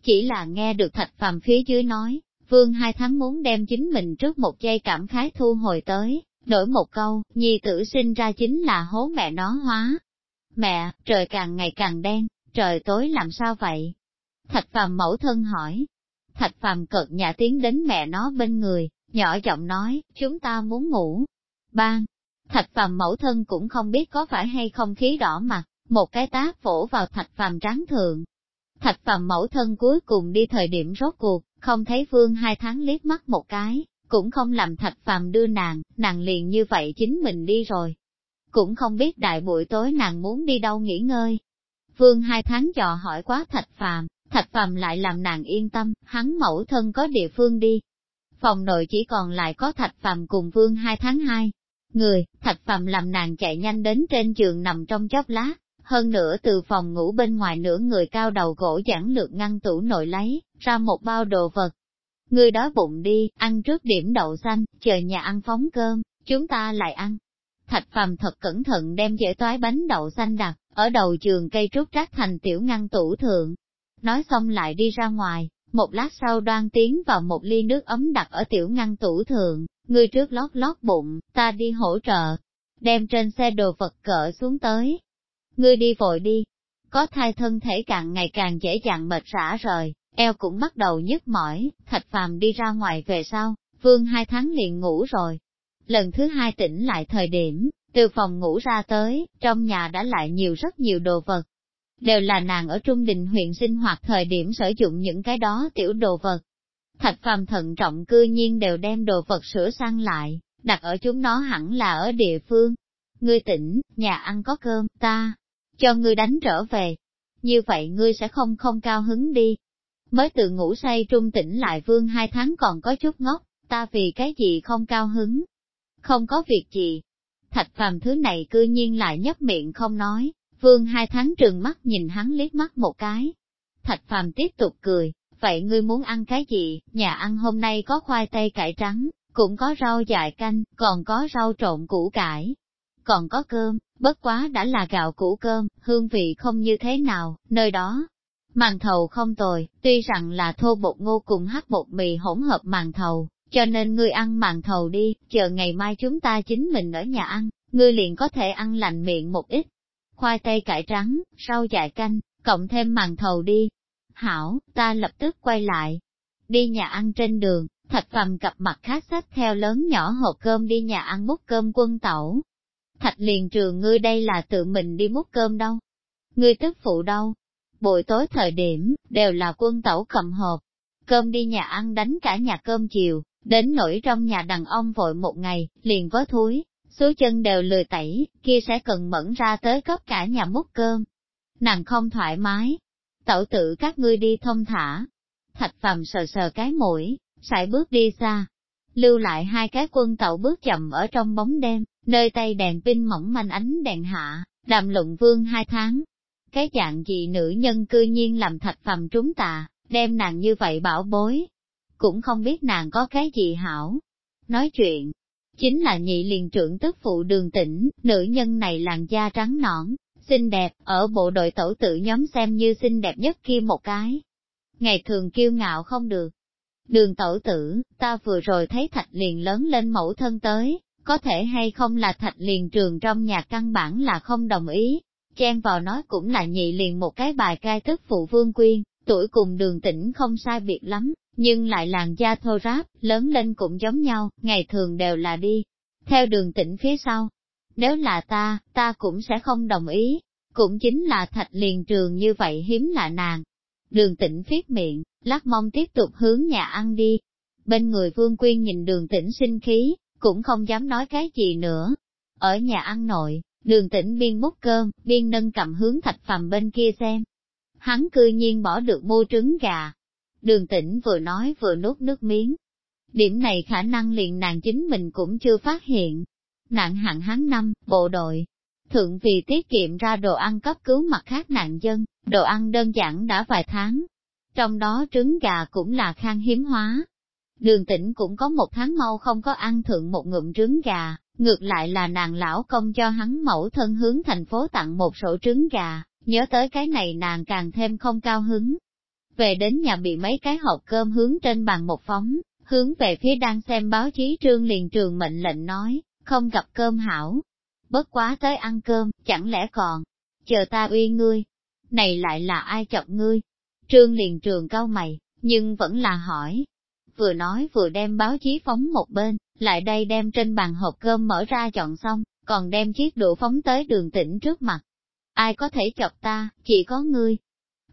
Chỉ là nghe được thạch phàm phía dưới nói, vương hai tháng muốn đem chính mình trước một giây cảm khái thu hồi tới, đổi một câu, nhi tử sinh ra chính là hố mẹ nó hóa. Mẹ, trời càng ngày càng đen, trời tối làm sao vậy? Thạch phàm mẫu thân hỏi, Thạch phàm cợt nhà tiến đến mẹ nó bên người, nhỏ giọng nói, chúng ta muốn ngủ. Ban, thạch phàm mẫu thân cũng không biết có phải hay không khí đỏ mặt, một cái tác vỗ vào thạch phàm tráng thượng. Thạch phàm mẫu thân cuối cùng đi thời điểm rốt cuộc, không thấy vương hai tháng liếc mắt một cái, cũng không làm thạch phàm đưa nàng, nàng liền như vậy chính mình đi rồi. Cũng không biết đại buổi tối nàng muốn đi đâu nghỉ ngơi. Vương hai tháng dò hỏi quá thạch phàm, Thạch phàm lại làm nàng yên tâm, hắn mẫu thân có địa phương đi. Phòng nội chỉ còn lại có thạch phàm cùng vương hai tháng hai. Người, thạch phàm làm nàng chạy nhanh đến trên giường nằm trong chóp lá, hơn nữa từ phòng ngủ bên ngoài nửa người cao đầu gỗ giản lược ngăn tủ nội lấy, ra một bao đồ vật. Người đói bụng đi, ăn trước điểm đậu xanh, chờ nhà ăn phóng cơm, chúng ta lại ăn. Thạch phàm thật cẩn thận đem dễ toái bánh đậu xanh đặt, ở đầu giường cây trúc rác thành tiểu ngăn tủ thượng. Nói xong lại đi ra ngoài, một lát sau đoan tiến vào một ly nước ấm đặt ở tiểu ngăn tủ thượng, người trước lót lót bụng, ta đi hỗ trợ, đem trên xe đồ vật cỡ xuống tới. Ngươi đi vội đi, có thai thân thể càng ngày càng dễ dàng mệt rã rời, eo cũng bắt đầu nhức mỏi, thạch phàm đi ra ngoài về sau, vương hai tháng liền ngủ rồi. Lần thứ hai tỉnh lại thời điểm, từ phòng ngủ ra tới, trong nhà đã lại nhiều rất nhiều đồ vật. Đều là nàng ở Trung Đình huyện sinh hoạt thời điểm sử dụng những cái đó tiểu đồ vật. Thạch phàm thận trọng cư nhiên đều đem đồ vật sửa sang lại, đặt ở chúng nó hẳn là ở địa phương. Ngươi tỉnh, nhà ăn có cơm, ta, cho ngươi đánh trở về. Như vậy ngươi sẽ không không cao hứng đi. Mới từ ngủ say trung tỉnh lại vương hai tháng còn có chút ngốc, ta vì cái gì không cao hứng. Không có việc gì. Thạch phàm thứ này cư nhiên lại nhấp miệng không nói, vương hai tháng trừng mắt nhìn hắn liếc mắt một cái. Thạch phàm tiếp tục cười, vậy ngươi muốn ăn cái gì, nhà ăn hôm nay có khoai tây cải trắng, cũng có rau dại canh, còn có rau trộn củ cải, còn có cơm, bất quá đã là gạo củ cơm, hương vị không như thế nào, nơi đó. Màn thầu không tồi, tuy rằng là thô bột ngô cùng hắc bột mì hỗn hợp màn thầu, cho nên ngươi ăn màn thầu đi, chờ ngày mai chúng ta chính mình ở nhà ăn, ngươi liền có thể ăn lành miệng một ít. Khoai tây cải trắng, rau dại canh, cộng thêm màn thầu đi. Hảo, ta lập tức quay lại. Đi nhà ăn trên đường, thạch phàm cặp mặt khác sách theo lớn nhỏ hộp cơm đi nhà ăn múc cơm quân tẩu, Thạch liền trường ngươi đây là tự mình đi múc cơm đâu. Ngươi tức phụ đâu. Buổi tối thời điểm, đều là quân tẩu cầm hộp. Cơm đi nhà ăn đánh cả nhà cơm chiều, đến nỗi trong nhà đàn ông vội một ngày, liền vớ thúi, số chân đều lười tẩy, kia sẽ cần mẫn ra tới cấp cả nhà múc cơm. Nàng không thoải mái. Tẩu tự các ngươi đi thông thả. Thạch phàm sờ sờ cái mũi, sải bước đi xa. Lưu lại hai cái quân tẩu bước chậm ở trong bóng đêm, nơi tay đèn pin mỏng manh ánh đèn hạ, đàm luận vương hai tháng. Cái dạng gì nữ nhân cư nhiên làm thạch phàm trúng tà, đem nàng như vậy bảo bối. Cũng không biết nàng có cái gì hảo. Nói chuyện, chính là nhị liền trưởng tức phụ đường tỉnh, nữ nhân này làn da trắng nõn, xinh đẹp, ở bộ đội tẩu tự nhóm xem như xinh đẹp nhất kia một cái. Ngày thường kiêu ngạo không được. Đường tẩu tử, ta vừa rồi thấy thạch liền lớn lên mẫu thân tới, có thể hay không là thạch liền trường trong nhà căn bản là không đồng ý. Chen vào nói cũng là nhị liền một cái bài cai tức phụ vương quyên, tuổi cùng đường tỉnh không sai biệt lắm, nhưng lại làn da thô ráp, lớn lên cũng giống nhau, ngày thường đều là đi. Theo đường tỉnh phía sau, nếu là ta, ta cũng sẽ không đồng ý, cũng chính là thạch liền trường như vậy hiếm lạ nàng. Đường tỉnh viết miệng, lắc mong tiếp tục hướng nhà ăn đi. Bên người vương quyên nhìn đường tỉnh sinh khí, cũng không dám nói cái gì nữa. Ở nhà ăn nội, đường tĩnh biên múc cơm, biên nâng cầm hướng thạch phàm bên kia xem. Hắn cư nhiên bỏ được mua trứng gà. Đường tĩnh vừa nói vừa nuốt nước miếng. Điểm này khả năng liền nàng chính mình cũng chưa phát hiện. Nạn hạn hán năm, bộ đội. Thượng vì tiết kiệm ra đồ ăn cấp cứu mặt khác nạn dân, đồ ăn đơn giản đã vài tháng. Trong đó trứng gà cũng là khan hiếm hóa, Đường tĩnh cũng có một tháng mau không có ăn thượng một ngụm trứng gà, ngược lại là nàng lão công cho hắn mẫu thân hướng thành phố tặng một sổ trứng gà, nhớ tới cái này nàng càng thêm không cao hứng. Về đến nhà bị mấy cái hộp cơm hướng trên bàn một phóng, hướng về phía đang xem báo chí trương liền trường mệnh lệnh nói, không gặp cơm hảo. Bất quá tới ăn cơm, chẳng lẽ còn, chờ ta uy ngươi, này lại là ai chọc ngươi? Trương liền trường cao mày, nhưng vẫn là hỏi, vừa nói vừa đem báo chí phóng một bên, lại đây đem trên bàn hộp cơm mở ra chọn xong, còn đem chiếc đũa phóng tới đường tĩnh trước mặt. Ai có thể chọc ta, chỉ có ngươi.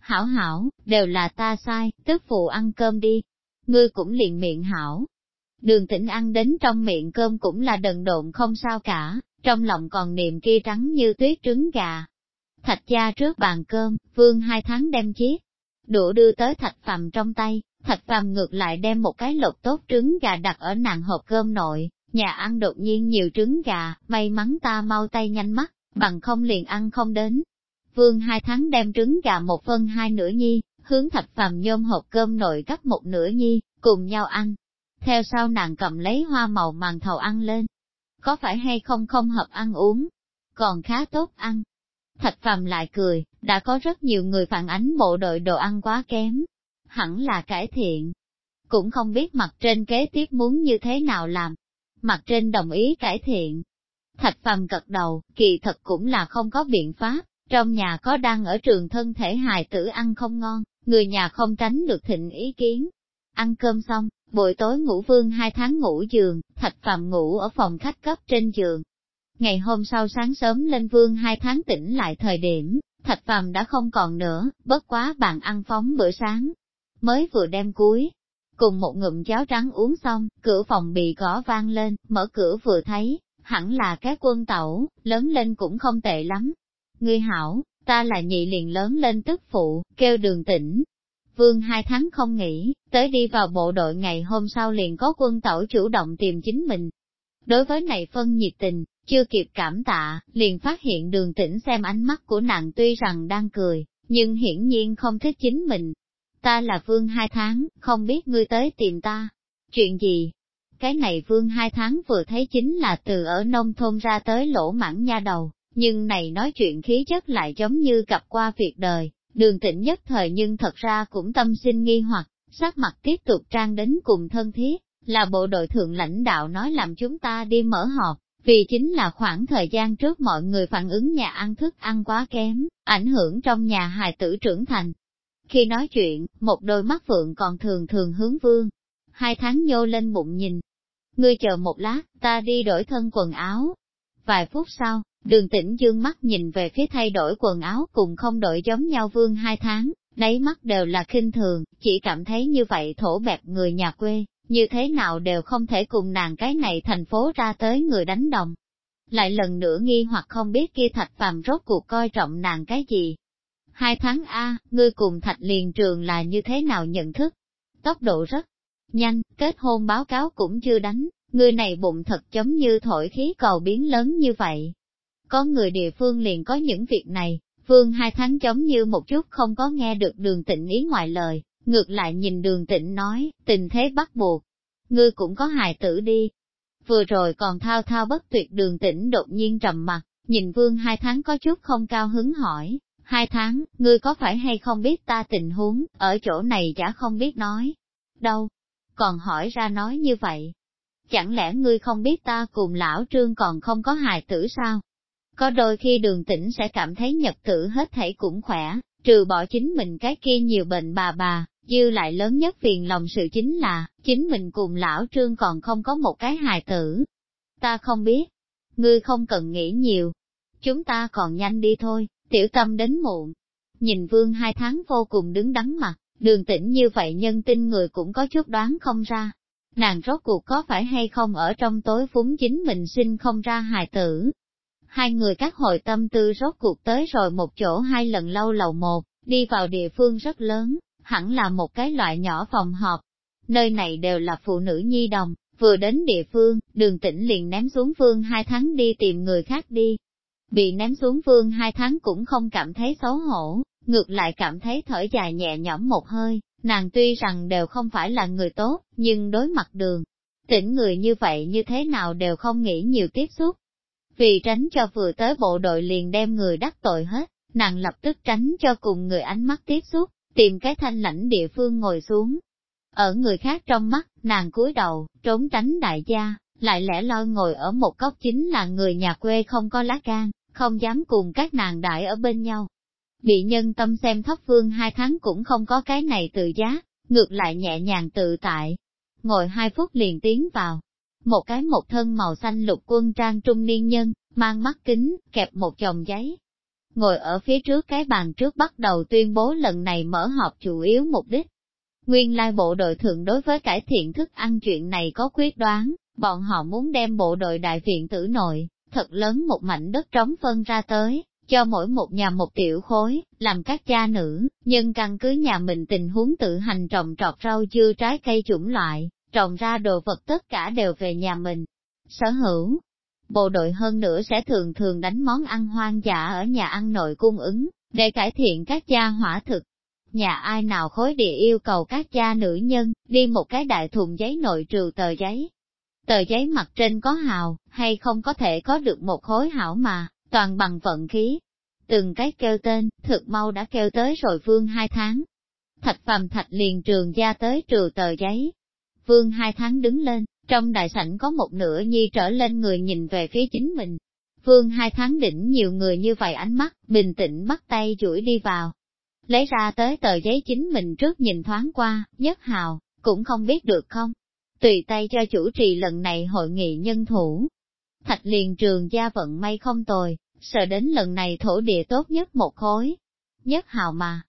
Hảo hảo, đều là ta sai, tức phụ ăn cơm đi. Ngươi cũng liền miệng hảo. Đường tĩnh ăn đến trong miệng cơm cũng là đần độn không sao cả, trong lòng còn niệm kia trắng như tuyết trứng gà. Thạch gia trước bàn cơm, vương hai tháng đem chiếc đũa đưa tới thạch phàm trong tay, Thạch phàm ngược lại đem một cái lột tốt trứng gà đặt ở nàng hộp cơm nội, nhà ăn đột nhiên nhiều trứng gà, may mắn ta mau tay nhanh mắt, bằng không liền ăn không đến. Vương hai tháng đem trứng gà một phân hai nửa nhi, hướng thạch phàm nhôm hộp cơm nội cắt một nửa nhi, cùng nhau ăn. Theo sau nàng cầm lấy hoa màu màn thầu ăn lên. có phải hay không không hợp ăn uống, còn khá tốt ăn. Thạch phàm lại cười, đã có rất nhiều người phản ánh bộ đội đồ ăn quá kém, hẳn là cải thiện. Cũng không biết mặt trên kế tiếp muốn như thế nào làm. Mặt trên đồng ý cải thiện. Thạch phàm gật đầu, kỳ thật cũng là không có biện pháp, trong nhà có đang ở trường thân thể hài tử ăn không ngon, người nhà không tránh được thịnh ý kiến. Ăn cơm xong, buổi tối ngủ vương hai tháng ngủ giường, thạch phàm ngủ ở phòng khách cấp trên giường. Ngày hôm sau sáng sớm lên vương hai tháng tỉnh lại thời điểm, thạch phàm đã không còn nữa, bất quá bàn ăn phóng bữa sáng. Mới vừa đem cuối, cùng một ngụm cháo trắng uống xong, cửa phòng bị gõ vang lên, mở cửa vừa thấy, hẳn là cái quân tẩu, lớn lên cũng không tệ lắm. Ngươi hảo, ta là nhị liền lớn lên tức phụ, kêu đường tỉnh. Vương hai tháng không nghỉ, tới đi vào bộ đội ngày hôm sau liền có quân tẩu chủ động tìm chính mình. Đối với này phân nhiệt tình, chưa kịp cảm tạ, liền phát hiện đường tỉnh xem ánh mắt của nàng tuy rằng đang cười, nhưng hiển nhiên không thích chính mình. Ta là Vương hai tháng, không biết ngươi tới tìm ta. Chuyện gì? Cái này Vương hai tháng vừa thấy chính là từ ở nông thôn ra tới lỗ mãn nha đầu, nhưng này nói chuyện khí chất lại giống như gặp qua việc đời, đường tĩnh nhất thời nhưng thật ra cũng tâm sinh nghi hoặc, sắc mặt tiếp tục trang đến cùng thân thiết, là bộ đội thượng lãnh đạo nói làm chúng ta đi mở họp, vì chính là khoảng thời gian trước mọi người phản ứng nhà ăn thức ăn quá kém, ảnh hưởng trong nhà hài tử trưởng thành. Khi nói chuyện, một đôi mắt phượng còn thường thường hướng vương, hai tháng nhô lên bụng nhìn. Ngươi chờ một lát, ta đi đổi thân quần áo. Vài phút sau, Đường tĩnh dương mắt nhìn về phía thay đổi quần áo cùng không đổi giống nhau vương hai tháng, đáy mắt đều là khinh thường, chỉ cảm thấy như vậy thổ bẹp người nhà quê, như thế nào đều không thể cùng nàng cái này thành phố ra tới người đánh đồng. Lại lần nữa nghi hoặc không biết kia thạch phàm rốt cuộc coi trọng nàng cái gì. Hai tháng A, ngươi cùng thạch liền trường là như thế nào nhận thức? Tốc độ rất nhanh, kết hôn báo cáo cũng chưa đánh, ngươi này bụng thật giống như thổi khí cầu biến lớn như vậy, có người địa phương liền có những việc này, vương hai tháng giống như một chút không có nghe được đường tịnh ý ngoài lời, ngược lại nhìn đường tịnh nói, tình thế bắt buộc. Ngươi cũng có hài tử đi. Vừa rồi còn thao thao bất tuyệt đường tĩnh đột nhiên trầm mặt, nhìn vương hai tháng có chút không cao hứng hỏi, hai tháng, ngươi có phải hay không biết ta tình huống, ở chỗ này chả không biết nói. Đâu? Còn hỏi ra nói như vậy. Chẳng lẽ ngươi không biết ta cùng lão trương còn không có hài tử sao? Có đôi khi đường tĩnh sẽ cảm thấy nhật tử hết thảy cũng khỏe, trừ bỏ chính mình cái kia nhiều bệnh bà bà, dư lại lớn nhất phiền lòng sự chính là, chính mình cùng lão trương còn không có một cái hài tử. Ta không biết, ngươi không cần nghĩ nhiều, chúng ta còn nhanh đi thôi, tiểu tâm đến muộn. Nhìn vương hai tháng vô cùng đứng đắn mặt, đường tĩnh như vậy nhân tin người cũng có chút đoán không ra. Nàng rốt cuộc có phải hay không ở trong tối phúng chính mình sinh không ra hài tử, hai người các hội tâm tư rốt cuộc tới rồi một chỗ hai lần lâu lầu một, đi vào địa phương rất lớn, hẳn là một cái loại nhỏ phòng họp. Nơi này đều là phụ nữ nhi đồng, vừa đến địa phương, đường tĩnh liền ném xuống phương hai tháng đi tìm người khác đi. Bị ném xuống phương hai tháng cũng không cảm thấy xấu hổ, ngược lại cảm thấy thở dài nhẹ nhõm một hơi, nàng tuy rằng đều không phải là người tốt, nhưng đối mặt đường, tỉnh người như vậy như thế nào đều không nghĩ nhiều tiếp xúc, vì tránh cho vừa tới bộ đội liền đem người đắc tội hết, nàng lập tức tránh cho cùng người ánh mắt tiếp xúc, tìm cái thanh lãnh địa phương ngồi xuống. Ở người khác trong mắt, nàng cúi đầu, trốn tránh đại gia, lại lẽ loi ngồi ở một góc chính là người nhà quê không có lá gan, không dám cùng các nàng đại ở bên nhau. Bị nhân tâm xem thấp phương hai tháng cũng không có cái này tự giá, ngược lại nhẹ nhàng tự tại. Ngồi hai phút liền tiến vào, một cái một thân màu xanh lục quân trang trung niên nhân, mang mắt kính, kẹp một chồng giấy. Ngồi ở phía trước cái bàn trước bắt đầu tuyên bố lần này mở họp chủ yếu mục đích. Nguyên lai bộ đội thượng đối với cải thiện thức ăn chuyện này có quyết đoán, bọn họ muốn đem bộ đội đại viện tử nội, thật lớn một mảnh đất trống phân ra tới, cho mỗi một nhà một tiểu khối, làm các cha nữ, nhưng căn cứ nhà mình tình huống tự hành trồng trọt rau dưa trái cây chủng loại, trồng ra đồ vật tất cả đều về nhà mình. Sở hữu, bộ đội hơn nữa sẽ thường thường đánh món ăn hoang dã ở nhà ăn nội cung ứng, để cải thiện các gia hỏa thực. Nhà ai nào khối địa yêu cầu các gia nữ nhân, đi một cái đại thùng giấy nội trừ tờ giấy. Tờ giấy mặt trên có hào, hay không có thể có được một khối hảo mà, toàn bằng vận khí. Từng cái kêu tên, thực mau đã kêu tới rồi vương hai tháng. Thạch phàm thạch liền trường gia tới trừ tờ giấy. Vương hai tháng đứng lên, trong đại sảnh có một nửa nhi trở lên người nhìn về phía chính mình. Vương hai tháng đỉnh nhiều người như vậy ánh mắt, bình tĩnh bắt tay chuỗi đi vào. Lấy ra tới tờ giấy chính mình trước nhìn thoáng qua, nhất hào, cũng không biết được không. Tùy tay cho chủ trì lần này hội nghị nhân thủ. Thạch liền trường gia vận may không tồi, sợ đến lần này thổ địa tốt nhất một khối. Nhất hào mà.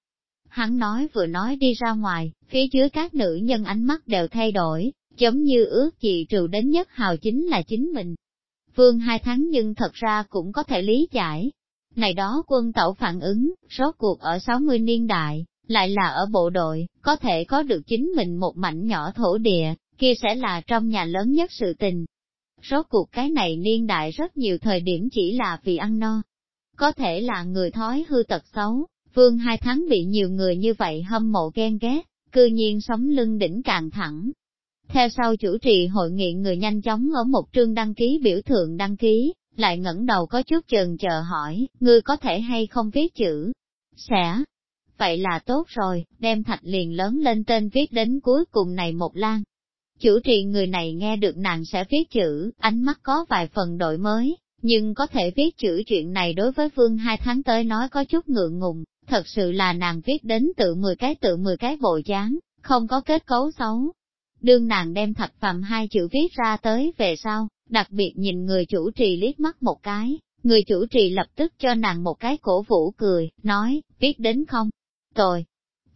Hắn nói vừa nói đi ra ngoài, phía dưới các nữ nhân ánh mắt đều thay đổi, giống như ước gì trừ đến nhất hào chính là chính mình. Vương hai tháng nhưng thật ra cũng có thể lý giải. Này đó quân tẩu phản ứng, rốt cuộc ở 60 niên đại, lại là ở bộ đội, có thể có được chính mình một mảnh nhỏ thổ địa, kia sẽ là trong nhà lớn nhất sự tình. Rốt cuộc cái này niên đại rất nhiều thời điểm chỉ là vì ăn no. Có thể là người thói hư tật xấu, vương hai tháng bị nhiều người như vậy hâm mộ ghen ghét, cư nhiên sống lưng đỉnh càng thẳng. Theo sau chủ trì hội nghị người nhanh chóng ở một trương đăng ký biểu thượng đăng ký, lại ngẩng đầu có chút chần chờ hỏi, ngươi có thể hay không viết chữ? Sẽ. Vậy là tốt rồi, đem thạch liền lớn lên tên viết đến cuối cùng này một lan, Chủ trì người này nghe được nàng sẽ viết chữ, ánh mắt có vài phần đổi mới, nhưng có thể viết chữ chuyện này đối với Vương hai tháng tới nói có chút ngượng ngùng, thật sự là nàng viết đến tự 10 cái tự 10 cái bộ dáng, không có kết cấu xấu. Đương nàng đem thạch phàm hai chữ viết ra tới về sau, đặc biệt nhìn người chủ trì liếc mắt một cái, người chủ trì lập tức cho nàng một cái cổ vũ cười, nói, viết đến không? Tồi!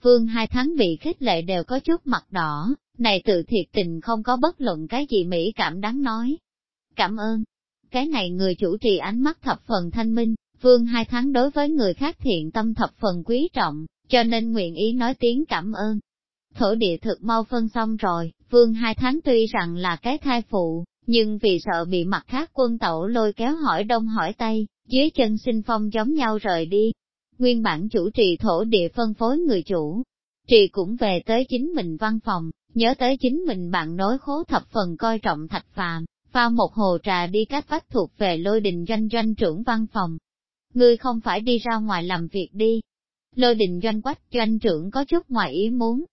Vương hai tháng bị khích lệ đều có chút mặt đỏ, này tự thiệt tình không có bất luận cái gì mỹ cảm đáng nói. Cảm ơn. Cái này người chủ trì ánh mắt thập phần thanh minh, vương hai tháng đối với người khác thiện tâm thập phần quý trọng, cho nên nguyện ý nói tiếng cảm ơn. Thổ địa thực mau phân xong rồi, vương hai tháng tuy rằng là cái thai phụ, nhưng vì sợ bị mặt khác quân tẩu lôi kéo hỏi đông hỏi tây, dưới chân sinh phong giống nhau rời đi. Nguyên bản chủ trì thổ địa phân phối người chủ, trì cũng về tới chính mình văn phòng, nhớ tới chính mình bạn nói khố thập phần coi trọng thạch phàm, pha một hồ trà đi cách vách thuộc về lôi đình doanh doanh trưởng văn phòng. Ngươi không phải đi ra ngoài làm việc đi. Lôi đình doanh quách doanh trưởng có chút ngoài ý muốn.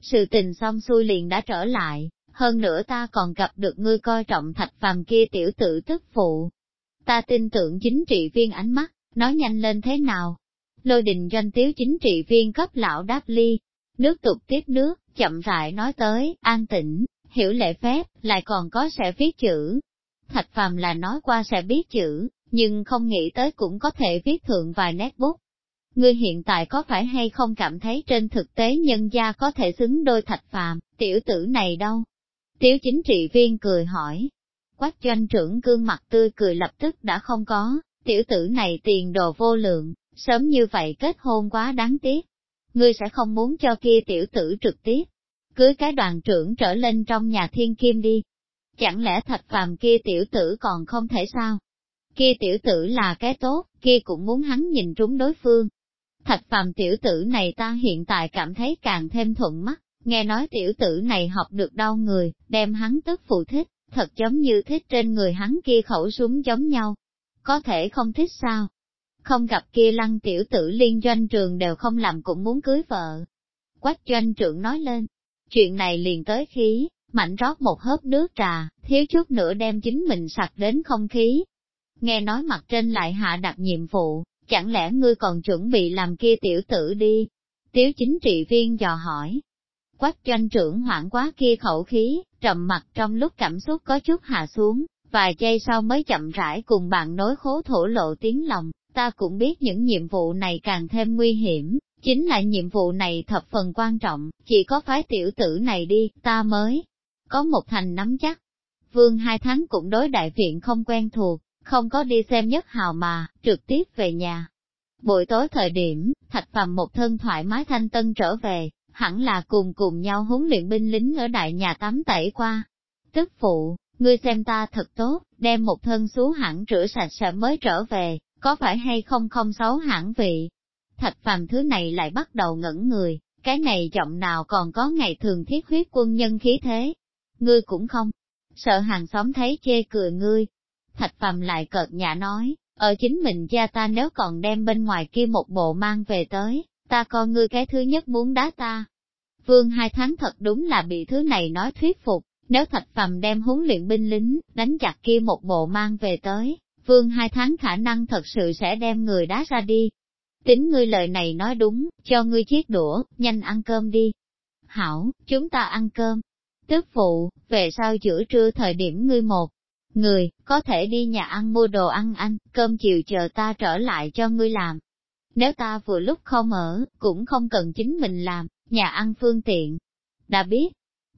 Sự tình xong xuôi liền đã trở lại, hơn nữa ta còn gặp được ngươi coi trọng thạch phàm kia tiểu tử tức phụ. Ta tin tưởng chính trị viên ánh mắt, nói nhanh lên thế nào. Lôi đình doanh tiếu chính trị viên cấp lão đáp ly, nước tục tiếp nước, chậm rãi nói tới, an tĩnh, hiểu lệ phép, lại còn có sẽ viết chữ. Thạch phàm là nói qua sẽ biết chữ, nhưng không nghĩ tới cũng có thể viết thượng vài nét bút. Ngươi hiện tại có phải hay không cảm thấy trên thực tế nhân gia có thể xứng đôi thạch phàm, tiểu tử này đâu? Tiểu chính trị viên cười hỏi. Quách doanh trưởng gương mặt tươi cười lập tức đã không có, tiểu tử này tiền đồ vô lượng, sớm như vậy kết hôn quá đáng tiếc ngươi sẽ không muốn cho kia tiểu tử trực tiếp, cưới cái đoàn trưởng trở lên trong nhà thiên kim đi. Chẳng lẽ thạch phàm kia tiểu tử còn không thể sao? Kia tiểu tử là cái tốt, kia cũng muốn hắn nhìn trúng đối phương. Thạch phàm tiểu tử này ta hiện tại cảm thấy càng thêm thuận mắt, nghe nói tiểu tử này học được đau người, đem hắn tức phụ thích, thật giống như thích trên người hắn kia khẩu súng giống nhau. Có thể không thích sao? Không gặp kia lăng tiểu tử liên doanh trường đều không làm cũng muốn cưới vợ. Quách doanh trưởng nói lên, chuyện này liền tới khí, mạnh rót một hớp nước trà, thiếu chút nữa đem chính mình sặc đến không khí. Nghe nói mặt trên lại hạ đặt nhiệm vụ, chẳng lẽ ngươi còn chuẩn bị làm kia tiểu tử đi? Tiếu chính trị viên dò hỏi. Quách doanh trưởng hoảng quá kia khẩu khí, trầm mặt trong lúc cảm xúc có chút hạ xuống, vài giây sau mới chậm rãi cùng bạn nối khố thổ lộ tiếng lòng, ta cũng biết những nhiệm vụ này càng thêm nguy hiểm, chính là nhiệm vụ này thập phần quan trọng, chỉ có phái tiểu tử này đi, ta mới có một thành nắm chắc. Vương hai tháng cũng đối đại viện không quen thuộc, không có đi xem nhất hào mà, trực tiếp về nhà. Buổi tối thời điểm, thạch phàm một thân thoải mái thanh tân trở về, hẳn là cùng cùng nhau huấn luyện binh lính ở đại nhà tắm tẩy qua. Tức phụ, ngươi xem ta thật tốt, đem một thân xuống hẳn rửa sạch sẽ mới trở về, có phải hay không không xấu hẳn vị? Thạch phàm thứ này lại bắt đầu ngẩn người, cái này giọng nào còn có ngày thường thiết huyết quân nhân khí thế. Ngươi cũng không sợ hàng xóm thấy chê cười ngươi. Thạch phàm lại cợt nhã nói, ở chính mình gia ta nếu còn đem bên ngoài kia một bộ mang về tới, ta coi ngươi cái thứ nhất muốn đá ta. Vương hai tháng thật đúng là bị thứ này nói thuyết phục, nếu thạch phàm đem huấn luyện binh lính, đánh chặt kia một bộ mang về tới, vương hai tháng khả năng thật sự sẽ đem người đá ra đi. Tính ngươi lời này nói đúng, cho ngươi chiếc đũa, nhanh ăn cơm đi. Hảo, chúng ta ăn cơm. Tức phụ, về sau giữa trưa thời điểm ngươi một người, có thể đi nhà ăn mua đồ ăn ăn, cơm chiều chờ ta trở lại cho ngươi làm. Nếu ta vừa lúc không ở, cũng không cần chính mình làm, nhà ăn phương tiện. Đã biết,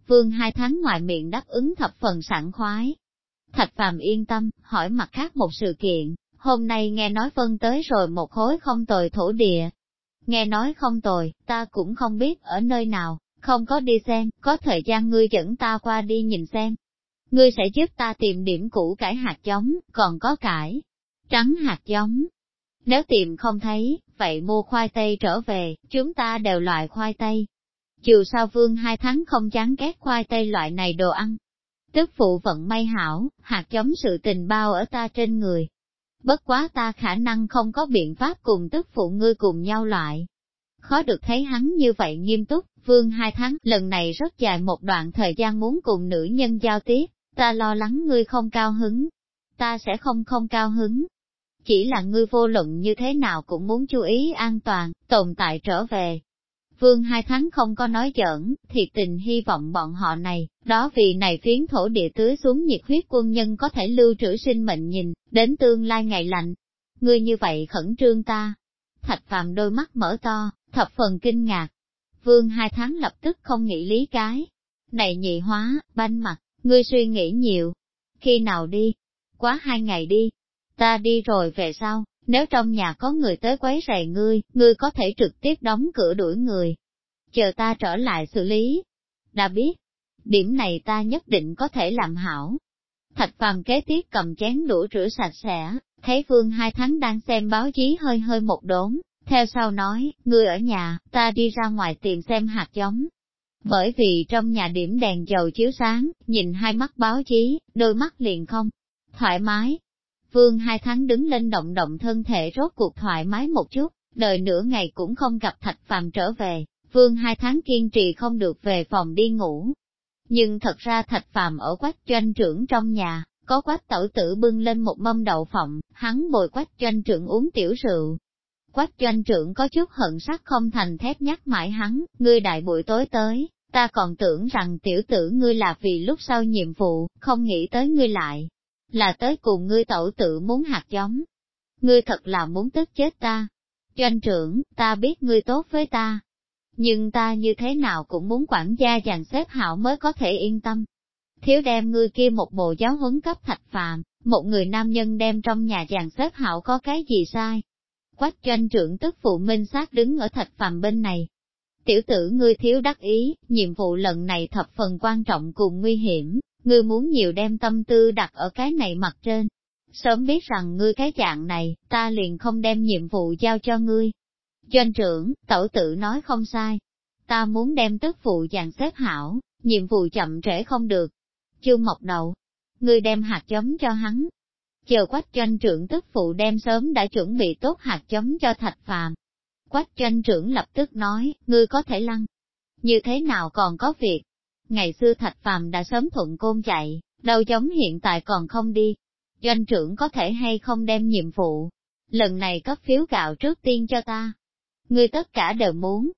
Vương hai tháng ngoài miệng đáp ứng thập phần sẵn khoái. Thạch Phàm yên tâm, hỏi mặt khác một sự kiện, hôm nay nghe nói phân tới rồi một khối không tồi thổ địa. Nghe nói không tồi, ta cũng không biết ở nơi nào, không có đi xem, có thời gian ngươi dẫn ta qua đi nhìn xem. Ngươi sẽ giúp ta tìm điểm cũ cải hạt giống, còn có cải, trắng hạt giống. Nếu tìm không thấy, vậy mua khoai tây trở về, chúng ta đều loại khoai tây, dù sao vương hai tháng không chán ghét khoai tây loại này đồ ăn. Tức phụ vận may hảo, hạt giống sự tình bao ở ta trên người. Bất quá ta khả năng không có biện pháp cùng tức phụ ngươi cùng nhau loại. Khó được thấy hắn như vậy nghiêm túc, vương hai tháng lần này rất dài một đoạn thời gian muốn cùng nữ nhân giao tiếp, ta lo lắng ngươi không cao hứng. Ta sẽ không không cao hứng. Chỉ là ngươi vô luận như thế nào cũng muốn chú ý an toàn, tồn tại trở về, Vương hai tháng không có nói giỡn, thiệt tình hy vọng bọn họ này, đó vì này phiến thổ địa tưới xuống nhiệt huyết quân nhân có thể lưu trữ sinh mệnh nhìn, đến tương lai ngày lạnh. Ngươi như vậy khẩn trương ta. Thạch phàm đôi mắt mở to, thập phần kinh ngạc. Vương hai tháng lập tức không nghĩ lý cái. Này nhị hóa, banh mặt, ngươi suy nghĩ nhiều. Khi nào đi? Quá hai ngày đi. Ta đi rồi về sau, nếu trong nhà có người tới quấy rầy ngươi, ngươi có thể trực tiếp đóng cửa đuổi người. Chờ ta trở lại xử lý. Đã biết, điểm này ta nhất định có thể làm hảo. Thạch phàm kế tiếp cầm chén đũa rửa sạch sẽ, thấy Phương hai tháng đang xem báo chí hơi hơi một đốn, theo sau nói, ngươi ở nhà, ta đi ra ngoài tìm xem hạt giống. Bởi vì trong nhà điểm đèn dầu chiếu sáng, nhìn hai mắt báo chí, đôi mắt liền không thoải mái, Vương hai tháng đứng lên động động thân thể rốt cuộc thoải mái một chút, đợi nửa ngày cũng không gặp thạch phàm trở về, vương hai tháng kiên trì không được về phòng đi ngủ. Nhưng thật ra thạch phàm ở quách doanh trưởng trong nhà, có quách tẩu tử bưng lên một mâm đậu phộng, hắn bồi quách doanh trưởng uống tiểu rượu. Quách doanh trưởng có chút hận sắc không thành thép nhắc mãi hắn, ngươi đại buổi tối tới, ta còn tưởng rằng tiểu tử ngươi là vì lúc sau nhiệm vụ, không nghĩ tới ngươi lại, là tới cùng ngươi tẩu tự muốn hạt giống. Ngươi thật là muốn tức chết ta. Doanh trưởng, ta biết ngươi tốt với ta. Nhưng ta như thế nào cũng muốn quản gia dàn xếp hảo mới có thể yên tâm. Thiếu đem ngươi kia một bộ giáo huấn cấp thạch phạm, một người nam nhân đem trong nhà dàn xếp hảo có cái gì sai. Quách doanh trưởng tức phụ minh sát đứng ở thạch phạm bên này. Tiểu tử ngươi thiếu đắc ý, nhiệm vụ lần này thập phần quan trọng cùng nguy hiểm, ngươi muốn nhiều đem tâm tư đặt ở cái này mặt trên. Sớm biết rằng ngươi cái dạng này, ta liền không đem nhiệm vụ giao cho ngươi. Doanh trưởng, tẩu tự nói không sai. Ta muốn đem tức phụ dàn xếp hảo, nhiệm vụ chậm trễ không được. Chương mọc đầu, ngươi đem hạt giống cho hắn. Chờ quách doanh trưởng tức phụ đem sớm đã chuẩn bị tốt hạt giống cho thạch phàm. Quách doanh trưởng lập tức nói, ngươi có thể lăn. Như thế nào còn có việc, Ngày xưa Thạch Phàm đã sớm thuận côn chạy, đâu giống hiện tại còn không đi. Doanh trưởng có thể hay không đem nhiệm vụ. Lần này cấp phiếu gạo trước tiên cho ta. Ngươi tất cả đều muốn.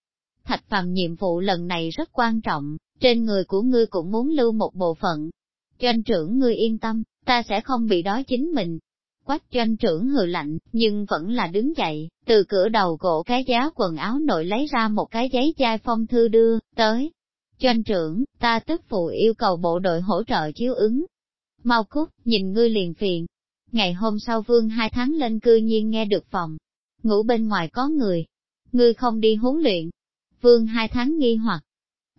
Thạch Phàm nhiệm vụ lần này rất quan trọng, trên người của ngươi cũng muốn lưu một bộ phận. Doanh trưởng ngươi yên tâm, ta sẽ không bị đói chính mình. Quách doanh trưởng hừ lạnh, nhưng vẫn là đứng dậy, từ cửa đầu gỗ cái giá quần áo nội lấy ra một cái giấy chai phong thư đưa, tới, Doanh trưởng, ta tức phụ yêu cầu bộ đội hỗ trợ chiếu ứng. Mau cút, nhìn ngươi liền phiền. Ngày hôm sau vương hai tháng lên cư nhiên nghe được phòng. Ngủ bên ngoài có người. Ngươi không đi huấn luyện. Vương hai tháng nghi hoặc.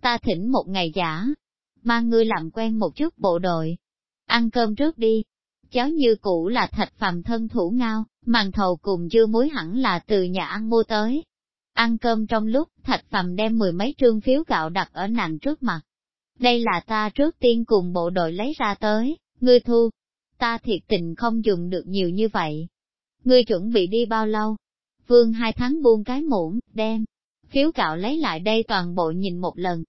Ta thỉnh một ngày giả. Mang ngươi làm quen một chút bộ đội. Ăn cơm trước đi. cháo như cũ là thạch phàm thân thủ ngao, màn thầu cùng dưa muối hẳn là từ nhà ăn mua tới, Ăn cơm trong lúc, Thạch Phàm đem mười mấy trương phiếu gạo đặt ở nàng trước mặt. Đây là ta trước tiên cùng bộ đội lấy ra tới, ngươi thu. Ta thiệt tình không dùng được nhiều như vậy. Ngươi chuẩn bị đi bao lâu? Vương hai tháng buông cái muỗng, đem. Phiếu gạo lấy lại đây toàn bộ nhìn một lần.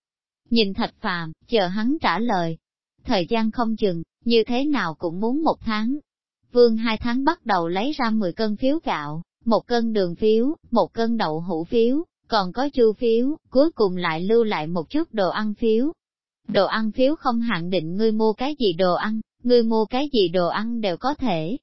Nhìn thạch phàm, chờ hắn trả lời. Thời gian không chừng, như thế nào cũng muốn một tháng. Vương hai tháng bắt đầu lấy ra 10 cân phiếu gạo, một cân đường phiếu, một cân đậu hũ phiếu, còn có chu phiếu, cuối cùng lại lưu lại một chút đồ ăn phiếu. Đồ ăn phiếu không hạn định ngươi mua cái gì đồ ăn, ngươi mua cái gì đồ ăn đều có thể.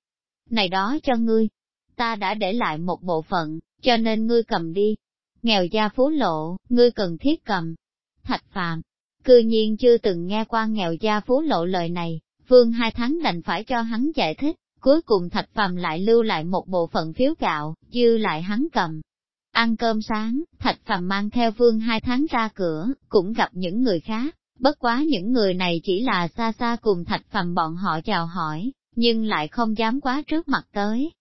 Này đó cho ngươi, ta đã để lại một bộ phận, cho nên ngươi cầm đi. Nghèo gia phú lộ, ngươi cần thiết cầm. Thạch phàm, cư nhiên chưa từng nghe qua nghèo gia phú lộ lời này, vương hai tháng đành phải cho hắn giải thích, cuối cùng thạch phàm lại lưu lại một bộ phận phiếu gạo, dư lại hắn cầm. Ăn cơm sáng, thạch phàm mang theo vương hai tháng ra cửa, cũng gặp những người khác, bất quá những người này chỉ là xa xa cùng thạch phàm bọn họ chào hỏi, nhưng lại không dám quá trước mặt tới.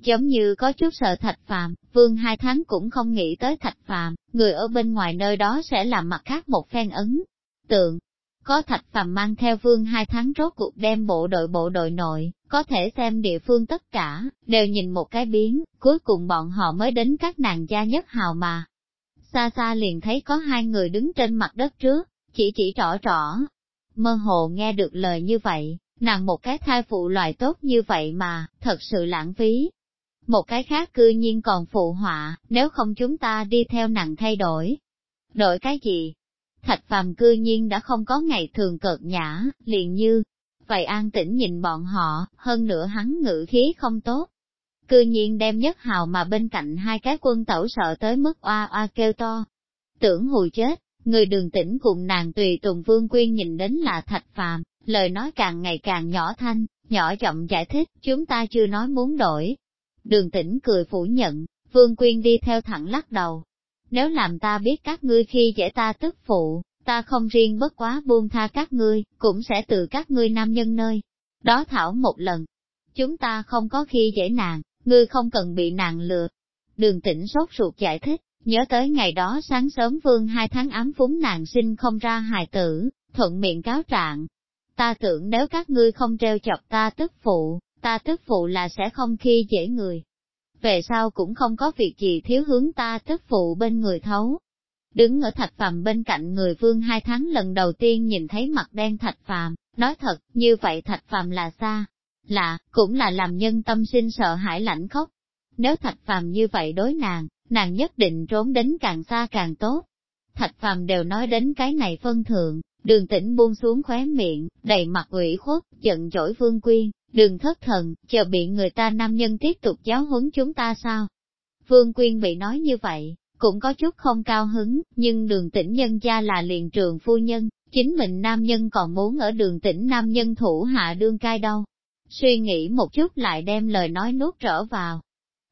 Giống như có chút sợ thạch phàm, vương hai tháng cũng không nghĩ tới thạch phàm, người ở bên ngoài nơi đó sẽ làm mặt khác một phen ấn. Tượng, có thạch phàm mang theo vương hai tháng rốt cuộc đem bộ đội bộ đội nội, có thể xem địa phương tất cả, đều nhìn một cái biến, cuối cùng bọn họ mới đến các nàng gia nhất hào mà. Xa xa liền thấy có hai người đứng trên mặt đất trước, chỉ chỉ rõ rõ Mơ hồ nghe được lời như vậy, nàng một cái thai phụ loại tốt như vậy mà, thật sự lãng phí. Một cái khác cư nhiên còn phụ họa, nếu không chúng ta đi theo nàng thay đổi. Đổi cái gì? Thạch phàm cư nhiên đã không có ngày thường cợt nhã, liền như, vậy an tĩnh nhìn bọn họ, hơn nữa hắn ngữ khí không tốt. Cư nhiên đem nhất hào mà bên cạnh hai cái quân tẩu sợ tới mức oa oa kêu to. Tưởng hù chết, người đường tĩnh cùng nàng tùy tùng vương quyên nhìn đến là thạch phàm, lời nói càng ngày càng nhỏ thanh, nhỏ giọng giải thích, chúng ta chưa nói muốn đổi. Đường tĩnh cười phủ nhận, vương quyên đi theo thẳng lắc đầu. Nếu làm ta biết các ngươi khi dễ ta tức phụ, ta không riêng bất quá buông tha các ngươi, cũng sẽ từ các ngươi nam nhân nơi. Đó thảo một lần, chúng ta không có khi dễ nàng, ngươi không cần bị nàng lừa. Đường tĩnh sốt ruột giải thích, nhớ tới ngày đó sáng sớm vương hai tháng ám phúng nàng sinh không ra hài tử, thuận miệng cáo trạng. Ta tưởng nếu các ngươi không treo chọc ta tức phụ, ta tức phụ là sẽ không khi dễ người. Về sau cũng không có việc gì thiếu hướng ta tức phụ bên người thấu, Đứng ở thạch phàm bên cạnh người vương hai tháng lần đầu tiên nhìn thấy mặt đen thạch phàm, nói thật, như vậy thạch phàm là xa, lạ, cũng là làm nhân tâm sinh sợ hãi lạnh khóc. Nếu thạch phàm như vậy đối nàng, nàng nhất định trốn đến càng xa càng tốt. Thạch phàm đều nói đến cái này phân thượng, đường tĩnh buông xuống khóe miệng, đầy mặt ủy khuất, giận dỗi vương quyên, đường thất thần, chờ bị người ta nam nhân tiếp tục giáo huấn chúng ta sao? Vương quyên bị nói như vậy, cũng có chút không cao hứng, nhưng đường tỉnh nhân gia là liền trường phu nhân, chính mình nam nhân còn muốn ở đường tỉnh nam nhân thủ hạ đương cai đâu. Suy nghĩ một chút lại đem lời nói nuốt trở vào.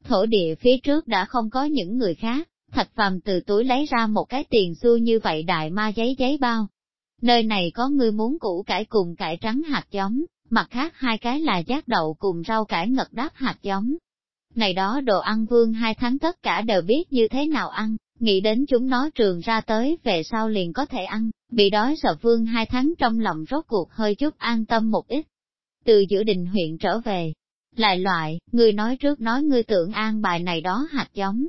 Thổ địa phía trước đã không có những người khác, thạch phàm từ túi lấy ra một cái tiền xu như vậy đại ma giấy giấy bao. Nơi này có người muốn củ cải cùng cải trắng hạt giống, mặt khác hai cái là giác đậu cùng rau cải ngật đáp hạt giống, này đó đồ ăn vương hai tháng tất cả đều biết như thế nào ăn, nghĩ đến chúng nó trường ra tới về sau liền có thể ăn, bị đói sợ vương hai tháng trong lòng rốt cuộc hơi chút an tâm một ít. Từ giữa đình huyện trở về, lại loại, người nói trước nói ngươi tưởng an bài này đó hạt giống.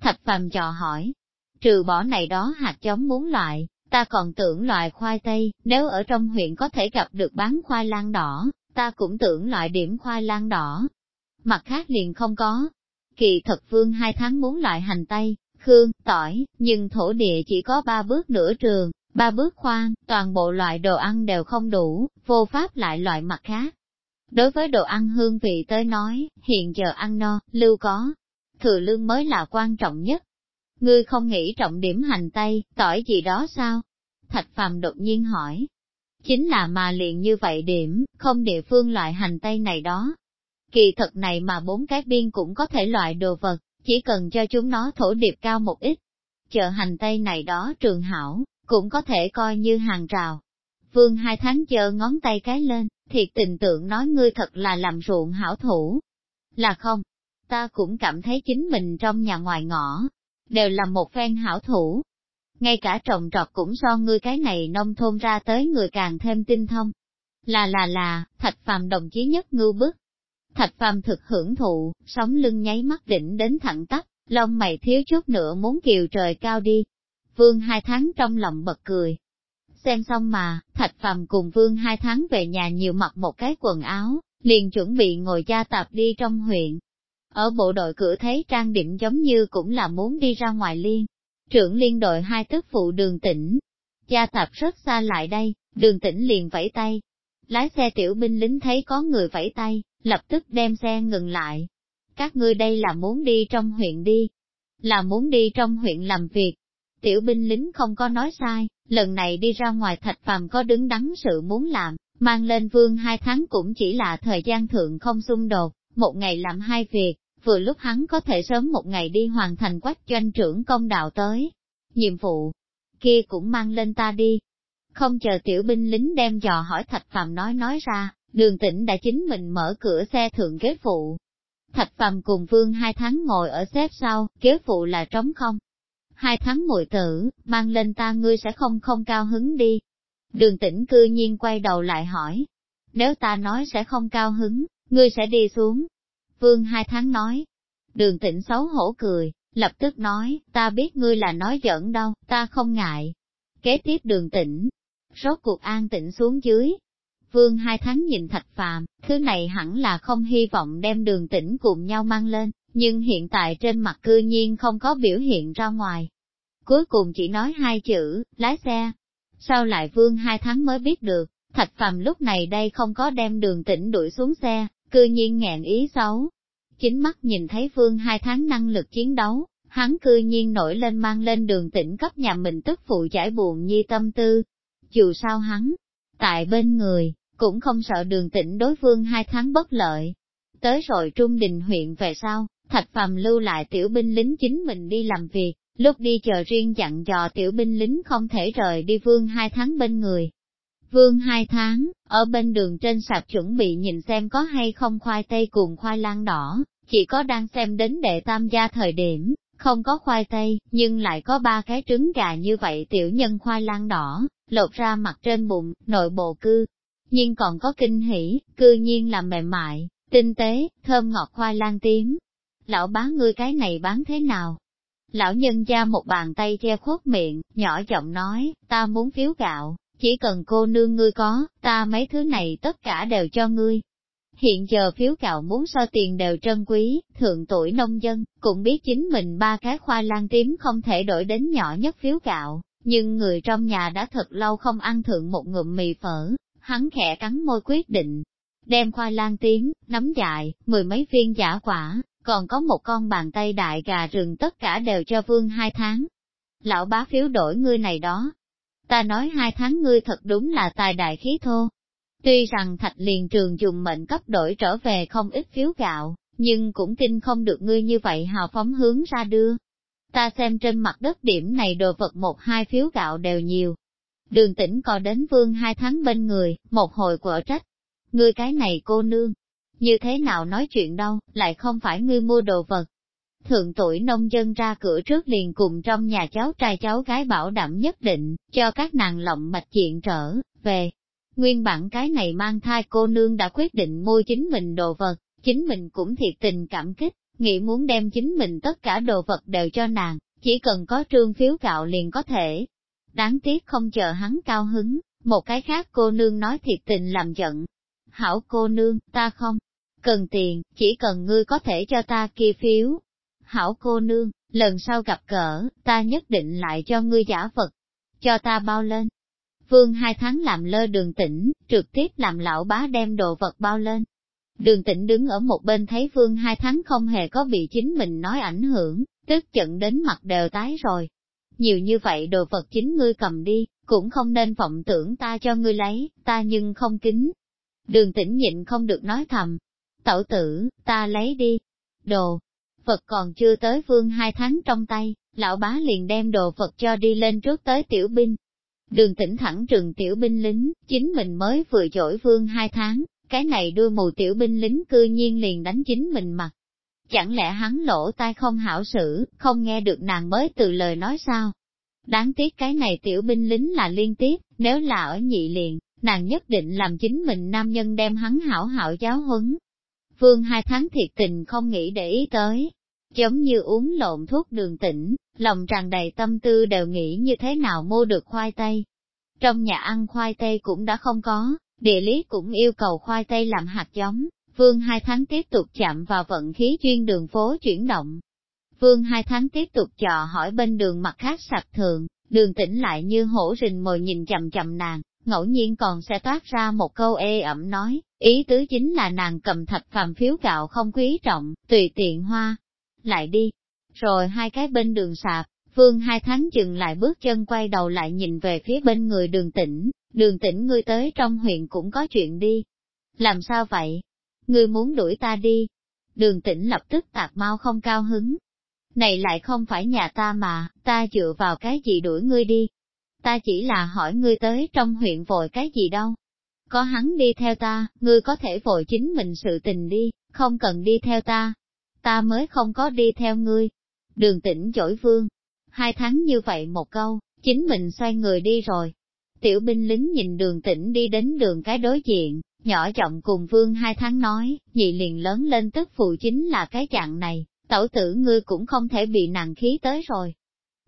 Thạch phàm trò hỏi, trừ bỏ này đó hạt giống muốn loại, ta còn tưởng loại khoai tây, nếu ở trong huyện có thể gặp được bán khoai lang đỏ, ta cũng tưởng loại điểm khoai lang đỏ, mặt khác liền không có. Kỳ thật vương hai tháng muốn loại hành tây, khương, tỏi, nhưng thổ địa chỉ có ba bước nửa trường, ba bước khoan, toàn bộ loại đồ ăn đều không đủ, vô pháp lại loại mặt khác. Đối với đồ ăn hương vị tới nói, hiện giờ ăn no, lưu có, thừa lương mới là quan trọng nhất. Ngươi không nghĩ trọng điểm hành tây, tỏi gì đó sao? Thạch phàm đột nhiên hỏi. Chính là mà liền như vậy điểm, không địa phương loại hành tây này đó, Kỳ thật này mà bốn cái biên cũng có thể loại đồ vật, chỉ cần cho chúng nó thổ điệp cao một ít. Chợ hành tây này đó trường hảo, cũng có thể coi như hàng rào. Vương hai tháng chờ ngón tay cái lên, thiệt tình tượng nói ngươi thật là làm ruộng hảo thủ. Là không? Ta cũng cảm thấy chính mình trong nhà ngoài ngõ, đều là một phen hảo thủ. ngay cả trồng trọt cũng so ngươi cái này nông thôn ra tới người càng thêm tinh thông. Là là là, thạch phàm đồng chí nhất ngưu bức. Thạch phàm thực hưởng thụ, sóng lưng nháy mắt đỉnh đến thẳng tắp, lông mày thiếu chút nữa muốn kiều trời cao đi. Vương hai tháng trong lòng bật cười. Xem xong mà, thạch phàm cùng vương hai tháng về nhà nhiều mặc một cái quần áo, liền chuẩn bị ngồi gia tạp đi trong huyện. Ở bộ đội cửa thấy trang điểm giống như cũng là muốn đi ra ngoài liên. Trưởng liên đội hai tức phụ đường tỉnh. Gia tạp rất xa lại đây, đường tỉnh liền vẫy tay. Lái xe tiểu binh lính thấy có người vẫy tay, lập tức đem xe ngừng lại. Các ngươi đây là muốn đi trong huyện đi. Là muốn đi trong huyện làm việc. Tiểu binh lính không có nói sai, lần này đi ra ngoài thạch phàm có đứng đắn sự muốn làm, mang lên vương hai tháng cũng chỉ là thời gian thượng không xung đột, một ngày làm hai việc, vừa lúc hắn có thể sớm một ngày đi hoàn thành quách doanh trưởng công đạo tới. Nhiệm vụ, kia cũng mang lên ta đi. Không chờ tiểu binh lính đem dò hỏi Thạch Phàm nói nói ra, đường tĩnh đã chính mình mở cửa xe thượng ghế phụ. Thạch Phàm cùng Vương hai tháng ngồi ở xếp sau, ghế phụ là trống không. Hai tháng muội tử, mang lên ta ngươi sẽ không không cao hứng đi. Đường tĩnh cư nhiên quay đầu lại hỏi. Nếu ta nói sẽ không cao hứng, ngươi sẽ đi xuống, Vương hai tháng nói. Đường tịnh xấu hổ cười, lập tức nói, ta biết ngươi là nói giỡn đâu, ta không ngại. Kế tiếp đường tịnh, rốt cuộc an tịnh xuống dưới. Vương hai tháng nhìn thạch phàm, thứ này hẳn là không hy vọng đem đường tĩnh cùng nhau mang lên, nhưng hiện tại trên mặt cư nhiên không có biểu hiện ra ngoài. Cuối cùng chỉ nói hai chữ, lái xe. Sau lại vương hai tháng mới biết được, thạch phàm lúc này đây không có đem đường tĩnh đuổi xuống xe, cư nhiên nghẹn ý xấu. Chính mắt nhìn thấy Vương hai tháng năng lực chiến đấu, hắn cư nhiên nổi lên mang lên đường tỉnh cấp nhà mình tức phụ giải buồn nhi tâm tư. Dù sao hắn, tại bên người, cũng không sợ đường tỉnh đối phương hai tháng bất lợi. Tới rồi Trung Đình huyện về sau, Thạch Phàm lưu lại tiểu binh lính chính mình đi làm việc, lúc đi chờ riêng dặn dò tiểu binh lính không thể rời đi vương hai tháng bên người, Vương hai tháng, ở bên đường trên sạp chuẩn bị nhìn xem có hay không khoai tây cùng khoai lang đỏ, chỉ có đang xem đến đệ tam gia thời điểm, không có khoai tây, nhưng lại có ba cái trứng gà như vậy tiểu nhân khoai lang đỏ, lột ra mặt trên bụng, nội bộ cư. Nhưng còn có kinh hỉ, cư nhiên là mềm mại, tinh tế, thơm ngọt khoai lang tím. Lão bán ngươi cái này bán thế nào? Lão nhân gia một bàn tay che khuất miệng, nhỏ giọng nói, ta muốn phiếu gạo, chỉ cần cô nương ngươi có, ta mấy thứ này tất cả đều cho ngươi. Hiện giờ phiếu gạo muốn so tiền đều trân quý, thượng tuổi nông dân, cũng biết chính mình ba cái khoai lang tím không thể đổi đến nhỏ nhất phiếu gạo, nhưng người trong nhà đã thật lâu không ăn thượng một ngụm mì phở, hắn khẽ cắn môi quyết định. Đem khoai lang tím, nấm dại, mười mấy viên giả quả, còn có một con bàn tay đại gà rừng tất cả đều cho vương hai tháng. Lão bá phiếu đổi ngươi này đó, Ta nói hai tháng ngươi thật đúng là tài đại khí thô. Tuy rằng thạch liền trường dùng mệnh cấp đổi trở về không ít phiếu gạo, nhưng cũng tin không được ngươi như vậy hào phóng hướng ra đưa. Ta xem trên mặt đất điểm này đồ vật một hai phiếu gạo đều nhiều. Đường tỉnh còn đến vương hai tháng bên người, một hồi quở trách. Ngươi cái này cô nương, như thế nào nói chuyện đâu, lại không phải ngươi mua đồ vật, thượng tuổi nông dân ra cửa trước liền cùng trong nhà cháu trai cháu gái bảo đảm nhất định, cho các nàng lộng mạch chuyện trở, về. Nguyên bản cái này mang thai cô nương đã quyết định mua chính mình đồ vật, chính mình cũng thiệt tình cảm kích, nghĩ muốn đem chính mình tất cả đồ vật đều cho nàng, chỉ cần có trương phiếu gạo liền có thể. Đáng tiếc không chờ hắn cao hứng, một cái khác cô nương nói thiệt tình làm giận. Hảo cô nương, ta không cần tiền, chỉ cần ngươi có thể cho ta kia phiếu, hảo cô nương, lần sau gặp cỡ, ta nhất định lại cho ngươi giả vật, cho ta bao lên. Vương hai tháng làm lơ đường tĩnh, trực tiếp làm lão bá đem đồ vật bao lên. Đường tĩnh đứng ở một bên thấy vương hai tháng không hề có bị chính mình nói ảnh hưởng, tức giận đến mặt đều tái rồi. Nhiều như vậy đồ vật chính ngươi cầm đi, cũng không nên vọng tưởng ta cho ngươi lấy, ta nhưng không kính. Đường tĩnh nhịn không được nói thầm. Tẩu tử, ta lấy đi. Đồ, phật còn chưa tới vương hai tháng trong tay, lão bá liền đem đồ phật cho đi lên trước tới tiểu binh. Đường tỉnh thẳng trừng tiểu binh lính, chính mình mới vừa dỗi vương hai tháng, cái này đưa mù tiểu binh lính cư nhiên liền đánh chính mình mặt. Chẳng lẽ hắn lỗ tai không hảo xử, không nghe được nàng mới từ lời nói sao? Đáng tiếc cái này tiểu binh lính là liên tiếp, nếu là ở nhị liền, nàng nhất định làm chính mình nam nhân đem hắn hảo hảo giáo huấn. Vương hai tháng thiệt tình không nghĩ để ý tới, giống như uống lộn thuốc đường tỉnh, lòng tràn đầy tâm tư đều nghĩ như thế nào mua được khoai tây. Trong nhà ăn khoai tây cũng đã không có, địa lý cũng yêu cầu khoai tây làm hạt giống, vương hai tháng tiếp tục chạm vào vận khí chuyên đường phố chuyển động. Vương hai tháng tiếp tục chọ hỏi bên đường mặt khác sạch thường, đường tỉnh lại như hổ rình mồi nhìn chầm chầm nàng, ngẫu nhiên còn sẽ toát ra một câu ê ẩm nói, ý tứ chính là nàng cầm thạch phàm phiếu gạo không quý trọng, tùy tiện hoa. Lại đi. Rồi hai cái bên đường sạp, Vương hai tháng chừng lại bước chân quay đầu lại nhìn về phía bên người đường tỉnh, đường tỉnh ngươi tới trong huyện cũng có chuyện đi. Làm sao vậy? Ngươi muốn đuổi ta đi. Đường tỉnh lập tức tạc mau không cao hứng. Này lại không phải nhà ta mà, ta dựa vào cái gì đuổi ngươi đi. Ta chỉ là hỏi ngươi tới trong huyện vội cái gì đâu. Có hắn đi theo ta, ngươi có thể vội chính mình sự tình đi, không cần đi theo ta. Ta mới không có đi theo ngươi. Đường tỉnh chổi vương, hai tháng như vậy một câu, chính mình xoay người đi rồi. Tiểu binh lính nhìn đường tỉnh đi đến đường cái đối diện, nhỏ giọng cùng vương hai tháng nói, nhị liền lớn lên tức phụ chính là cái dạng này, tẩu tử ngươi cũng không thể bị nặng khí tới rồi.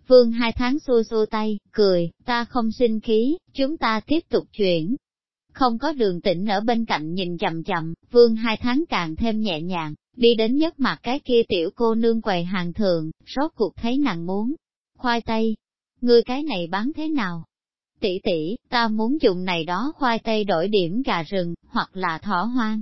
Vương hai tháng xua xua tay, cười, ta không sinh khí, chúng ta tiếp tục chuyển. Không có đường tỉnh ở bên cạnh nhìn chậm chậm, vương hai tháng càng thêm nhẹ nhàng, đi đến nhất mặt cái kia tiểu cô nương quầy hàng thường, rốt cuộc thấy nàng muốn, khoai tây. Ngươi cái này bán thế nào? Tỷ tỷ, ta muốn dùng này đó khoai tây đổi điểm gà rừng, hoặc là thỏ hoang.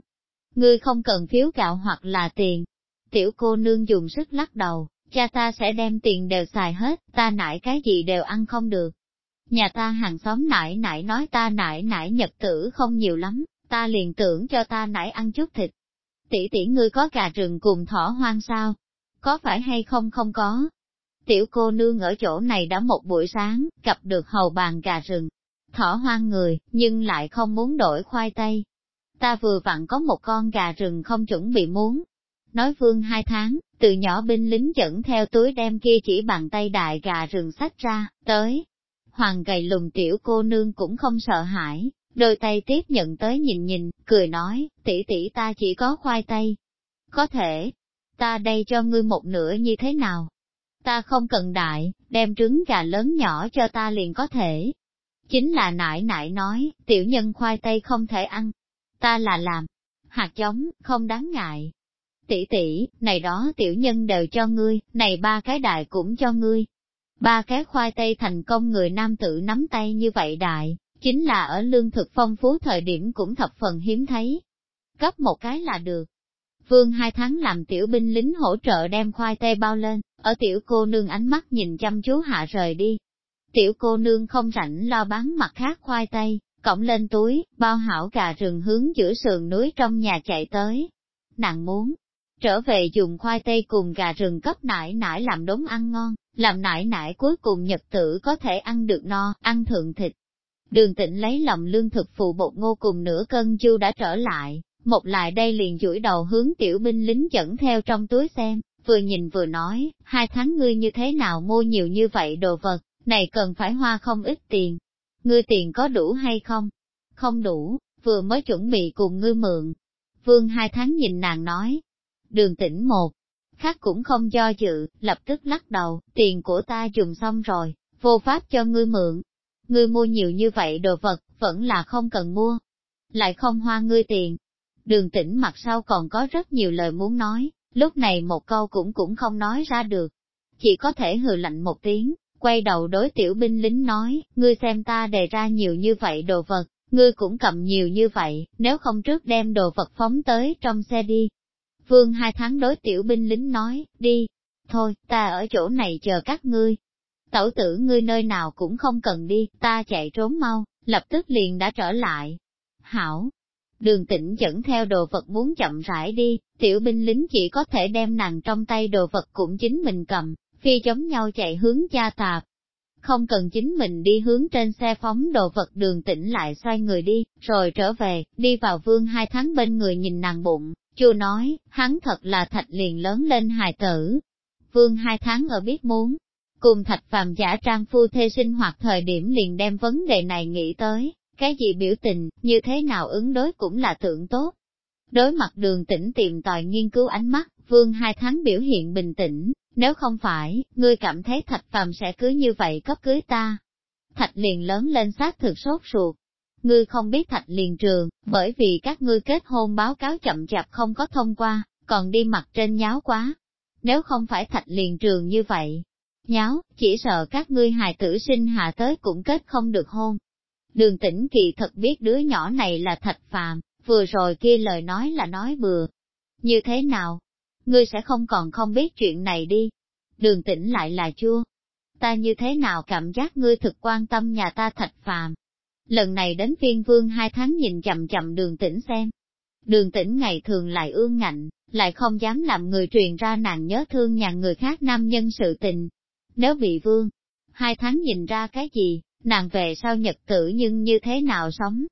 Ngươi không cần phiếu gạo hoặc là tiền. Tiểu cô nương dùng sức lắc đầu, cha ta sẽ đem tiền đều xài hết, ta nải cái gì đều ăn không được. Nhà ta hàng xóm nải nải nói ta nải nải nhật tử không nhiều lắm, ta liền tưởng cho ta nải ăn chút thịt. Tỷ tỷ ngươi có gà rừng cùng thỏ hoang sao? Có phải hay không không có? Tiểu cô nương ở chỗ này đã một buổi sáng, gặp được hầu bàn gà rừng, thỏ hoang người, nhưng lại không muốn đổi khoai tây. Ta vừa vặn có một con gà rừng không chuẩn bị muốn. Nói vương hai tháng, từ nhỏ binh lính dẫn theo túi đem kia chỉ bàn tay đại gà rừng sách ra, tới. Hoàng gầy lùng tiểu cô nương cũng không sợ hãi, đôi tay tiếp nhận tới nhìn nhìn, cười nói, tỷ tỷ ta chỉ có khoai tây. Có thể, ta đây cho ngươi một nửa như thế nào? ta không cần đại, đem trứng gà lớn nhỏ cho ta liền có thể. Chính là nải nải nói, tiểu nhân khoai tây không thể ăn. Ta là làm, hạt giống, không đáng ngại. Tỷ tỷ, này đó tiểu nhân đều cho ngươi, này ba cái đại cũng cho ngươi. Ba cái khoai tây thành công người nam tử nắm tay như vậy đại, chính là ở lương thực phong phú thời điểm cũng thập phần hiếm thấy. Cấp một cái là được. Vương hai tháng làm tiểu binh lính hỗ trợ đem khoai tây bao lên, ở tiểu cô nương ánh mắt nhìn chăm chú hạ rời đi. Tiểu cô nương không rảnh lo bán mặt khác khoai tây, cổng lên túi, bao hảo gà rừng hướng giữa sườn núi trong nhà chạy tới. Nàng muốn trở về dùng khoai tây cùng gà rừng cấp nải nải làm đống ăn ngon, làm nải nải cuối cùng nhật tử có thể ăn được no, ăn thượng thịt. Đường tịnh lấy lòng lương thực phụ bột ngô cùng nửa cân chu đã trở lại, một lại đây liền duỗi đầu hướng tiểu binh lính dẫn theo trong túi xem, vừa nhìn vừa nói, hai tháng ngươi như thế nào mua nhiều như vậy đồ vật, này cần phải hoa không ít tiền. Ngươi tiền có đủ hay không? Không đủ, vừa mới chuẩn bị cùng ngươi mượn. Vương hai tháng nhìn nàng nói, đường tỉnh một, khác cũng không do dự, lập tức lắc đầu, tiền của ta dùng xong rồi, vô pháp cho ngươi mượn. Ngươi mua nhiều như vậy đồ vật, vẫn là không cần mua. Lại không hoa ngươi tiền. Đường tỉnh mặt sau còn có rất nhiều lời muốn nói, lúc này một câu cũng cũng không nói ra được. Chỉ có thể hừ lạnh một tiếng, quay đầu đối tiểu binh lính nói, ngươi xem ta đề ra nhiều như vậy đồ vật, ngươi cũng cầm nhiều như vậy, nếu không trước đem đồ vật phóng tới trong xe đi. Vương hai tháng đối tiểu binh lính nói, đi, thôi, ta ở chỗ này chờ các ngươi. Tẩu tử ngươi nơi nào cũng không cần đi, ta chạy trốn mau, lập tức liền đã trở lại. Hảo, Đường tĩnh dẫn theo đồ vật muốn chậm rãi đi, tiểu binh lính chỉ có thể đem nàng trong tay đồ vật cũng chính mình cầm, phi giống nhau chạy hướng cha tạp. Không cần chính mình đi hướng trên xe phóng đồ vật đường tĩnh lại xoay người đi, rồi trở về, đi vào vương hai tháng bên người nhìn nàng bụng, chưa nói, hắn thật là thạch liền lớn lên hài tử. Vương hai tháng ở biết muốn, Cùng thạch phàm giả trang phu thê sinh hoạt thời điểm liền đem vấn đề này nghĩ tới, cái gì biểu tình, như thế nào ứng đối cũng là tượng tốt. Đối mặt đường tĩnh tìm tòi nghiên cứu ánh mắt, vương hai tháng biểu hiện bình tĩnh, nếu không phải, ngươi cảm thấy thạch phàm sẽ cứ như vậy cấp cưới ta. Thạch liền lớn lên xác thực sốt ruột. Ngươi không biết thạch liền trường, bởi vì các ngươi kết hôn báo cáo chậm chạp không có thông qua, còn đi mặt trên nháo quá. Nếu không phải thạch liền trường như vậy, nháo, chỉ sợ các ngươi hài tử sinh hạ tới cũng kết không được hôn. Đường tĩnh kỳ thật biết đứa nhỏ này là thạch phàm, vừa rồi kia lời nói là nói bừa. Như thế nào? Ngươi sẽ không còn không biết chuyện này đi. Đường tĩnh lại là chua. Ta như thế nào cảm giác ngươi thực quan tâm nhà ta thạch phàm. Lần này đến phiên vương hai tháng nhìn chậm chậm đường tĩnh xem. Đường tĩnh ngày thường lại ương ngạnh, lại không dám làm người truyền ra nàng nhớ thương nhà người khác nam nhân sự tình. Nếu bị vương, hai tháng nhìn ra cái gì, nàng về sau nhật tử nhưng như thế nào sống.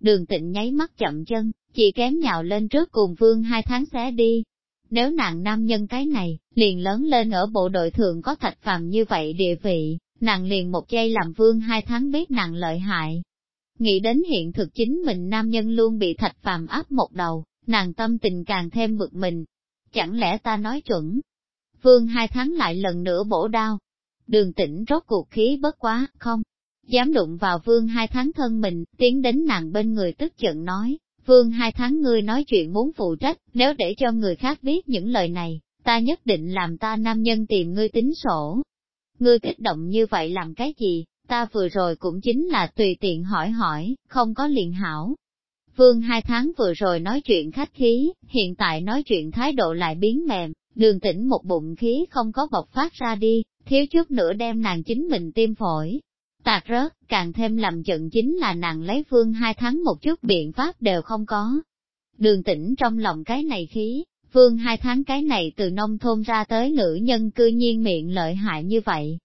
Đường tịnh nháy mắt chậm chân, chỉ kém nhào lên trước cùng vương hai tháng xé đi. Nếu nàng nam nhân cái này, liền lớn lên ở bộ đội thường có thạch phàm như vậy địa vị, nàng liền một giây làm vương hai tháng biết nàng lợi hại. Nghĩ đến hiện thực chính mình nam nhân luôn bị thạch phàm áp một đầu, nàng tâm tình càng thêm bực mình. Chẳng lẽ ta nói chuẩn? Vương hai tháng lại lần nữa bổ đao. Đường tĩnh rốt cuộc khí bất quá, không, dám đụng vào vương hai tháng thân mình, tiến đến nàng bên người tức giận nói, vương hai tháng ngươi nói chuyện muốn phụ trách, nếu để cho người khác biết những lời này, ta nhất định làm ta nam nhân tìm ngươi tính sổ. Ngươi kích động như vậy làm cái gì, ta vừa rồi cũng chính là tùy tiện hỏi hỏi, không có liền hảo. Vương hai tháng vừa rồi nói chuyện khách khí, hiện tại nói chuyện thái độ lại biến mềm, đường tĩnh một bụng khí không có bộc phát ra đi, thiếu chút nữa đem nàng chính mình tiêm phổi, Tạc rớt, càng thêm làm giận chính là nàng lấy phương hai tháng một chút biện pháp đều không có. Đường tĩnh trong lòng cái này khí, phương hai tháng cái này từ nông thôn ra tới nữ nhân cư nhiên miệng lợi hại như vậy.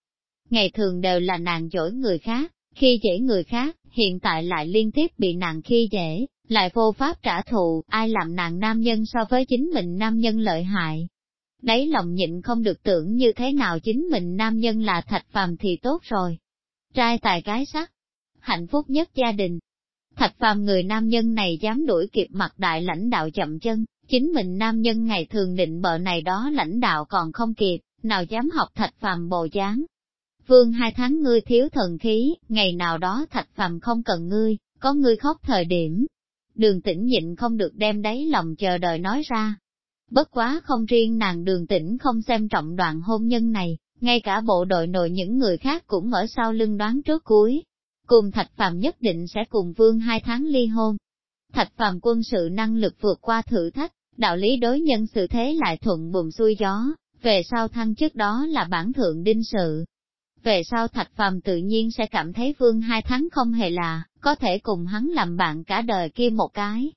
Ngày thường đều là nàng dỗi người khác, khi dễ người khác, hiện tại lại liên tiếp bị nàng khi dễ, lại vô pháp trả thù, ai làm nàng nam nhân so với chính mình nam nhân lợi hại. Đấy lòng nhịn không được tưởng như thế nào chính mình nam nhân là thạch phàm thì tốt rồi trai tài gái sắc, hạnh phúc nhất gia đình. Thạch phàm người nam nhân này dám đuổi kịp mặt đại lãnh đạo chậm chân, chính mình nam nhân ngày thường định bợ này đó lãnh đạo còn không kịp, nào dám học thạch phàm bồ dáng. Vương hai tháng ngươi thiếu thần khí, ngày nào đó thạch phàm không cần ngươi, có ngươi khóc thời điểm. Đường tĩnh nhịn không được đem đáy lòng chờ đợi nói ra. Bất quá không riêng nàng đường tĩnh không xem trọng đoạn hôn nhân này, ngay cả bộ đội nội những người khác cũng ở sau lưng đoán trước cuối. Cùng Thạch phạm nhất định sẽ cùng Vương hai tháng ly hôn. Thạch phạm quân sự năng lực vượt qua thử thách, đạo lý đối nhân sự thế lại thuận bùm xuôi gió, về sau thăng trước đó là bản thượng đinh sự. Về sau Thạch Phàm tự nhiên sẽ cảm thấy Vương hai tháng không hề là, có thể cùng hắn làm bạn cả đời kia một cái.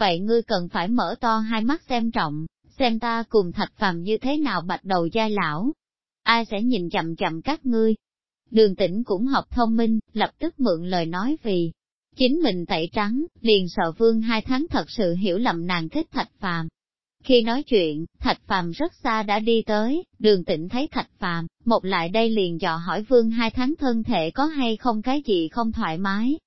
Vậy ngươi cần phải mở to hai mắt xem trọng, xem ta cùng Thạch Phàm như thế nào bạch đầu giai lão, ai sẽ nhìn chậm chậm các ngươi. Đường tĩnh cũng học thông minh, lập tức mượn lời nói vì chính mình tẩy trắng, liền sợ vương hai tháng thật sự hiểu lầm nàng thích thạch phàm. Khi nói chuyện, thạch phàm rất xa đã đi tới, đường tĩnh thấy thạch phàm, một lại đây liền dò hỏi vương hai tháng thân thể có hay không cái gì không thoải mái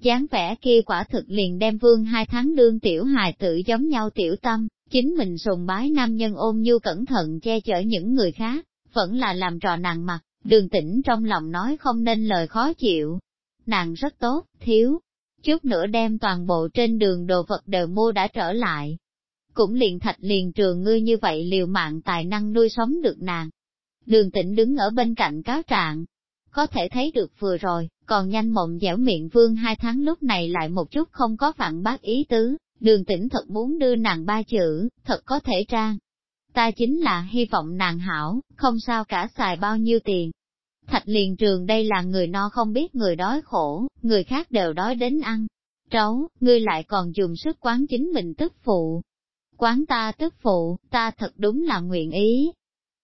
dáng vẻ kia quả thực liền đem vương hai tháng đương tiểu hài tự giống nhau tiểu tâm, chính mình sùng bái nam nhân ôm như cẩn thận che chở những người khác, vẫn là làm trò nàng mặt, đường tĩnh trong lòng nói không nên lời khó chịu. Nàng rất tốt, thiếu, chút nữa đem toàn bộ trên đường đồ vật đều mua đã trở lại. Cũng liền thạch liền trường ngươi như vậy liều mạng tài năng nuôi sống được nàng. Đường tĩnh đứng ở bên cạnh cáo trạng, có thể thấy được vừa rồi, còn nhanh mộng dẻo miệng vương hai tháng lúc này lại một chút không có phản bác ý tứ, đường tĩnh thật muốn đưa nàng ba chữ, thật có thể trang ta chính là hy vọng nàng hảo, không sao cả xài bao nhiêu tiền. Thạch liền trường đây là người no không biết người đói khổ, người khác đều đói đến ăn. Trấu, ngươi lại còn dùng sức quán chính mình tức phụ. Quán ta tức phụ, ta thật đúng là nguyện ý.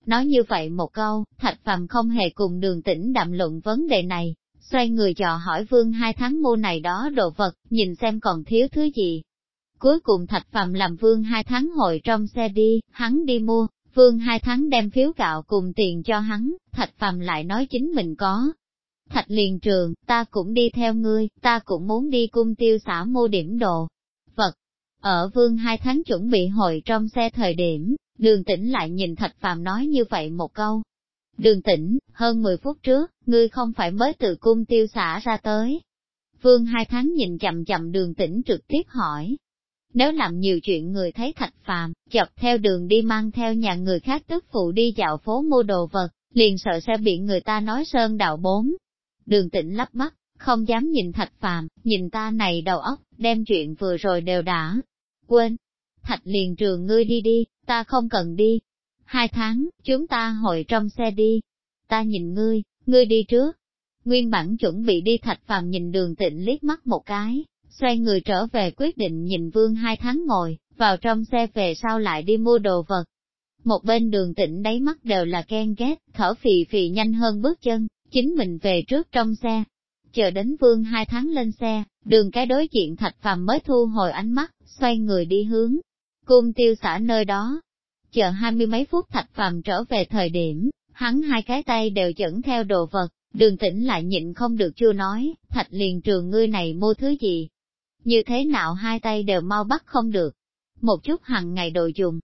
Nói như vậy một câu, thạch phàm không hề cùng đường tĩnh đạm luận vấn đề này, xoay người dò hỏi vương hai tháng mua này đó đồ vật, nhìn xem còn thiếu thứ gì, Cuối cùng Thạch Phạm làm vương hai tháng hội trong xe đi, hắn đi mua, Vương hai tháng đem phiếu gạo cùng tiền cho hắn, thạch phàm lại nói chính mình có. Thạch liền trường, ta cũng đi theo ngươi, ta cũng muốn đi cung tiêu xã mua điểm đồ. Vật, ở vương hai tháng chuẩn bị hồi trong xe thời điểm, đường tĩnh lại nhìn thạch phàm nói như vậy một câu. Đường tĩnh, hơn 10 phút trước, ngươi không phải mới từ cung tiêu xã ra tới. Vương hai tháng nhìn chậm chậm đường tĩnh trực tiếp hỏi, nếu làm nhiều chuyện người thấy thạch phàm, chọc theo đường đi mang theo nhà người khác tức phụ đi dạo phố mua đồ vật, liền sợ sẽ bị người ta nói sơn đạo bốn. Đường tĩnh lắp mắt, không dám nhìn thạch phàm, nhìn ta này đầu óc, đem chuyện vừa rồi đều đã. Quên, thạch liền trường ngươi đi đi, ta không cần đi. Hai tháng, chúng ta hội trong xe đi. Ta nhìn ngươi, ngươi đi trước. Nguyên bản chuẩn bị đi thạch phàm nhìn đường tịnh liếc mắt một cái, xoay người trở về quyết định nhìn vương hai tháng ngồi, vào trong xe về sau lại đi mua đồ vật. Một bên đường tịnh đáy mắt đều là ghen ghét, thở phì phì nhanh hơn bước chân, chính mình về trước trong xe. Chờ đến vương hai tháng lên xe, đường cái đối diện thạch phàm mới thu hồi ánh mắt, xoay người đi hướng. Cung tiêu xã nơi đó. Chờ hai mươi mấy phút thạch phàm trở về thời điểm, hắn hai cái tay đều dẫn theo đồ vật, đường tĩnh lại nhịn không được chưa nói, thạch liền trường ngươi này mua thứ gì, như thế nào hai tay đều mau bắt không được. Một chút hằng ngày đồ dùng.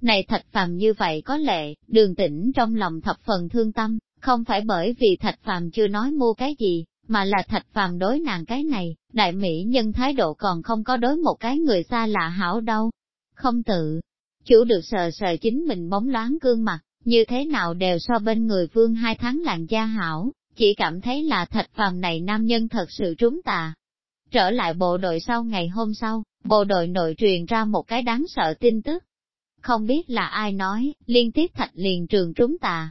Này thạch phàm như vậy có lệ, đường tĩnh trong lòng thập phần thương tâm, không phải bởi vì thạch phàm chưa nói mua cái gì, mà là thạch phàm đối nàng cái này, đại mỹ nhân thái độ còn không có đối một cái người xa lạ hảo đâu. Không tự, chủ được sờ sờ chính mình bóng loáng gương mặt, như thế nào đều so bên người vương hai tháng làng gia hảo, chỉ cảm thấy là thạch phàm này nam nhân thật sự trúng tà, Trở lại bộ đội sau ngày hôm sau, bộ đội nội truyền ra một cái đáng sợ tin tức. Không biết là ai nói, liên tiếp thạch liền trường trúng tà.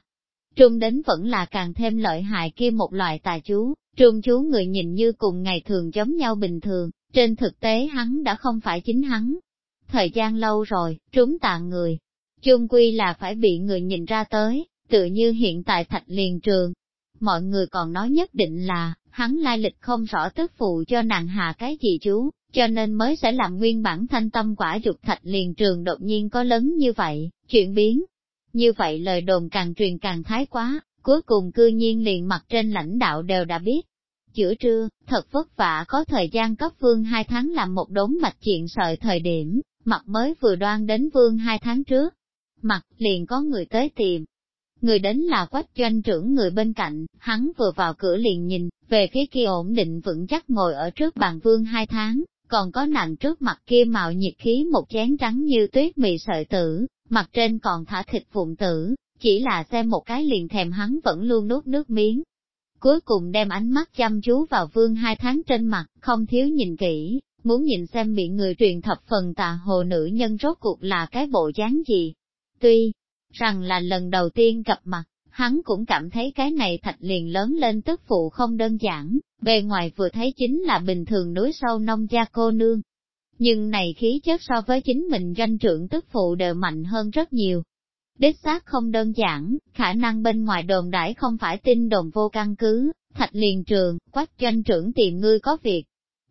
Trung đến vẫn là càng thêm lợi hại kia một loại tà chú, trung chú người nhìn như cùng ngày thường giống nhau bình thường, trên thực tế hắn đã không phải chính hắn. Thời gian lâu rồi, trúng tạ người, chung quy là phải bị người nhìn ra tới, tự như hiện tại thạch liền trường. Mọi người còn nói nhất định là, hắn lai lịch không rõ tức phụ cho nàng hạ cái gì chú, cho nên mới sẽ làm nguyên bản thanh tâm quả dục thạch liền trường đột nhiên có lớn như vậy, chuyển biến. Như vậy lời đồn càng truyền càng thái quá, cuối cùng cư nhiên liền mặt trên lãnh đạo đều đã biết. Chữa trưa, thật vất vả có thời gian cấp phương hai tháng làm một đống mạch chuyện sợi thời điểm, mặt mới vừa đoan đến vương hai tháng trước. Mặt liền có người tới tìm, Người đến là quách doanh trưởng người bên cạnh, hắn vừa vào cửa liền nhìn, về phía kia ổn định vững chắc ngồi ở trước bàn vương hai tháng, còn có nặng trước mặt kia mạo nhiệt khí một chén trắng như tuyết mì sợi tử, mặt trên còn thả thịt phụng tử, chỉ là xem một cái liền thèm hắn vẫn luôn nuốt nước miếng. Cuối cùng đem ánh mắt chăm chú vào vương hai tháng trên mặt, không thiếu nhìn kỹ, muốn nhìn xem bị người truyền thập phần tà hồ nữ nhân rốt cuộc là cái bộ dáng gì. Tuy, rằng là lần đầu tiên gặp mặt, hắn cũng cảm thấy cái này thạch liền lớn lên tức phụ không đơn giản, bề ngoài vừa thấy chính là bình thường núi sâu nông gia cô nương. Nhưng này khí chất so với chính mình doanh trưởng tức phụ đều mạnh hơn rất nhiều. Đích xác không đơn giản, khả năng bên ngoài đồn đãi không phải tin đồn vô căn cứ, thạch liền trường, quách doanh trưởng tìm ngươi có việc.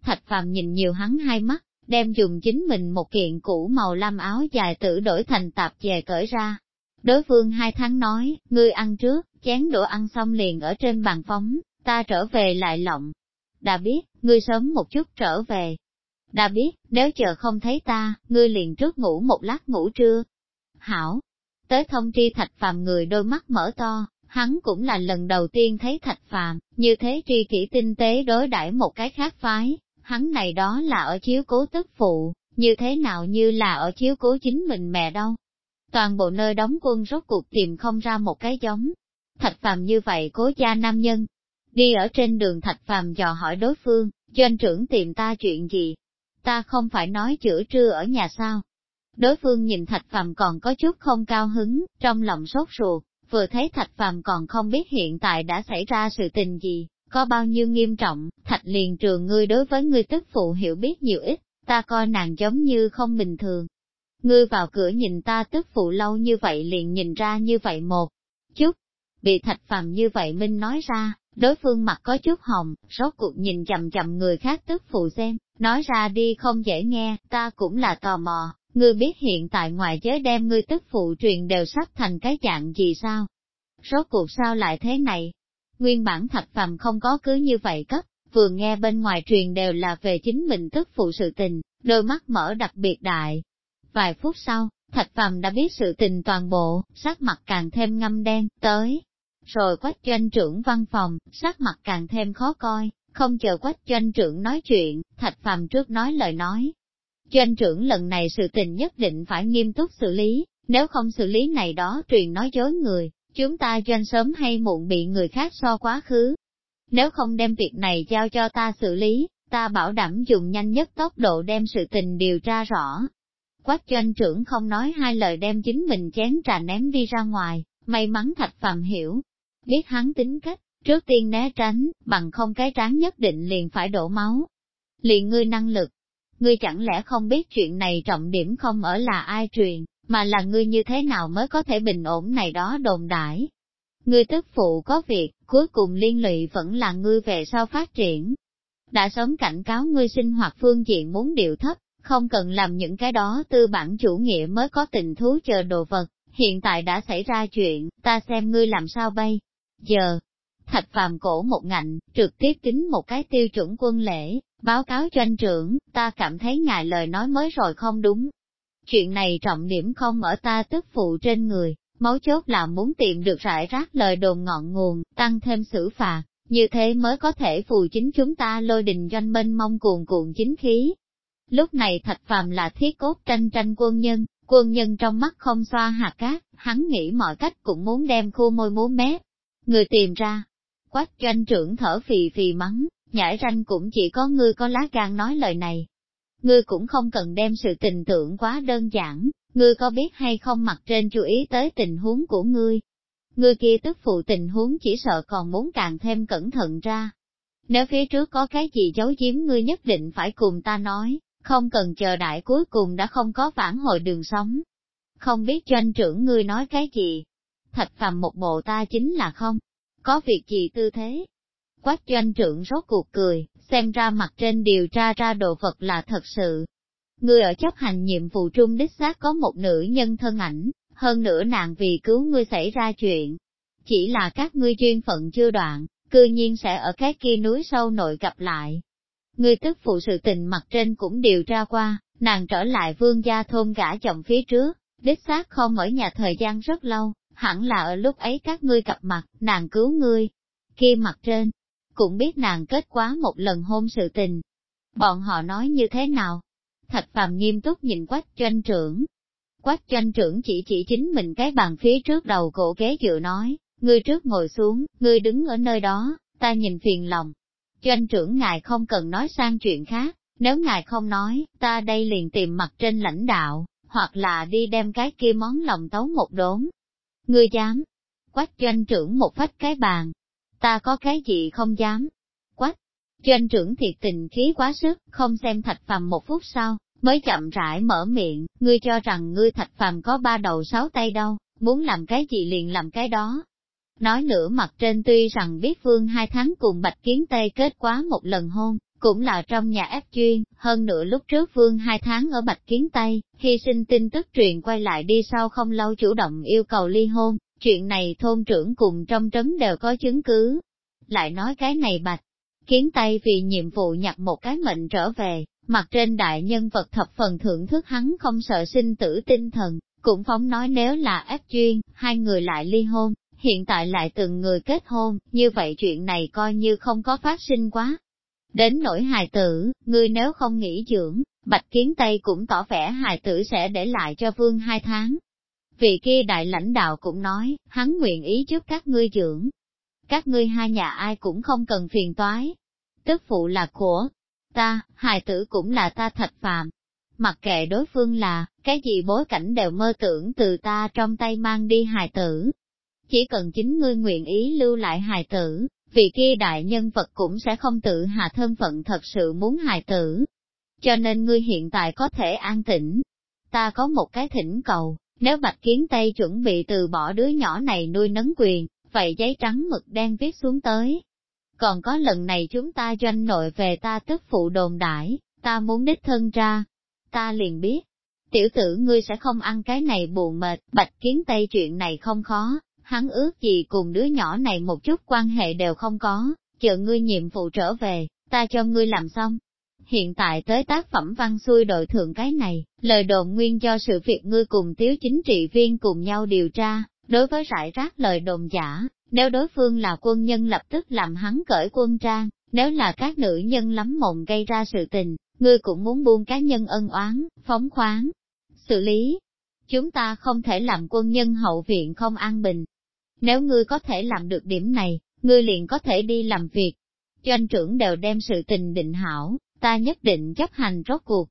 Thạch phàm nhìn nhiều hắn hai mắt, đem dùng chính mình một kiện cũ màu lam áo dài tử đổi thành tạp dề cởi ra, Đối phương hai tháng nói, ngươi ăn trước, chén đũa ăn xong liền ở trên bàn phóng, ta trở về lại lộng. Đã biết, ngươi sớm một chút trở về. Đã biết, nếu chờ không thấy ta, ngươi liền trước ngủ một lát ngủ trưa. Hảo, tới thông tri thạch phàm người đôi mắt mở to, hắn cũng là lần đầu tiên thấy thạch phàm, như thế tri kỷ tinh tế đối đãi một cái khác phái, hắn này đó là ở chiếu cố tức phụ, như thế nào như là ở chiếu cố chính mình mẹ đâu toàn bộ nơi đóng quân rốt cuộc tìm không ra một cái giống. Thạch phàm như vậy cố gia nam nhân. Đi ở trên đường thạch phàm dò hỏi đối phương, doanh trưởng tìm ta chuyện gì? Ta không phải nói chữa trưa ở nhà sao? Đối phương nhìn thạch phàm còn có chút không cao hứng, trong lòng sốt ruột, vừa thấy thạch phàm còn không biết hiện tại đã xảy ra sự tình gì, có bao nhiêu nghiêm trọng, thạch liền trường ngươi đối với ngươi tức phụ hiểu biết nhiều ít, ta coi nàng giống như không bình thường, Ngươi vào cửa nhìn ta tức phụ lâu như vậy liền nhìn ra như vậy một chút. Bị thạch phàm như vậy Minh nói ra, đối phương mặt có chút hồng, rốt cuộc nhìn chầm chầm người khác tức phụ xem, nói ra đi không dễ nghe, ta cũng là tò mò, Ngươi biết hiện tại ngoài giới đem ngươi tức phụ truyền đều sắp thành cái dạng gì sao? Rốt cuộc sao lại thế này? Nguyên bản thạch phàm không có cứ như vậy cấp, vừa nghe bên ngoài truyền đều là về chính mình tức phụ sự tình, đôi mắt mở đặc biệt đại. Vài phút sau, thạch phàm đã biết sự tình toàn bộ, sắc mặt càng thêm ngâm đen, tới. Rồi quách doanh trưởng văn phòng, sắc mặt càng thêm khó coi, không chờ quách doanh trưởng nói chuyện, thạch phàm trước nói lời nói. Doanh trưởng lần này sự tình nhất định phải nghiêm túc xử lý, nếu không xử lý này đó truyền nói dối người, chúng ta doanh sớm hay muộn bị người khác so quá khứ. Nếu không đem việc này giao cho ta xử lý, ta bảo đảm dùng nhanh nhất tốc độ đem sự tình điều tra rõ. Quách doanh trưởng không nói hai lời đem chính mình chén trà ném đi ra ngoài, may mắn thạch phàm hiểu. Biết hắn tính cách, trước tiên né tránh, bằng không cái trán nhất định liền phải đổ máu. Liền ngươi năng lực, ngươi chẳng lẽ không biết chuyện này trọng điểm không ở là ai truyền, mà là ngươi như thế nào mới có thể bình ổn này đó đồn đãi. Ngươi tức phụ có việc, cuối cùng liên lụy vẫn là ngươi về sau phát triển. Đã sớm cảnh cáo ngươi sinh hoạt phương diện muốn điệu thấp, không cần làm những cái đó tư bản chủ nghĩa mới có tình thú chờ đồ vật, hiện tại đã xảy ra chuyện, ta xem ngươi làm sao bay. Giờ, thạch phàm cổ một ngạnh, trực tiếp tính một cái tiêu chuẩn quân lễ, báo cáo cho anh trưởng, ta cảm thấy ngài lời nói mới rồi không đúng. Chuyện này trọng điểm không ở ta tức phụ trên người, mấu chốt là muốn tìm được rải rác lời đồn ngọn nguồn, tăng thêm xử phạt, như thế mới có thể phù chính chúng ta lôi đình doanh bên mong cuồn cuộn chính khí. Lúc này thạch phàm là thiết cốt tranh tranh quân nhân, quân nhân trong mắt không xoa hạt cát, hắn nghĩ mọi cách cũng muốn đem khu môi múa mép. Người tìm ra, quách doanh trưởng thở phì phì mắng, nhảy ranh cũng chỉ có ngươi có lá gan nói lời này. Ngươi cũng không cần đem sự tình tưởng quá đơn giản, ngươi có biết hay không mặt trên chú ý tới tình huống của ngươi. Ngươi kia tức phụ tình huống chỉ sợ còn muốn càng thêm cẩn thận ra. Nếu phía trước có cái gì giấu giếm ngươi nhất định phải cùng ta nói, không cần chờ đại cuối cùng đã không có phản hồi đường sống. Không biết doanh trưởng ngươi nói cái gì. Thạch phàm một bộ ta chính là không. Có việc gì tư thế, Quách doanh trưởng rốt cuộc cười, xem ra mặt trên điều tra ra đồ vật là thật sự. Ngươi ở chấp hành nhiệm vụ trung đích xác có một nữ nhân thân ảnh, hơn nữa nàng vì cứu ngươi xảy ra chuyện. Chỉ là các ngươi duyên phận chưa đoạn, cư nhiên sẽ ở cái kia núi sâu nội gặp lại. Ngươi tức phụ sự tình mặt trên cũng điều tra qua, nàng trở lại vương gia thôn gã chồng phía trước, đích xác không ở nhà thời gian rất lâu, hẳn là ở lúc ấy các ngươi gặp mặt, nàng cứu ngươi. Kia mặt trên, cũng biết nàng kết quá một lần hôn sự tình. Bọn họ nói như thế nào? Thạch phàm nghiêm túc nhìn quách doanh trưởng. Quách doanh trưởng chỉ chỉ chính mình cái bàn phía trước đầu cổ ghế dựa nói, ngươi trước ngồi xuống, ngươi đứng ở nơi đó, ta nhìn phiền lòng. Doanh trưởng ngài không cần nói sang chuyện khác, nếu ngài không nói, ta đây liền tìm mặt trên lãnh đạo, hoặc là đi đem cái kia món lòng tấu một đốn. Ngươi dám? Quách doanh trưởng một phách cái bàn, ta có cái gì không dám. Quách, doanh trưởng thiệt tình khí quá sức, không xem thạch phàm một phút sau, mới chậm rãi mở miệng, ngươi cho rằng ngươi thạch phàm có ba đầu sáu tay đâu, muốn làm cái gì liền làm cái đó. Nói nửa mặt trên tuy rằng biết vương hai tháng cùng bạch kiến tây kết quá một lần hôn, cũng là trong nhà ép chuyên, hơn nữa lúc trước vương hai tháng ở bạch kiến tây, hy sinh tin tức truyền quay lại đi sau không lâu chủ động yêu cầu ly hôn, Chuyện này thôn trưởng cùng trong trấn đều có chứng cứ. Lại nói cái này bạch, kiến tay vì nhiệm vụ nhặt một cái mệnh trở về, mặt trên đại nhân vật thập phần thưởng thức hắn không sợ sinh tử tinh thần, cũng phóng nói nếu là ép chuyên, hai người lại ly hôn, hiện tại lại từng người kết hôn, như vậy chuyện này coi như không có phát sinh quá. Đến nỗi hài tử, ngươi nếu không nghĩ dưỡng, Bạch Kiến Tây cũng tỏ vẻ hài tử sẽ để lại cho vương hai tháng, Vị kia đại lãnh đạo cũng nói, hắn nguyện ý giúp các ngươi dưỡng. Các ngươi hai nhà ai cũng không cần phiền toái. Tức phụ là của ta, hài tử cũng là ta thạch phàm. Mặc kệ đối phương là, cái gì bối cảnh đều mơ tưởng từ ta trong tay mang đi hài tử. Chỉ cần chính ngươi nguyện ý lưu lại hài tử, vị kia đại nhân vật cũng sẽ không tự hạ thân phận thật sự muốn hài tử. Cho nên ngươi hiện tại có thể an tĩnh. Ta có một cái thỉnh cầu, nếu Bạch Kiến Tây chuẩn bị từ bỏ đứa nhỏ này nuôi nấng quyền, vậy giấy trắng mực đen viết xuống tới. Còn có lần này chúng ta doanh nội về ta tức phụ đồn đãi, ta muốn đích thân ra. Ta liền biết, Tiểu tử ngươi sẽ không ăn cái này buồn mệt, bạch kiến tây chuyện này không khó, hắn ước gì cùng đứa nhỏ này một chút quan hệ đều không có, chờ ngươi nhiệm vụ trở về, ta cho ngươi làm xong. Hiện tại tới tác phẩm văn xuôi đội thượng cái này, lời đồn nguyên do sự việc ngươi cùng tiếu chính trị viên cùng nhau điều tra, đối với rải rác lời đồn giả, nếu đối phương là quân nhân lập tức làm hắn cởi quân trang, nếu là các nữ nhân lắm mộng gây ra sự tình, ngươi cũng muốn buông cá nhân ân oán, phóng khoáng, xử lý. Chúng ta không thể làm quân nhân hậu viện không an bình. Nếu ngươi có thể làm được điểm này, ngươi liền có thể đi làm việc. Doanh trưởng đều đem sự tình định hảo, ta nhất định chấp hành rốt cuộc.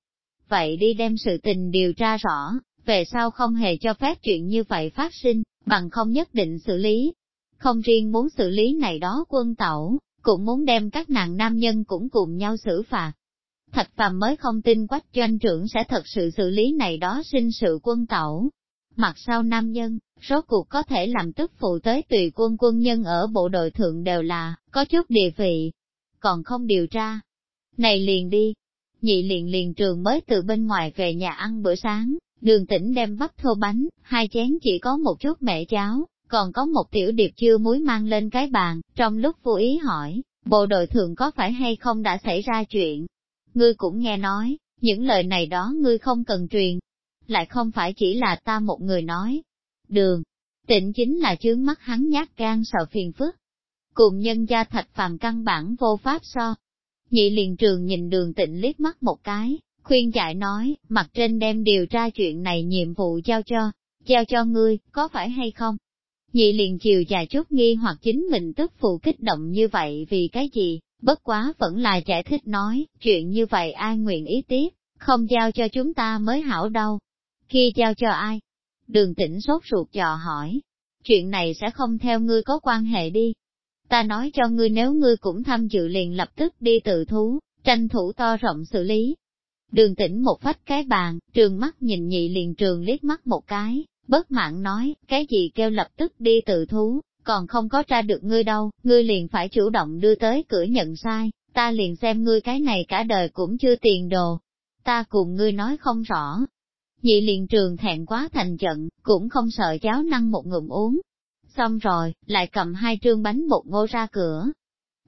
Vậy đi đem sự tình điều tra rõ, về sau không hề cho phép chuyện như vậy phát sinh, bằng không nhất định xử lý. Không riêng muốn xử lý này đó quân tẩu, cũng muốn đem các nàng nam nhân cũng cùng nhau xử phạt. Thạch phàm mới không tin quách doanh trưởng sẽ thật sự xử lý này đó sinh sự quân tẩu. Mặt sau nam nhân, rốt cuộc có thể làm tức phụ tới tùy quân quân nhân ở bộ đội thượng đều là, có chút địa vị, còn không điều tra. Này liền đi, nhị liền liền trường mới từ bên ngoài về nhà ăn bữa sáng, đường tỉnh đem bắp thô bánh, hai chén chỉ có một chút mẹ cháo, còn có một tiểu điệp chưa muối mang lên cái bàn, trong lúc vô ý hỏi, bộ đội thượng có phải hay không đã xảy ra chuyện? Ngươi cũng nghe nói, những lời này đó ngươi không cần truyền, lại không phải chỉ là ta một người nói. Đường, tịnh chính là chướng mắt hắn nhát gan sợ phiền phức. Cùng nhân gia thạch phàm căn bản vô pháp so. Nhị liền trường nhìn đường tịnh liếc mắt một cái, khuyên giải nói, mặt trên đem điều tra chuyện này nhiệm vụ giao cho, giao cho ngươi, có phải hay không? Nhị liền chiều dài chút nghi hoặc chính mình tức phụ kích động như vậy vì cái gì, bất quá vẫn là giải thích nói, chuyện như vậy ai nguyện ý tiếp, không giao cho chúng ta mới hảo đâu. Khi giao cho ai? Đường tĩnh sốt ruột dò hỏi, chuyện này sẽ không theo ngươi có quan hệ đi. Ta nói cho ngươi nếu ngươi cũng tham dự liền lập tức đi tự thú, tranh thủ to rộng xử lý. Đường tĩnh một phách cái bàn, trường mắt nhìn nhị liền trường liếc mắt một cái, Bất mãn nói, cái gì kêu lập tức đi tự thú, còn không có tra được ngươi đâu, ngươi liền phải chủ động đưa tới cửa nhận sai, ta liền xem ngươi cái này cả đời cũng chưa tiền đồ. Ta cùng ngươi nói không rõ. Nhị liền trường thẹn quá thành giận, cũng không sợ cháo năng một ngụm uống. Xong rồi, lại cầm hai trương bánh bột ngô ra cửa.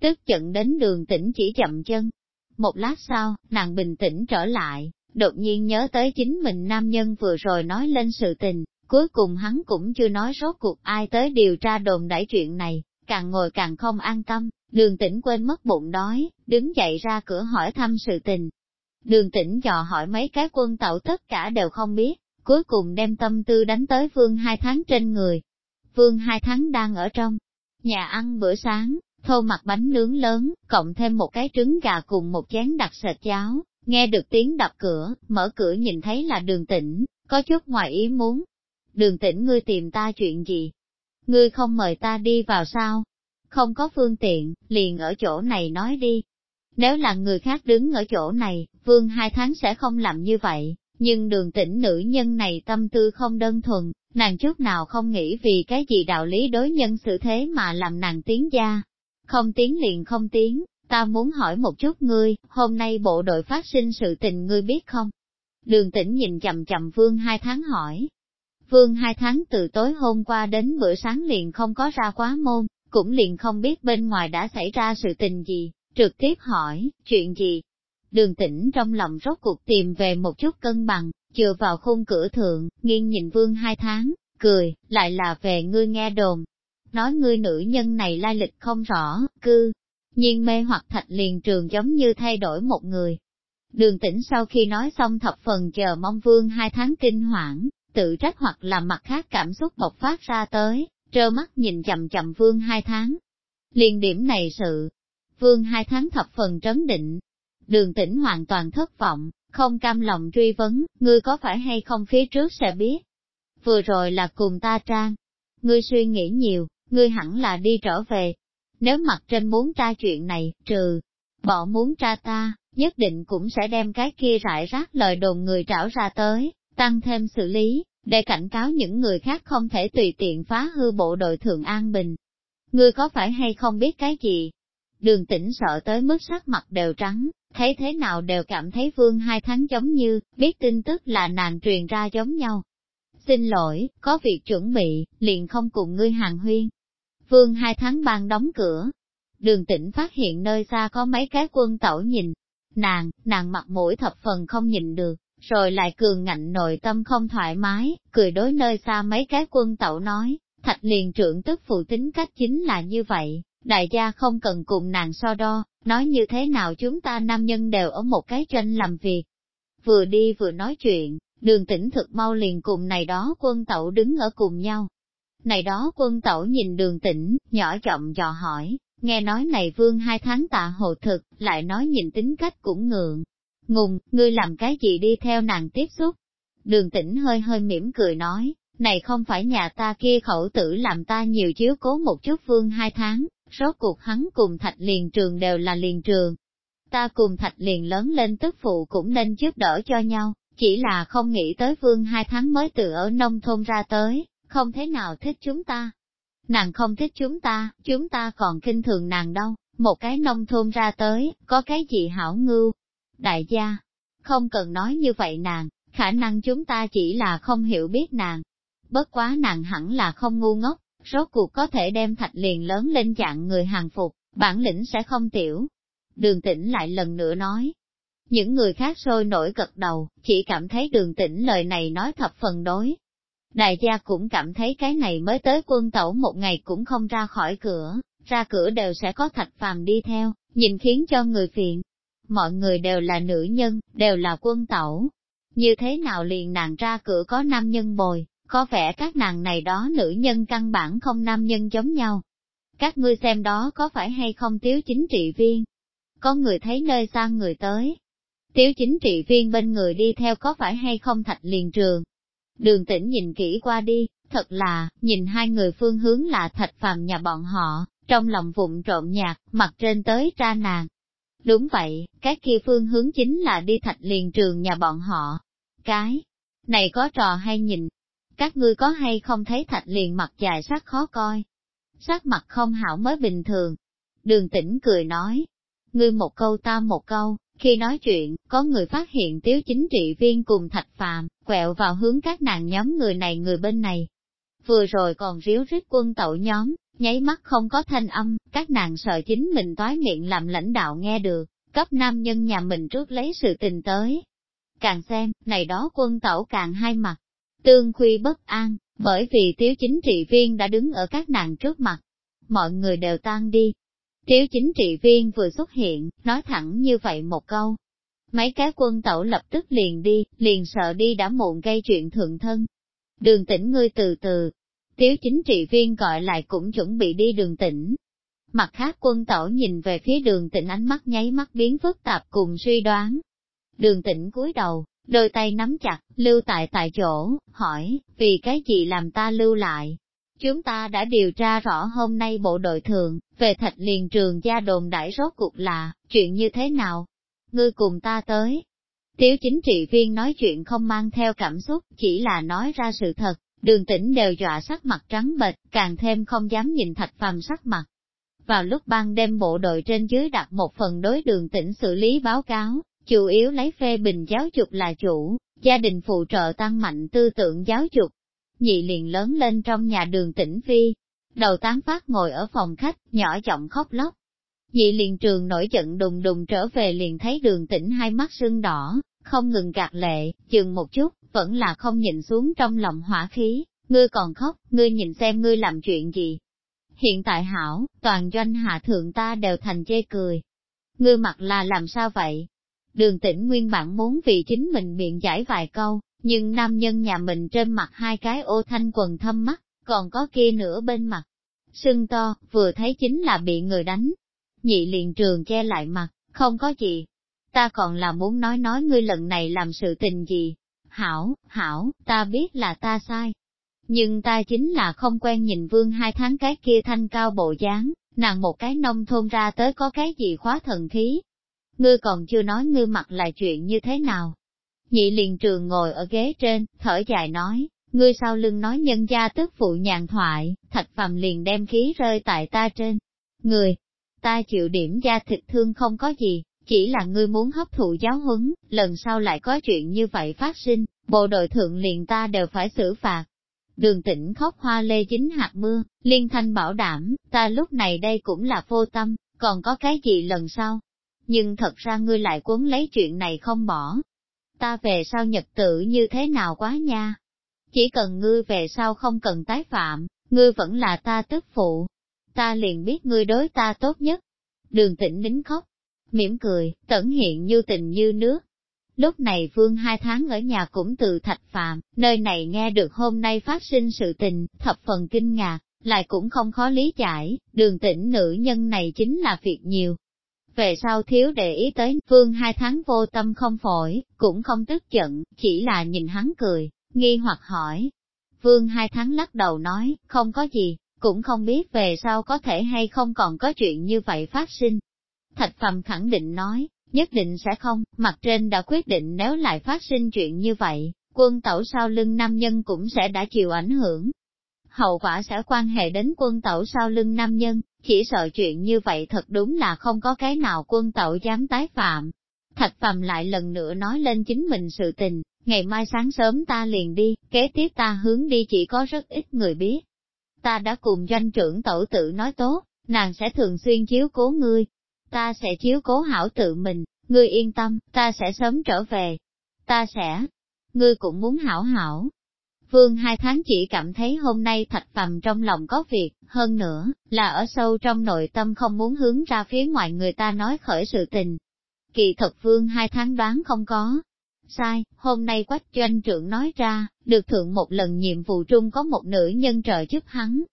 Tức giận đến đường tỉnh chỉ chậm chân. Một lát sau, nàng bình tĩnh trở lại, đột nhiên nhớ tới chính mình nam nhân vừa rồi nói lên sự tình, Cuối cùng hắn cũng chưa nói rốt cuộc ai tới điều tra đồn đẩy chuyện này, càng ngồi càng không an tâm, đường tĩnh quên mất bụng đói, đứng dậy ra cửa hỏi thăm sự tình. Đường tĩnh dò hỏi mấy cái quân tàu tất cả đều không biết, cuối cùng đem tâm tư đánh tới vương hai tháng trên người. Vương hai tháng đang ở trong nhà ăn bữa sáng, thô mặt bánh nướng lớn, cộng thêm một cái trứng gà cùng một chén đặc sệt cháo, nghe được tiếng đập cửa, mở cửa nhìn thấy là đường tĩnh, có chút ngoài ý muốn, đường tĩnh ngươi tìm ta chuyện gì? Ngươi không mời ta đi vào sao? Không có phương tiện, liền ở chỗ này nói đi. Nếu là người khác đứng ở chỗ này, vương hai tháng sẽ không làm như vậy, nhưng đường tĩnh nữ nhân này tâm tư không đơn thuần, nàng chút nào không nghĩ vì cái gì đạo lý đối nhân xử thế mà làm nàng tiến gia. Không tiến liền không tiến, ta muốn hỏi một chút ngươi, hôm nay bộ đội phát sinh sự tình ngươi biết không? Đường tĩnh nhìn chậm chậm vương hai tháng hỏi, Vương hai tháng từ tối hôm qua đến bữa sáng liền không có ra quá môn, cũng liền không biết bên ngoài đã xảy ra sự tình gì, trực tiếp hỏi, chuyện gì? Đường tĩnh trong lòng rốt cuộc tìm về một chút cân bằng, chừa vào khung cửa thượng, nghiêng nhìn vương hai tháng, cười, lại là về ngươi nghe đồn. Nói ngươi nữ nhân này lai lịch không rõ, cư, nhiên mê hoặc thạch liền trường giống như thay đổi một người. Đường tĩnh sau khi nói xong thập phần chờ mong vương hai tháng kinh hoảng, tự trách hoặc là mặt khác cảm xúc bộc phát ra tới, trơ mắt nhìn chậm chậm vương hai tháng. liền điểm này sự, vương hai tháng thập phần trấn định. Đường tĩnh hoàn toàn thất vọng, không cam lòng truy vấn, ngươi có phải hay không phía trước sẽ biết. Vừa rồi là cùng ta trang. Ngươi suy nghĩ nhiều, ngươi hẳn là đi trở về. Nếu mặt trên muốn tra chuyện này, trừ, bỏ muốn tra ta, nhất định cũng sẽ đem cái kia rải rác lời đồn người trảo ra tới, tăng thêm xử lý, để cảnh cáo những người khác không thể tùy tiện phá hư bộ đội thường an bình. Ngươi có phải hay không biết cái gì? Đường tĩnh sợ tới mức sắc mặt đều trắng, thấy thế nào đều cảm thấy vương hai tháng giống như, biết tin tức là nàng truyền ra giống nhau. Xin lỗi, có việc chuẩn bị, liền không cùng ngươi hàng huyên. Vương hai tháng ban đóng cửa. Đường tĩnh phát hiện nơi xa có mấy cái quân tẩu nhìn. Nàng, nàng mặt mũi thập phần không nhìn được, rồi lại cường ngạnh nội tâm không thoải mái, cười đối nơi xa mấy cái quân tẩu nói, thạch liền trưởng tức phụ tính cách chính là như vậy, đại gia không cần cùng nàng so đo, nói như thế nào chúng ta nam nhân đều ở một cái tranh làm việc. Vừa đi vừa nói chuyện, đường tỉnh thực mau liền cùng này đó quân tẩu đứng ở cùng nhau. Này đó quân tẩu nhìn đường tỉnh, nhỏ giọng dò hỏi, nghe nói này vương hai tháng tạ hộ thực, lại nói nhìn tính cách cũng ngượng. Ngùng, ngươi làm cái gì đi theo nàng tiếp xúc? Đường tỉnh hơi hơi mỉm cười nói, này không phải nhà ta kia khẩu tử làm ta nhiều chiếu cố một chút vương hai tháng, Rốt cuộc hắn cùng thạch liền trường đều là liền trường. Ta cùng thạch liền lớn lên tức phụ cũng nên giúp đỡ cho nhau, chỉ là không nghĩ tới vương hai tháng mới từ ở nông thôn ra tới, không thế nào thích chúng ta. Nàng không thích chúng ta, chúng ta còn kinh thường nàng đâu, một cái nông thôn ra tới, có cái gì hảo ngưu. Đại gia, không cần nói như vậy nàng, khả năng chúng ta chỉ là không hiểu biết nàng. Bất quá nàng hẳn là không ngu ngốc, rốt cuộc có thể đem thạch liền lớn lên dạng người hàng phục, bản lĩnh sẽ không tiểu. Đường tĩnh lại lần nữa nói. Những người khác sôi nổi gật đầu, chỉ cảm thấy đường tĩnh lời này nói thập phần đối. Đại gia cũng cảm thấy cái này mới tới quân tẩu một ngày cũng không ra khỏi cửa, ra cửa đều sẽ có thạch phàm đi theo, nhìn khiến cho người phiền. Mọi người đều là nữ nhân, đều là quân tẩu. Như thế nào liền nàng ra cửa có nam nhân bồi, có vẻ các nàng này đó nữ nhân căn bản không nam nhân giống nhau. Các ngươi xem đó có phải hay không thiếu chính trị viên? Có người thấy nơi xa người tới. Tiếu chính trị viên bên người đi theo có phải hay không thạch liền trường? Đường tĩnh nhìn kỹ qua đi, thật là, nhìn hai người phương hướng là thạch phàm nhà bọn họ, trong lòng vụn trộm nhạc, mặt trên tới ra nàng. Đúng vậy, cái kia phương hướng chính là đi thạch liền trường nhà bọn họ. Cái này có trò hay nhìn, các ngươi có hay không thấy thạch liền mặt dài sắc khó coi. Sắc mặt không hảo mới bình thường. Đường tĩnh cười nói, ngươi một câu ta một câu, khi nói chuyện, có người phát hiện tiếu chính trị viên cùng thạch phàm, quẹo vào hướng các nàng nhóm người này người bên này. Vừa rồi còn ríu rít quân tẩu nhóm, nháy mắt không có thanh âm, các nàng sợ chính mình toái miệng làm lãnh đạo nghe được, cấp nam nhân nhà mình trước lấy sự tình tới. Càng xem, này đó quân tẩu càng hai mặt, tương khuy bất an, bởi vì tiếu chính trị viên đã đứng ở các nàng trước mặt. Mọi người đều tan đi. Tiếu chính trị viên vừa xuất hiện, nói thẳng như vậy một câu. Mấy cái quân tẩu lập tức liền đi, liền sợ đi đã muộn gây chuyện thượng thân. Đường tỉnh ngươi từ từ. Tiếu chính trị viên gọi lại cũng chuẩn bị đi đường tỉnh. Mặt khác quân tẩu nhìn về phía đường tỉnh ánh mắt nháy mắt biến phức tạp cùng suy đoán. Đường tỉnh cúi đầu, đôi tay nắm chặt, lưu tại tại chỗ, hỏi, vì cái gì làm ta lưu lại? Chúng ta đã điều tra rõ hôm nay bộ đội thường, về thạch liền trường gia đồn đại rốt cuộc là, chuyện như thế nào? Ngươi cùng ta tới. Tiếu chính trị viên nói chuyện không mang theo cảm xúc, chỉ là nói ra sự thật, đường tĩnh đều dọa sắc mặt trắng bệch, càng thêm không dám nhìn thạch phàm sắc mặt. Vào lúc ban đêm bộ đội trên dưới đặt một phần đối đường tĩnh xử lý báo cáo, chủ yếu lấy phê bình giáo dục là chủ, gia đình phụ trợ tăng mạnh tư tưởng giáo dục. Nhị liền lớn lên trong nhà đường tỉnh phi, đầu tán phát ngồi ở phòng khách, nhỏ giọng khóc lóc. Nhị liền trường nổi giận đùng đùng trở về liền thấy đường tỉnh hai mắt sưng đỏ, không ngừng gạt lệ, chừng một chút, vẫn là không nhìn xuống trong lòng hỏa khí, ngươi còn khóc, ngươi nhìn xem ngươi làm chuyện gì. Hiện tại hảo, toàn doanh hạ thượng ta đều thành chê cười. Ngươi mặt là làm sao vậy? Đường tĩnh nguyên bản muốn vì chính mình miệng giải vài câu, nhưng nam nhân nhà mình trên mặt hai cái ô thanh quần thâm mắt, còn có kia nửa bên mặt. Sưng to, vừa thấy chính là bị người đánh. Nhị liền trường che lại mặt, không có gì. Ta còn là muốn nói nói ngươi lần này làm sự tình gì. Hảo, hảo, ta biết là ta sai. Nhưng ta chính là không quen nhìn vương hai tháng cái kia thanh cao bộ dáng, nàng một cái nông thôn ra tới có cái gì khóa thần khí, ngươi còn chưa nói ngươi mặt là chuyện như thế nào. Nhị liền trường ngồi ở ghế trên, thở dài nói, ngươi sau lưng nói nhân gia tức phụ nhàn thoại, thạch phàm liền đem khí rơi tại ta trên. Người, ta chịu điểm da thịt thương không có gì, chỉ là ngươi muốn hấp thụ giáo huấn, lần sau lại có chuyện như vậy phát sinh, bộ đội thượng liền ta đều phải xử phạt. Đường tĩnh khóc hoa lê chính hạt mưa, liên thanh bảo đảm, ta lúc này đây cũng là vô tâm, còn có cái gì lần sau. Nhưng thật ra ngươi lại cuốn lấy chuyện này không bỏ. Ta về sau nhật tự như thế nào quá nha. Chỉ cần ngươi về sau không cần tái phạm, ngươi vẫn là ta tức phụ. Ta liền biết ngươi đối ta tốt nhất. Đường tĩnh nín khóc, mỉm cười, tẩn hiện như tình như nước. Lúc này Vương hai tháng ở nhà cũng từ thạch phạm, nơi này nghe được hôm nay phát sinh sự tình, thập phần kinh ngạc, lại cũng không khó lý giải, đường tĩnh nữ nhân này chính là việc nhiều. Về sau thiếu để ý tới, Vương hai tháng vô tâm không phổi, cũng không tức giận, chỉ là nhìn hắn cười, nghi hoặc hỏi. Vương hai tháng lắc đầu nói, không có gì, cũng không biết về sau có thể hay không còn có chuyện như vậy phát sinh. Thạch Phàm khẳng định nói, nhất định sẽ không, mặt trên đã quyết định nếu lại phát sinh chuyện như vậy, quân tẩu sau lưng nam nhân cũng sẽ đã chịu ảnh hưởng. Hậu quả sẽ quan hệ đến quân tẩu sau lưng nam nhân, chỉ sợ chuyện như vậy thật đúng là không có cái nào quân tẩu dám tái phạm. Thạch Phàm lại lần nữa nói lên chính mình sự tình, ngày mai sáng sớm ta liền đi, kế tiếp ta hướng đi chỉ có rất ít người biết. Ta đã cùng doanh trưởng tẩu tự nói tốt, nàng sẽ thường xuyên chiếu cố ngươi, ta sẽ chiếu cố hảo tự mình, ngươi yên tâm, ta sẽ sớm trở về. Ta sẽ, ngươi cũng muốn hảo hảo. Vương hai tháng chỉ cảm thấy hôm nay thạch phàm trong lòng có việc, hơn nữa, là ở sâu trong nội tâm không muốn hướng ra phía ngoài người ta nói khởi sự tình. Kỳ thật vương hai tháng đoán không có. Sai, hôm nay quách doanh trưởng nói ra, được thượng một lần nhiệm vụ trung có một nữ nhân trợ giúp hắn.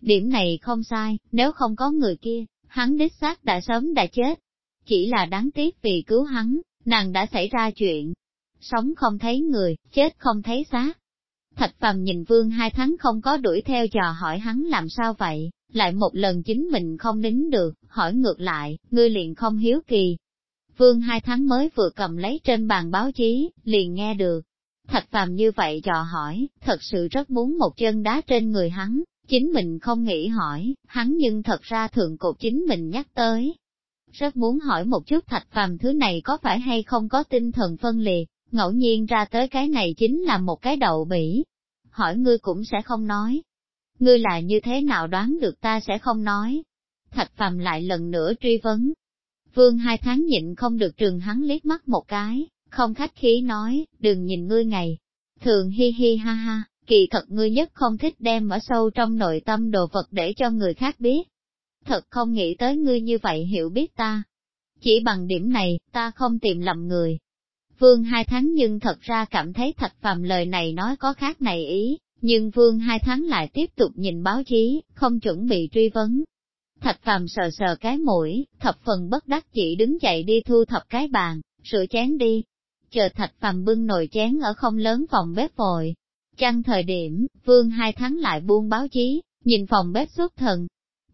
Điểm này không sai, nếu không có người kia, hắn đích xác đã sớm đã chết. Chỉ là đáng tiếc vì cứu hắn, nàng đã xảy ra chuyện. Sống không thấy người, chết không thấy xác. Thạch phàm nhìn vương hai tháng không có đuổi theo dò hỏi hắn làm sao vậy, lại một lần chính mình không đính được, hỏi ngược lại, ngươi liền không hiếu kỳ. Vương hai tháng mới vừa cầm lấy trên bàn báo chí, liền nghe được. Thạch phàm như vậy dò hỏi, thật sự rất muốn một chân đá trên người hắn, Chính mình không nghĩ hỏi, hắn nhưng thật ra thường cột chính mình nhắc tới. Rất muốn hỏi một chút thạch phàm thứ này có phải hay không có tinh thần phân liệt, ngẫu nhiên ra tới cái này chính là một cái đậu bỉ. Hỏi ngươi cũng sẽ không nói. Ngươi là như thế nào đoán được ta sẽ không nói. Thạch phàm lại lần nữa truy vấn. Vương hai tháng nhịn không được trường hắn liếc mắt một cái, không khách khí nói, đừng nhìn ngươi ngày. Thường hi hi ha ha, kỳ thật ngươi nhất không thích đem ở sâu trong nội tâm đồ vật để cho người khác biết. Thật không nghĩ tới ngươi như vậy hiểu biết ta. Chỉ bằng điểm này, ta không tìm lầm người. Vương hai tháng nhưng thật ra cảm thấy thạch phàm lời này nói có khác này ý, nhưng vương hai tháng lại tiếp tục nhìn báo chí, không chuẩn bị truy vấn. Thạch phàm sờ sờ cái mũi, thập phần bất đắc chỉ đứng dậy đi thu thập cái bàn, sửa chén đi. Chờ thạch phàm bưng nồi chén ở không lớn phòng bếp vội, Chăng thời điểm, Vương hai tháng lại buông báo chí, nhìn phòng bếp xuất thần.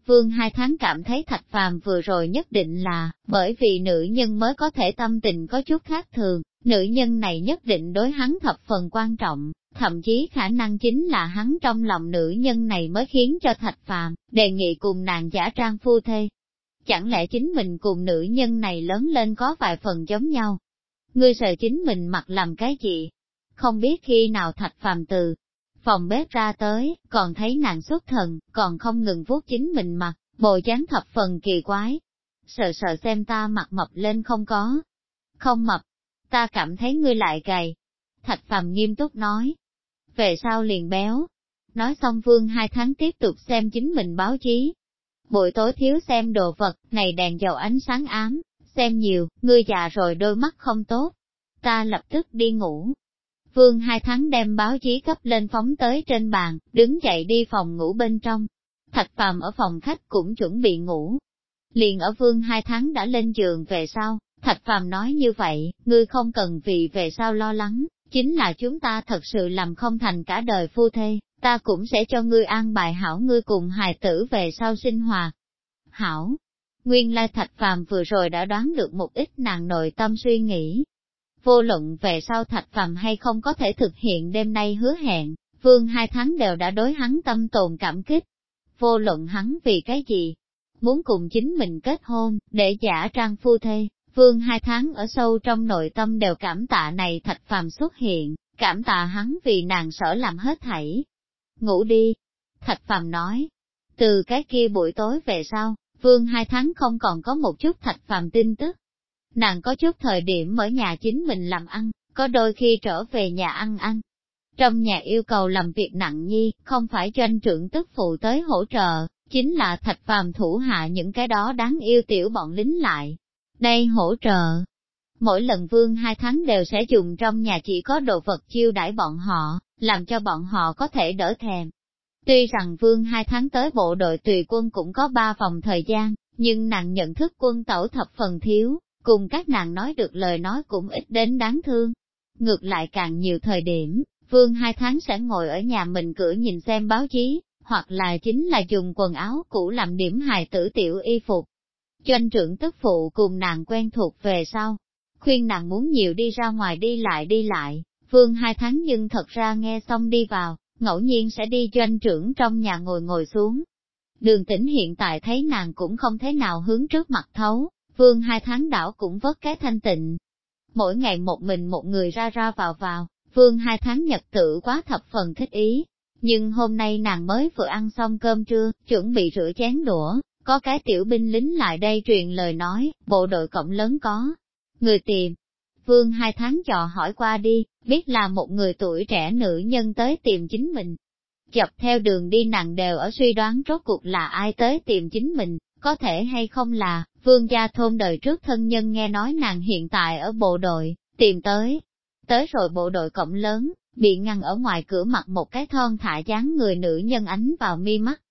Vương hai tháng cảm thấy thạch phàm vừa rồi nhất định là, bởi vì nữ nhân mới có thể tâm tình có chút khác thường, nữ nhân này nhất định đối hắn thập phần quan trọng, thậm chí khả năng chính là hắn trong lòng nữ nhân này mới khiến cho thạch phàm, đề nghị cùng nàng giả trang phu thê. Chẳng lẽ chính mình cùng nữ nhân này lớn lên có vài phần giống nhau? Ngươi sợ chính mình mặc làm cái gì, không biết khi nào thạch phàm từ phòng bếp ra tới, còn thấy nàng xuất thần, còn không ngừng vuốt chính mình mặt, bộ dáng thập phần kỳ quái. Sợ sợ xem ta mặt mập lên không có. Không mập, ta cảm thấy ngươi lại gầy. Thạch phàm nghiêm túc nói. Về sau liền béo. Nói xong vương hai tháng tiếp tục xem chính mình báo chí. Buổi tối thiếu xem đồ vật, này đèn dầu ánh sáng ám, xem nhiều, ngươi già rồi đôi mắt không tốt. Ta lập tức đi ngủ, Vương hai tháng đem báo chí cấp lên phóng tới trên bàn, đứng dậy đi phòng ngủ bên trong. Thạch phàm ở phòng khách cũng chuẩn bị ngủ. Liền ở vương hai tháng đã lên giường về sau, Thạch phàm nói như vậy, ngươi không cần vì về sau lo lắng, chính là chúng ta thật sự làm không thành cả đời phu thê, ta cũng sẽ cho ngươi an bài hảo ngươi cùng hài tử về sau sinh hoạt. Hảo, nguyên lai thạch phàm vừa rồi đã đoán được một ít nàng nội tâm suy nghĩ, Vô luận về sau thạch phàm hay không có thể thực hiện đêm nay hứa hẹn, vương hai tháng đều đã đối hắn tâm tồn cảm kích. Vô luận hắn vì cái gì, muốn cùng chính mình kết hôn, để giả trang phu thê. Vương hai tháng ở sâu trong nội tâm đều cảm tạ này thạch phàm xuất hiện, cảm tạ hắn vì nàng sở làm hết thảy. Ngủ đi. Thạch phàm nói. Từ cái kia buổi tối về sau, vương hai tháng không còn có một chút thạch phàm tin tức. Nàng có chút thời điểm ở nhà chính mình làm ăn, có đôi khi trở về nhà ăn ăn. Trong nhà yêu cầu làm việc nặng nhi, không phải doanh trưởng tức phụ tới hỗ trợ, chính là thạch phàm thủ hạ những cái đó đáng yêu tiểu bọn lính lại. Đây hỗ trợ. Mỗi lần vương hai tháng đều sẽ dùng trong nhà chỉ có đồ vật chiêu đãi bọn họ, làm cho bọn họ có thể đỡ thèm. Tuy rằng vương hai tháng tới bộ đội tùy quân cũng có ba vòng thời gian, nhưng nàng nhận thức quân tẩu thập phần thiếu, cùng các nàng nói được lời nói cũng ít đến đáng thương. Ngược lại càng nhiều thời điểm, vương hai tháng sẽ ngồi ở nhà mình cửa nhìn xem báo chí, hoặc là chính là dùng quần áo cũ làm điểm hài tử tiểu y phục. Doanh trưởng tức phụ cùng nàng quen thuộc về sau, khuyên nàng muốn nhiều đi ra ngoài đi lại đi lại, vương hai tháng nhưng thật ra nghe xong đi vào, ngẫu nhiên sẽ đi doanh trưởng trong nhà ngồi ngồi xuống. Đường tĩnh hiện tại thấy nàng cũng không thế nào hướng trước mặt thấu, vương hai tháng đảo cũng vớt cái thanh tịnh. Mỗi ngày một mình một người ra ra vào vào, vương hai tháng nhật tự quá thập phần thích ý. Nhưng hôm nay nàng mới vừa ăn xong cơm trưa, chuẩn bị rửa chén đũa, có cái tiểu binh lính lại đây truyền lời nói, bộ đội cộng lớn có. Người tìm. Vương hai tháng dò hỏi qua đi, biết là một người tuổi trẻ nữ nhân tới tìm chính mình. Dọc theo đường đi nàng đều ở suy đoán rốt cuộc là ai tới tìm chính mình, có thể hay không là, vương gia thôn đời trước thân nhân nghe nói nàng hiện tại ở bộ đội, tìm tới. Tới rồi bộ đội cộng lớn, bị ngăn ở ngoài cửa mặt một cái thon thả dáng người nữ nhân ánh vào mi mắt.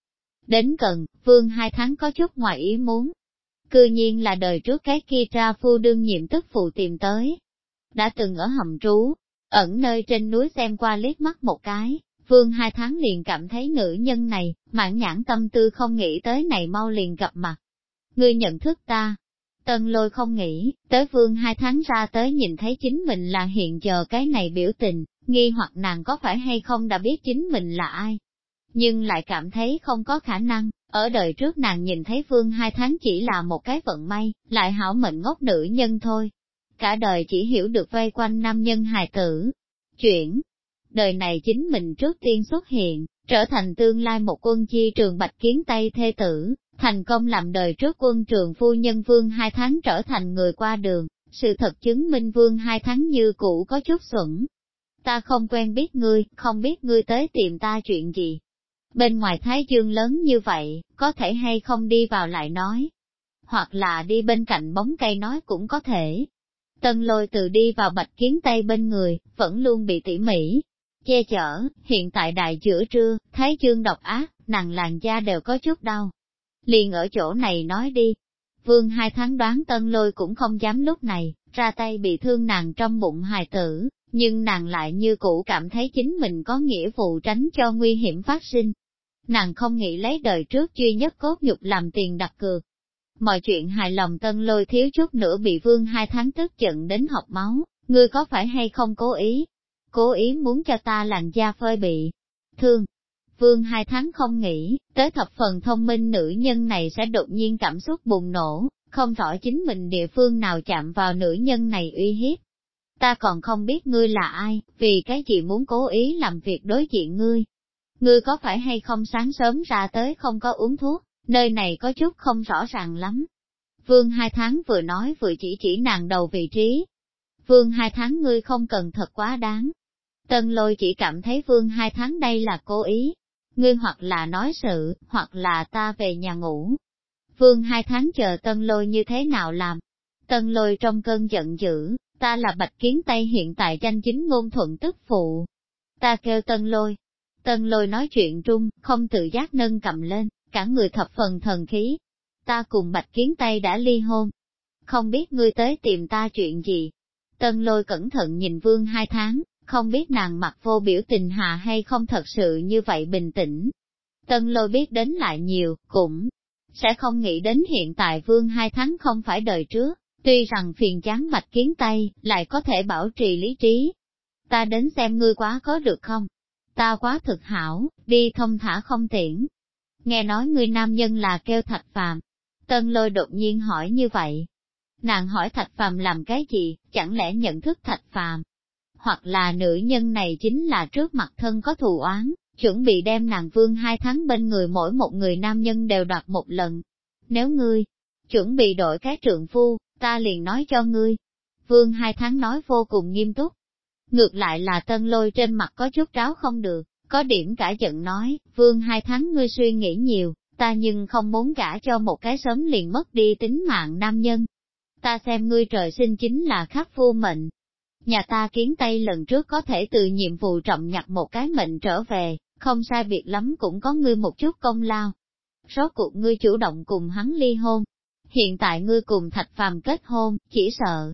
Đến gần, vương hai tháng có chút ngoài ý muốn. Cư nhiên là đời trước cái kia tra phu đương nhiệm tức phụ tìm tới. Đã từng ở hầm trú, ẩn nơi trên núi xem qua liếc mắt một cái, vương hai tháng liền cảm thấy nữ nhân này, mãn nhãn tâm tư không nghĩ tới này mau liền gặp mặt. Ngươi nhận thức ta. Tân lôi không nghĩ, tới vương hai tháng ra tới nhìn thấy chính mình là hiện giờ cái này biểu tình, nghi hoặc nàng có phải hay không đã biết chính mình là ai. Nhưng lại cảm thấy không có khả năng, ở đời trước nàng nhìn thấy vương hai tháng chỉ là một cái vận may, lại hảo mệnh ngốc nữ nhân thôi. Cả đời chỉ hiểu được vây quanh nam nhân hài tử. Chuyển, đời này chính mình trước tiên xuất hiện, trở thành tương lai một quân chi trường bạch kiến Tây thê tử, thành công làm đời trước quân trường phu nhân vương hai tháng trở thành người qua đường, sự thật chứng minh vương hai tháng như cũ có chút xuẩn. Ta không quen biết ngươi, không biết ngươi tới tìm ta chuyện gì. Bên ngoài thái dương lớn như vậy, có thể hay không đi vào lại nói. Hoặc là đi bên cạnh bóng cây nói cũng có thể. Tân lôi từ đi vào bạch kiến tây bên người, vẫn luôn bị tỉ mỉ, che chở, hiện tại đại giữa trưa, thấy Dương độc ác, nàng làn da đều có chút đau. Liền ở chỗ này nói đi. Vương hai tháng đoán tân lôi cũng không dám lúc này, ra tay bị thương nàng trong bụng hài tử, nhưng nàng lại như cũ cảm thấy chính mình có nghĩa vụ tránh cho nguy hiểm phát sinh. Nàng không nghĩ lấy đời trước duy nhất cốt nhục làm tiền đặt cược. Mọi chuyện hài lòng tân lôi thiếu chút nữa bị vương hai tháng tức giận đến học máu, ngươi có phải hay không cố ý, cố ý muốn cho ta làn da phơi bị thương. Vương hai tháng không nghĩ, tới thập phần thông minh nữ nhân này sẽ đột nhiên cảm xúc bùng nổ, không rõ chính mình địa phương nào chạm vào nữ nhân này uy hiếp. Ta còn không biết ngươi là ai, vì cái gì muốn cố ý làm việc đối diện ngươi. Ngươi có phải hay không sáng sớm ra tới không có uống thuốc, nơi này có chút không rõ ràng lắm. Vương hai tháng vừa nói vừa chỉ chỉ nàng đầu vị trí. Vương hai tháng ngươi không cần thật quá đáng, Tân lôi chỉ cảm thấy vương hai tháng đây là cố ý. Ngươi hoặc là nói sự, hoặc là ta về nhà ngủ. Vương hai tháng chờ tân lôi như thế nào làm? Tân lôi trong cơn giận dữ, ta là bạch kiến Tay hiện tại danh chính ngôn thuận tức phụ. Ta kêu tân lôi. Tân lôi nói chuyện trung, không tự giác nâng cầm lên, cả người thập phần thần khí. Ta cùng bạch kiến Tay đã ly hôn. Không biết ngươi tới tìm ta chuyện gì. Tân lôi cẩn thận nhìn vương hai tháng, không biết nàng mặt vô biểu tình hà hay không thật sự như vậy bình tĩnh. Tân lôi biết đến lại nhiều, cũng sẽ không nghĩ đến hiện tại vương hai tháng không phải đời trước, tuy rằng phiền chán mạch kiến tay, lại có thể bảo trì lý trí. Ta đến xem ngươi quá có được không? Ta quá thực hảo, đi thông thả không tiễn. Nghe nói ngươi nam nhân là kêu thạch phàm, Tân lôi đột nhiên hỏi như vậy. Nàng hỏi thạch phàm làm cái gì, chẳng lẽ nhận thức thạch phàm? Hoặc là nữ nhân này chính là trước mặt thân có thù oán, chuẩn bị đem nàng vương hai tháng bên người mỗi một người nam nhân đều đoạt một lần. Nếu ngươi chuẩn bị đổi cái trượng phu, ta liền nói cho ngươi. Vương hai tháng nói vô cùng nghiêm túc. Ngược lại là tân lôi trên mặt có chút ráo không được, có điểm cả giận nói, vương hai tháng ngươi suy nghĩ nhiều, ta nhưng không muốn gả cho một cái sớm liền mất đi tính mạng nam nhân. Ta xem ngươi trời sinh chính là khắc phu mệnh. Nhà ta kiến tây lần trước có thể từ nhiệm vụ trọng nhặt một cái mệnh trở về, không sai biệt lắm cũng có ngươi một chút công lao. Rốt cuộc ngươi chủ động cùng hắn ly hôn. Hiện tại ngươi cùng thạch phàm kết hôn, chỉ sợ,